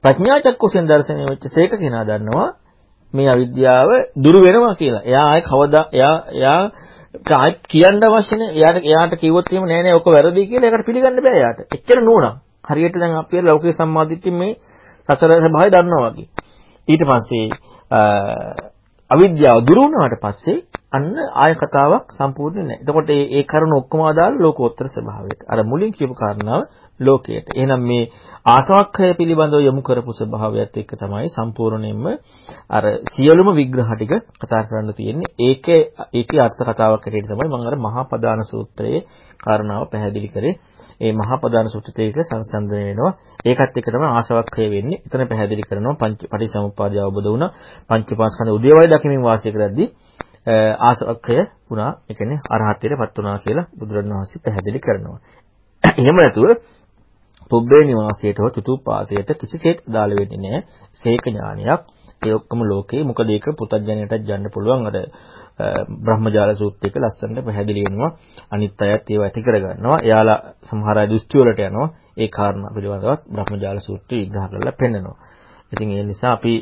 ප්‍රඥා චක්කුසෙන් දර්ශනීය වෙච්ච සේක කෙනා දන්නවා මේ අවිද්‍යාව දුරු වෙනවා කියලා. එයා ආයේ කවදා එයා එයා ආයෙත් කියන්න අවශ්‍ය නැහැ. එයාට එයාට කිව්වොත් එහෙම නෑ නෑ ඔක වැරදි කියලා ඒකට පිළිගන්න බෑ එයාට. එච්චර නෝනා. හරියට දැන් අපි ලෞකික සම්මාදිටින් මේ සසර ස්වභාවය දන්නවා වගේ. ඊට පස්සේ අවිද්‍යාව දුරු වුණාට පස්සේ අන්න ආය කතාවක් සම්පූර්ණ නැහැ. එතකොට මේ ඒ කරුණ ඔක්කොම අදාළ ලෝකෝත්තර ස්වභාවයට. අර මුලින් කියපු කාරණාව ලෝකයට. එහෙනම් මේ ආසවක්ඛය පිළිබඳව යොමු කරපු ස්වභාවයත් එක්ක තමයි සම්පූර්ණයෙන්ම අර සියලුම විග්‍රහ ටික කතා කරන්න තියෙන්නේ. ඒකේ ඒකේ අර්ථ කතාවක් හැටියට තමයි මම අර මහා පදාන සූත්‍රයේ කාරණාව පැහැදිලි කරේ. ඒ මහා පදාන සූත්‍රයේක සංසන්දනය වෙනවා. ඒකත් එක්ක තමයි ආසවක්ඛය වෙන්නේ. එතන පැහැදිලි කරනවා පංච පටිසමුප්පාදය අවබෝධ වුණා. පංචපාස්කන්ධ උදේවයි දකිමින් වාසය කරද්දී ආසවක්ඛය වුණා. ඒ කියන්නේ අරහත්ත්වයටපත් වුණා කියලා බුදුරණවහන්සේ පැහැදිලි කරනවා. එහෙම නැතුව පුබ්බේ නිවාසයට හෝ චතුප්පාතයට කිසිසේත් අදාළ වෙන්නේ නැහැ. සේක ඥානයක්. ඒ ඔක්කොම ලෝකේ මොකද ඒක පුතඥයටත් යන්න පුළුවන් අර බ්‍රහ්මජාල සූත්‍රයක ලස්සනට පැහැදිලි වෙනවා අනිත් අයත් ඒව ඇති කරගන්නවා එයාලා සමහර අය දෘෂ්ටි වලට යනවා ඒ කාරණා පිළිබඳවත් බ්‍රහ්මජාල සූත්‍රය විග්‍රහ කරලා පෙන්නනවා ඉතින් ඒ නිසා අපි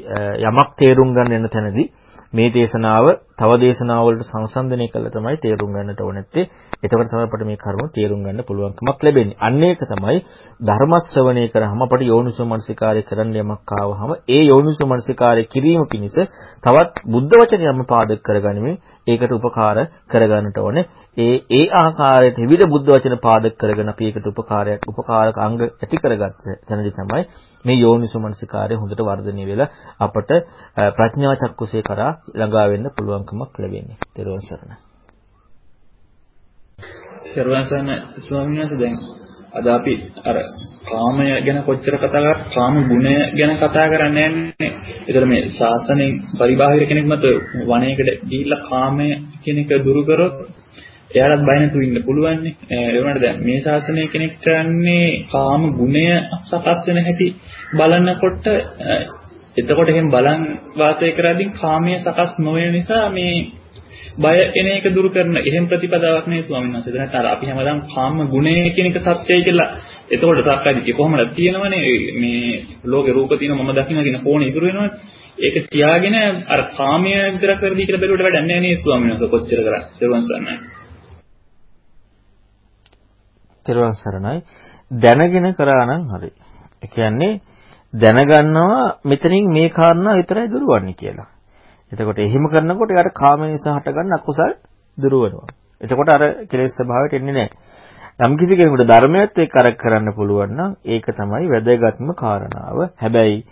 යමක් තේරුම් ගන්න යන තැනදී මේ දේශනාව තව දේශනාවලට සංසන්දනය කළා තමයි තේරුම් ගන්නට ඕනෙත්තේ. එතකොට තමයි අපිට මේ කරුණ තේරුම් ගන්න පුළුවන්කමක් ලැබෙන්නේ. අන්න ඒක තමයි ධර්ම ශ්‍රවණය කරාම අපිට යෝනිසෝ මනසිකාරය කරන්න යමක් ආවහම ඒ යෝනිසෝ මනසිකාරය කිරීම පිණිස තවත් බුද්ධ වචනයම පාදක කරගනිමින් ඒකට උපකාර කරගන්නට ඕනේ. ඒ ඒ ආකාරයට විවිධ බුද්ධ වචන පාදක කරගෙන අපි ඒකට උපකාරයක් උපකාරක අංග ඇති කරගත්ත තැනදී තමයි මේ යෝනිසෝ මනසිකාරය හොඳට වර්ධනය වෙලා අපට ප්‍රඥා චක්කුසේ කරා ළඟා වෙන්න පුළුවන්කමක් ලැබෙන්නේ. ත්වන් සරණයි. සර්වසන ස්වාමීන් වහන්සේ දැන් අද අපි අර කාමය ගැන කොච්චර කතා කරා කාම ගුණය ගැන කතා කරන්නේ නැහැ. ඒතර මේ ශාසනයේ පරිබාහිර කෙනෙක් මත වනයේකට ගිහිල්ලා කාමය කියන එක දුරු කරොත් එයාලත් බය නැතුව ඉන්න පුළුවන් නේ. ඒ වුණාට දැන් මේ ශාසනය කෙනෙක් කරන්නේ කාම ගුණය සකස් වෙන හැටි බලනකොට එතකොට එහෙන් බලන් වාසය කරද්දී කාමයේ සකස් නොවන නිසා මේ බය එන එක දුරු කරන එහෙම ප්‍රතිපදාවක් නේ ස්වාමීන් වහන්සේ. දැන් අර අපි හැමදාම කාම ගුණය කියන එක සත්‍යයි කියලා එතකොට සක්කාදිට්ඨිය කොහොමද තියෙනවනේ මේ ලෝකේ රූප තියෙන මම දකින්න කියන ෆෝනේ ඉතුරු වෙනවනේ. ඒක තියාගෙන අර කාමය විතරක් කරදී කියලා බැලුවට වැඩක් නැහැ නේ ස්වාමීන් වහන්සේ කොච්චර කරා. සරුවන් සරණයි. තෙරුවන් සරණයි දැනගෙන කරා නම් හරි. ඒ කියන්නේ දැනගන්නවා මෙතනින් මේ කාරණා විතරයි දුරවන්නේ කියලා. එතකොට එහෙම කරනකොට යාට කාම නිසා හටගන්න අකුසල් දුරවනවා. එතකොට අර කෙලෙස් ස්වභාවයට එන්නේ නැහැ. යම් කිසි කෙනෙකුට ධර්මයත් එක්ක අරක් කරන්න පුළුවන් නම් ඒක තමයි වැදගත්ම කාරණාව. හැබැයි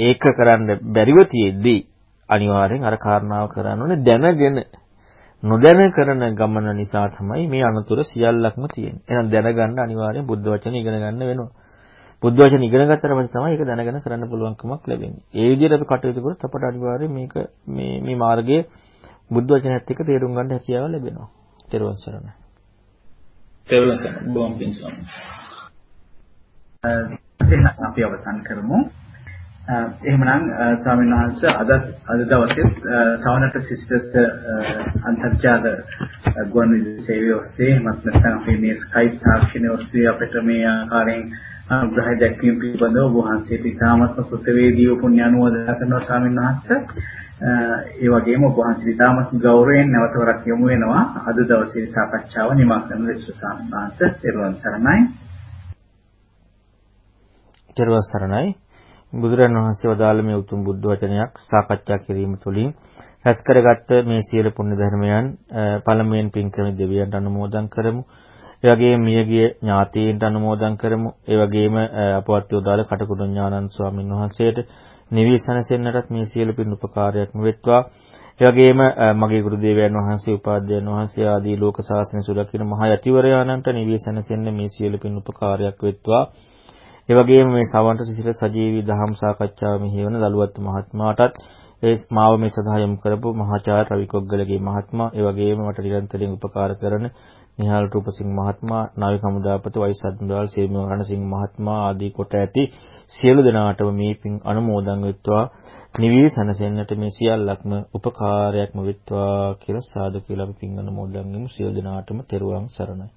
ඒක කරන්න බැරිව තියෙද්දි අනිවාර්යෙන් අර කාරණාව කරන්න ඕනේ දැනගෙන නොදැන කරන ගමන නිසා තමයි මේ අනතුර සියල්ලක්ම තියෙන්නේ. එහෙනම් දැනගන්න අනිවාර්යෙන් බුද්ධ වචන ඉගෙන ගන්න වෙනවා. බුද්ධ වචන ඉගෙන ගත්තට පස්සේ තමයි ඒක දැනගෙන කරන්න පුළුවන්කමක් ලැබෙන්නේ. ඒ විදිහට අපි කටයුතු කරොත් අපට අනිවාර්යෙන් මේක මේ මේ මාර්ගයේ බුද්ධ වචනයත් එක්ක තේරුම් ගන්න හැකියාව ලැබෙනවා. ත්වන් සරණයි. ත්වන් සරණයි. බොම් පින්සම්. අපි අවසන් කරමු. එහෙමනම් ස්වාමීන් වහන්සේ අද අද දවසේ සවනට සිස්ටර්ස් අන්තර්ජාල ගුවන්විදුලි සේවය ඔස්සේ එමත් නැත්නම් අපේ මේ ස්කයිප් තාක්ෂණය ඔස්සේ අපිට මේ ආකාරයෙන් අනුග්‍රහය දැක්වීම පිළිබඳව ඔබ වහන්සේට ඉතාමත්ම කෘතවේදීව පුණ්‍ය අනුමෝදනා කරනවා ස්වාමීන් වහන්සේ. ඒ වගේම ඔබ වහන්සේ ඉතාමත් ගෞරවයෙන් නැවත වරක් යොමු වෙනවා අද දවසේ සාකච්ඡාව නිමා කරන ලෙස ස්වාමීන් වහන්සේ ත්වන් සරණයි. ත්වන් සරණයි. බුදුරන් වහන්සේ වදාළ මේ උතුම් බුද්ධ වචනයක් සාකච්ඡා කිරීම තුළින් රැස් කරගත්ත මේ සියලු පුණ්‍ය ධර්මයන් පළමුවෙන් පින් කරන දෙවියන්ට අනුමෝදන් කරමු. ඒ වගේම මියගිය ඥාතීන්ට අනුමෝදන් කරමු. ඒ වගේම අපවත් යෝදාල කටුකුරු ඥානන්ද ස්වාමින් වහන්සේට නිවිසනසෙන්නටත් මේ සියලු පින් උපකාරයක්ම වෙත්වා. ඒ වගේම මගේ ගුරු දේවයන් වහන්සේ, උපාධ්‍යයන් වහන්සේ ආදී ලෝක සාසන සුරකින්න මහා යතිවරයාණන්ට නිවිසනසෙන්න මේ සියලු පින් උපකාරයක් වෙත්වා. ඒ වගේම මේ සවන්ත සිසිල සජීවී දහම් සාකච්ඡාව මෙහෙවන දලුවත් මහත්මයාටත් ඒ මාව මේ සඳහා යොමු කරපු මහාචාර්ය රවි කොග්ගලගේ මහත්මයා ඒ වගේම මට නිරන්තරයෙන් උපකාර කරන නිහාල් රූපසිංහ මහත්මයා නාවික හමුදාපති වයිස් අද්මිරාල් සේමව රණසිංහ මහත්මයා ආදී කොට ඇති සියලු දෙනාටම මේ පින් අනුමෝදන් වෙත්වා. නිවී සනසෙන්නට මේ සියල්ලක්ම උපකාරයක්ම වෙත්වා කියලා සාදු කියලා අපි පින් අනුමෝදන් වෙමු. සියලු දෙනාටම තෙරුවන් සරණයි.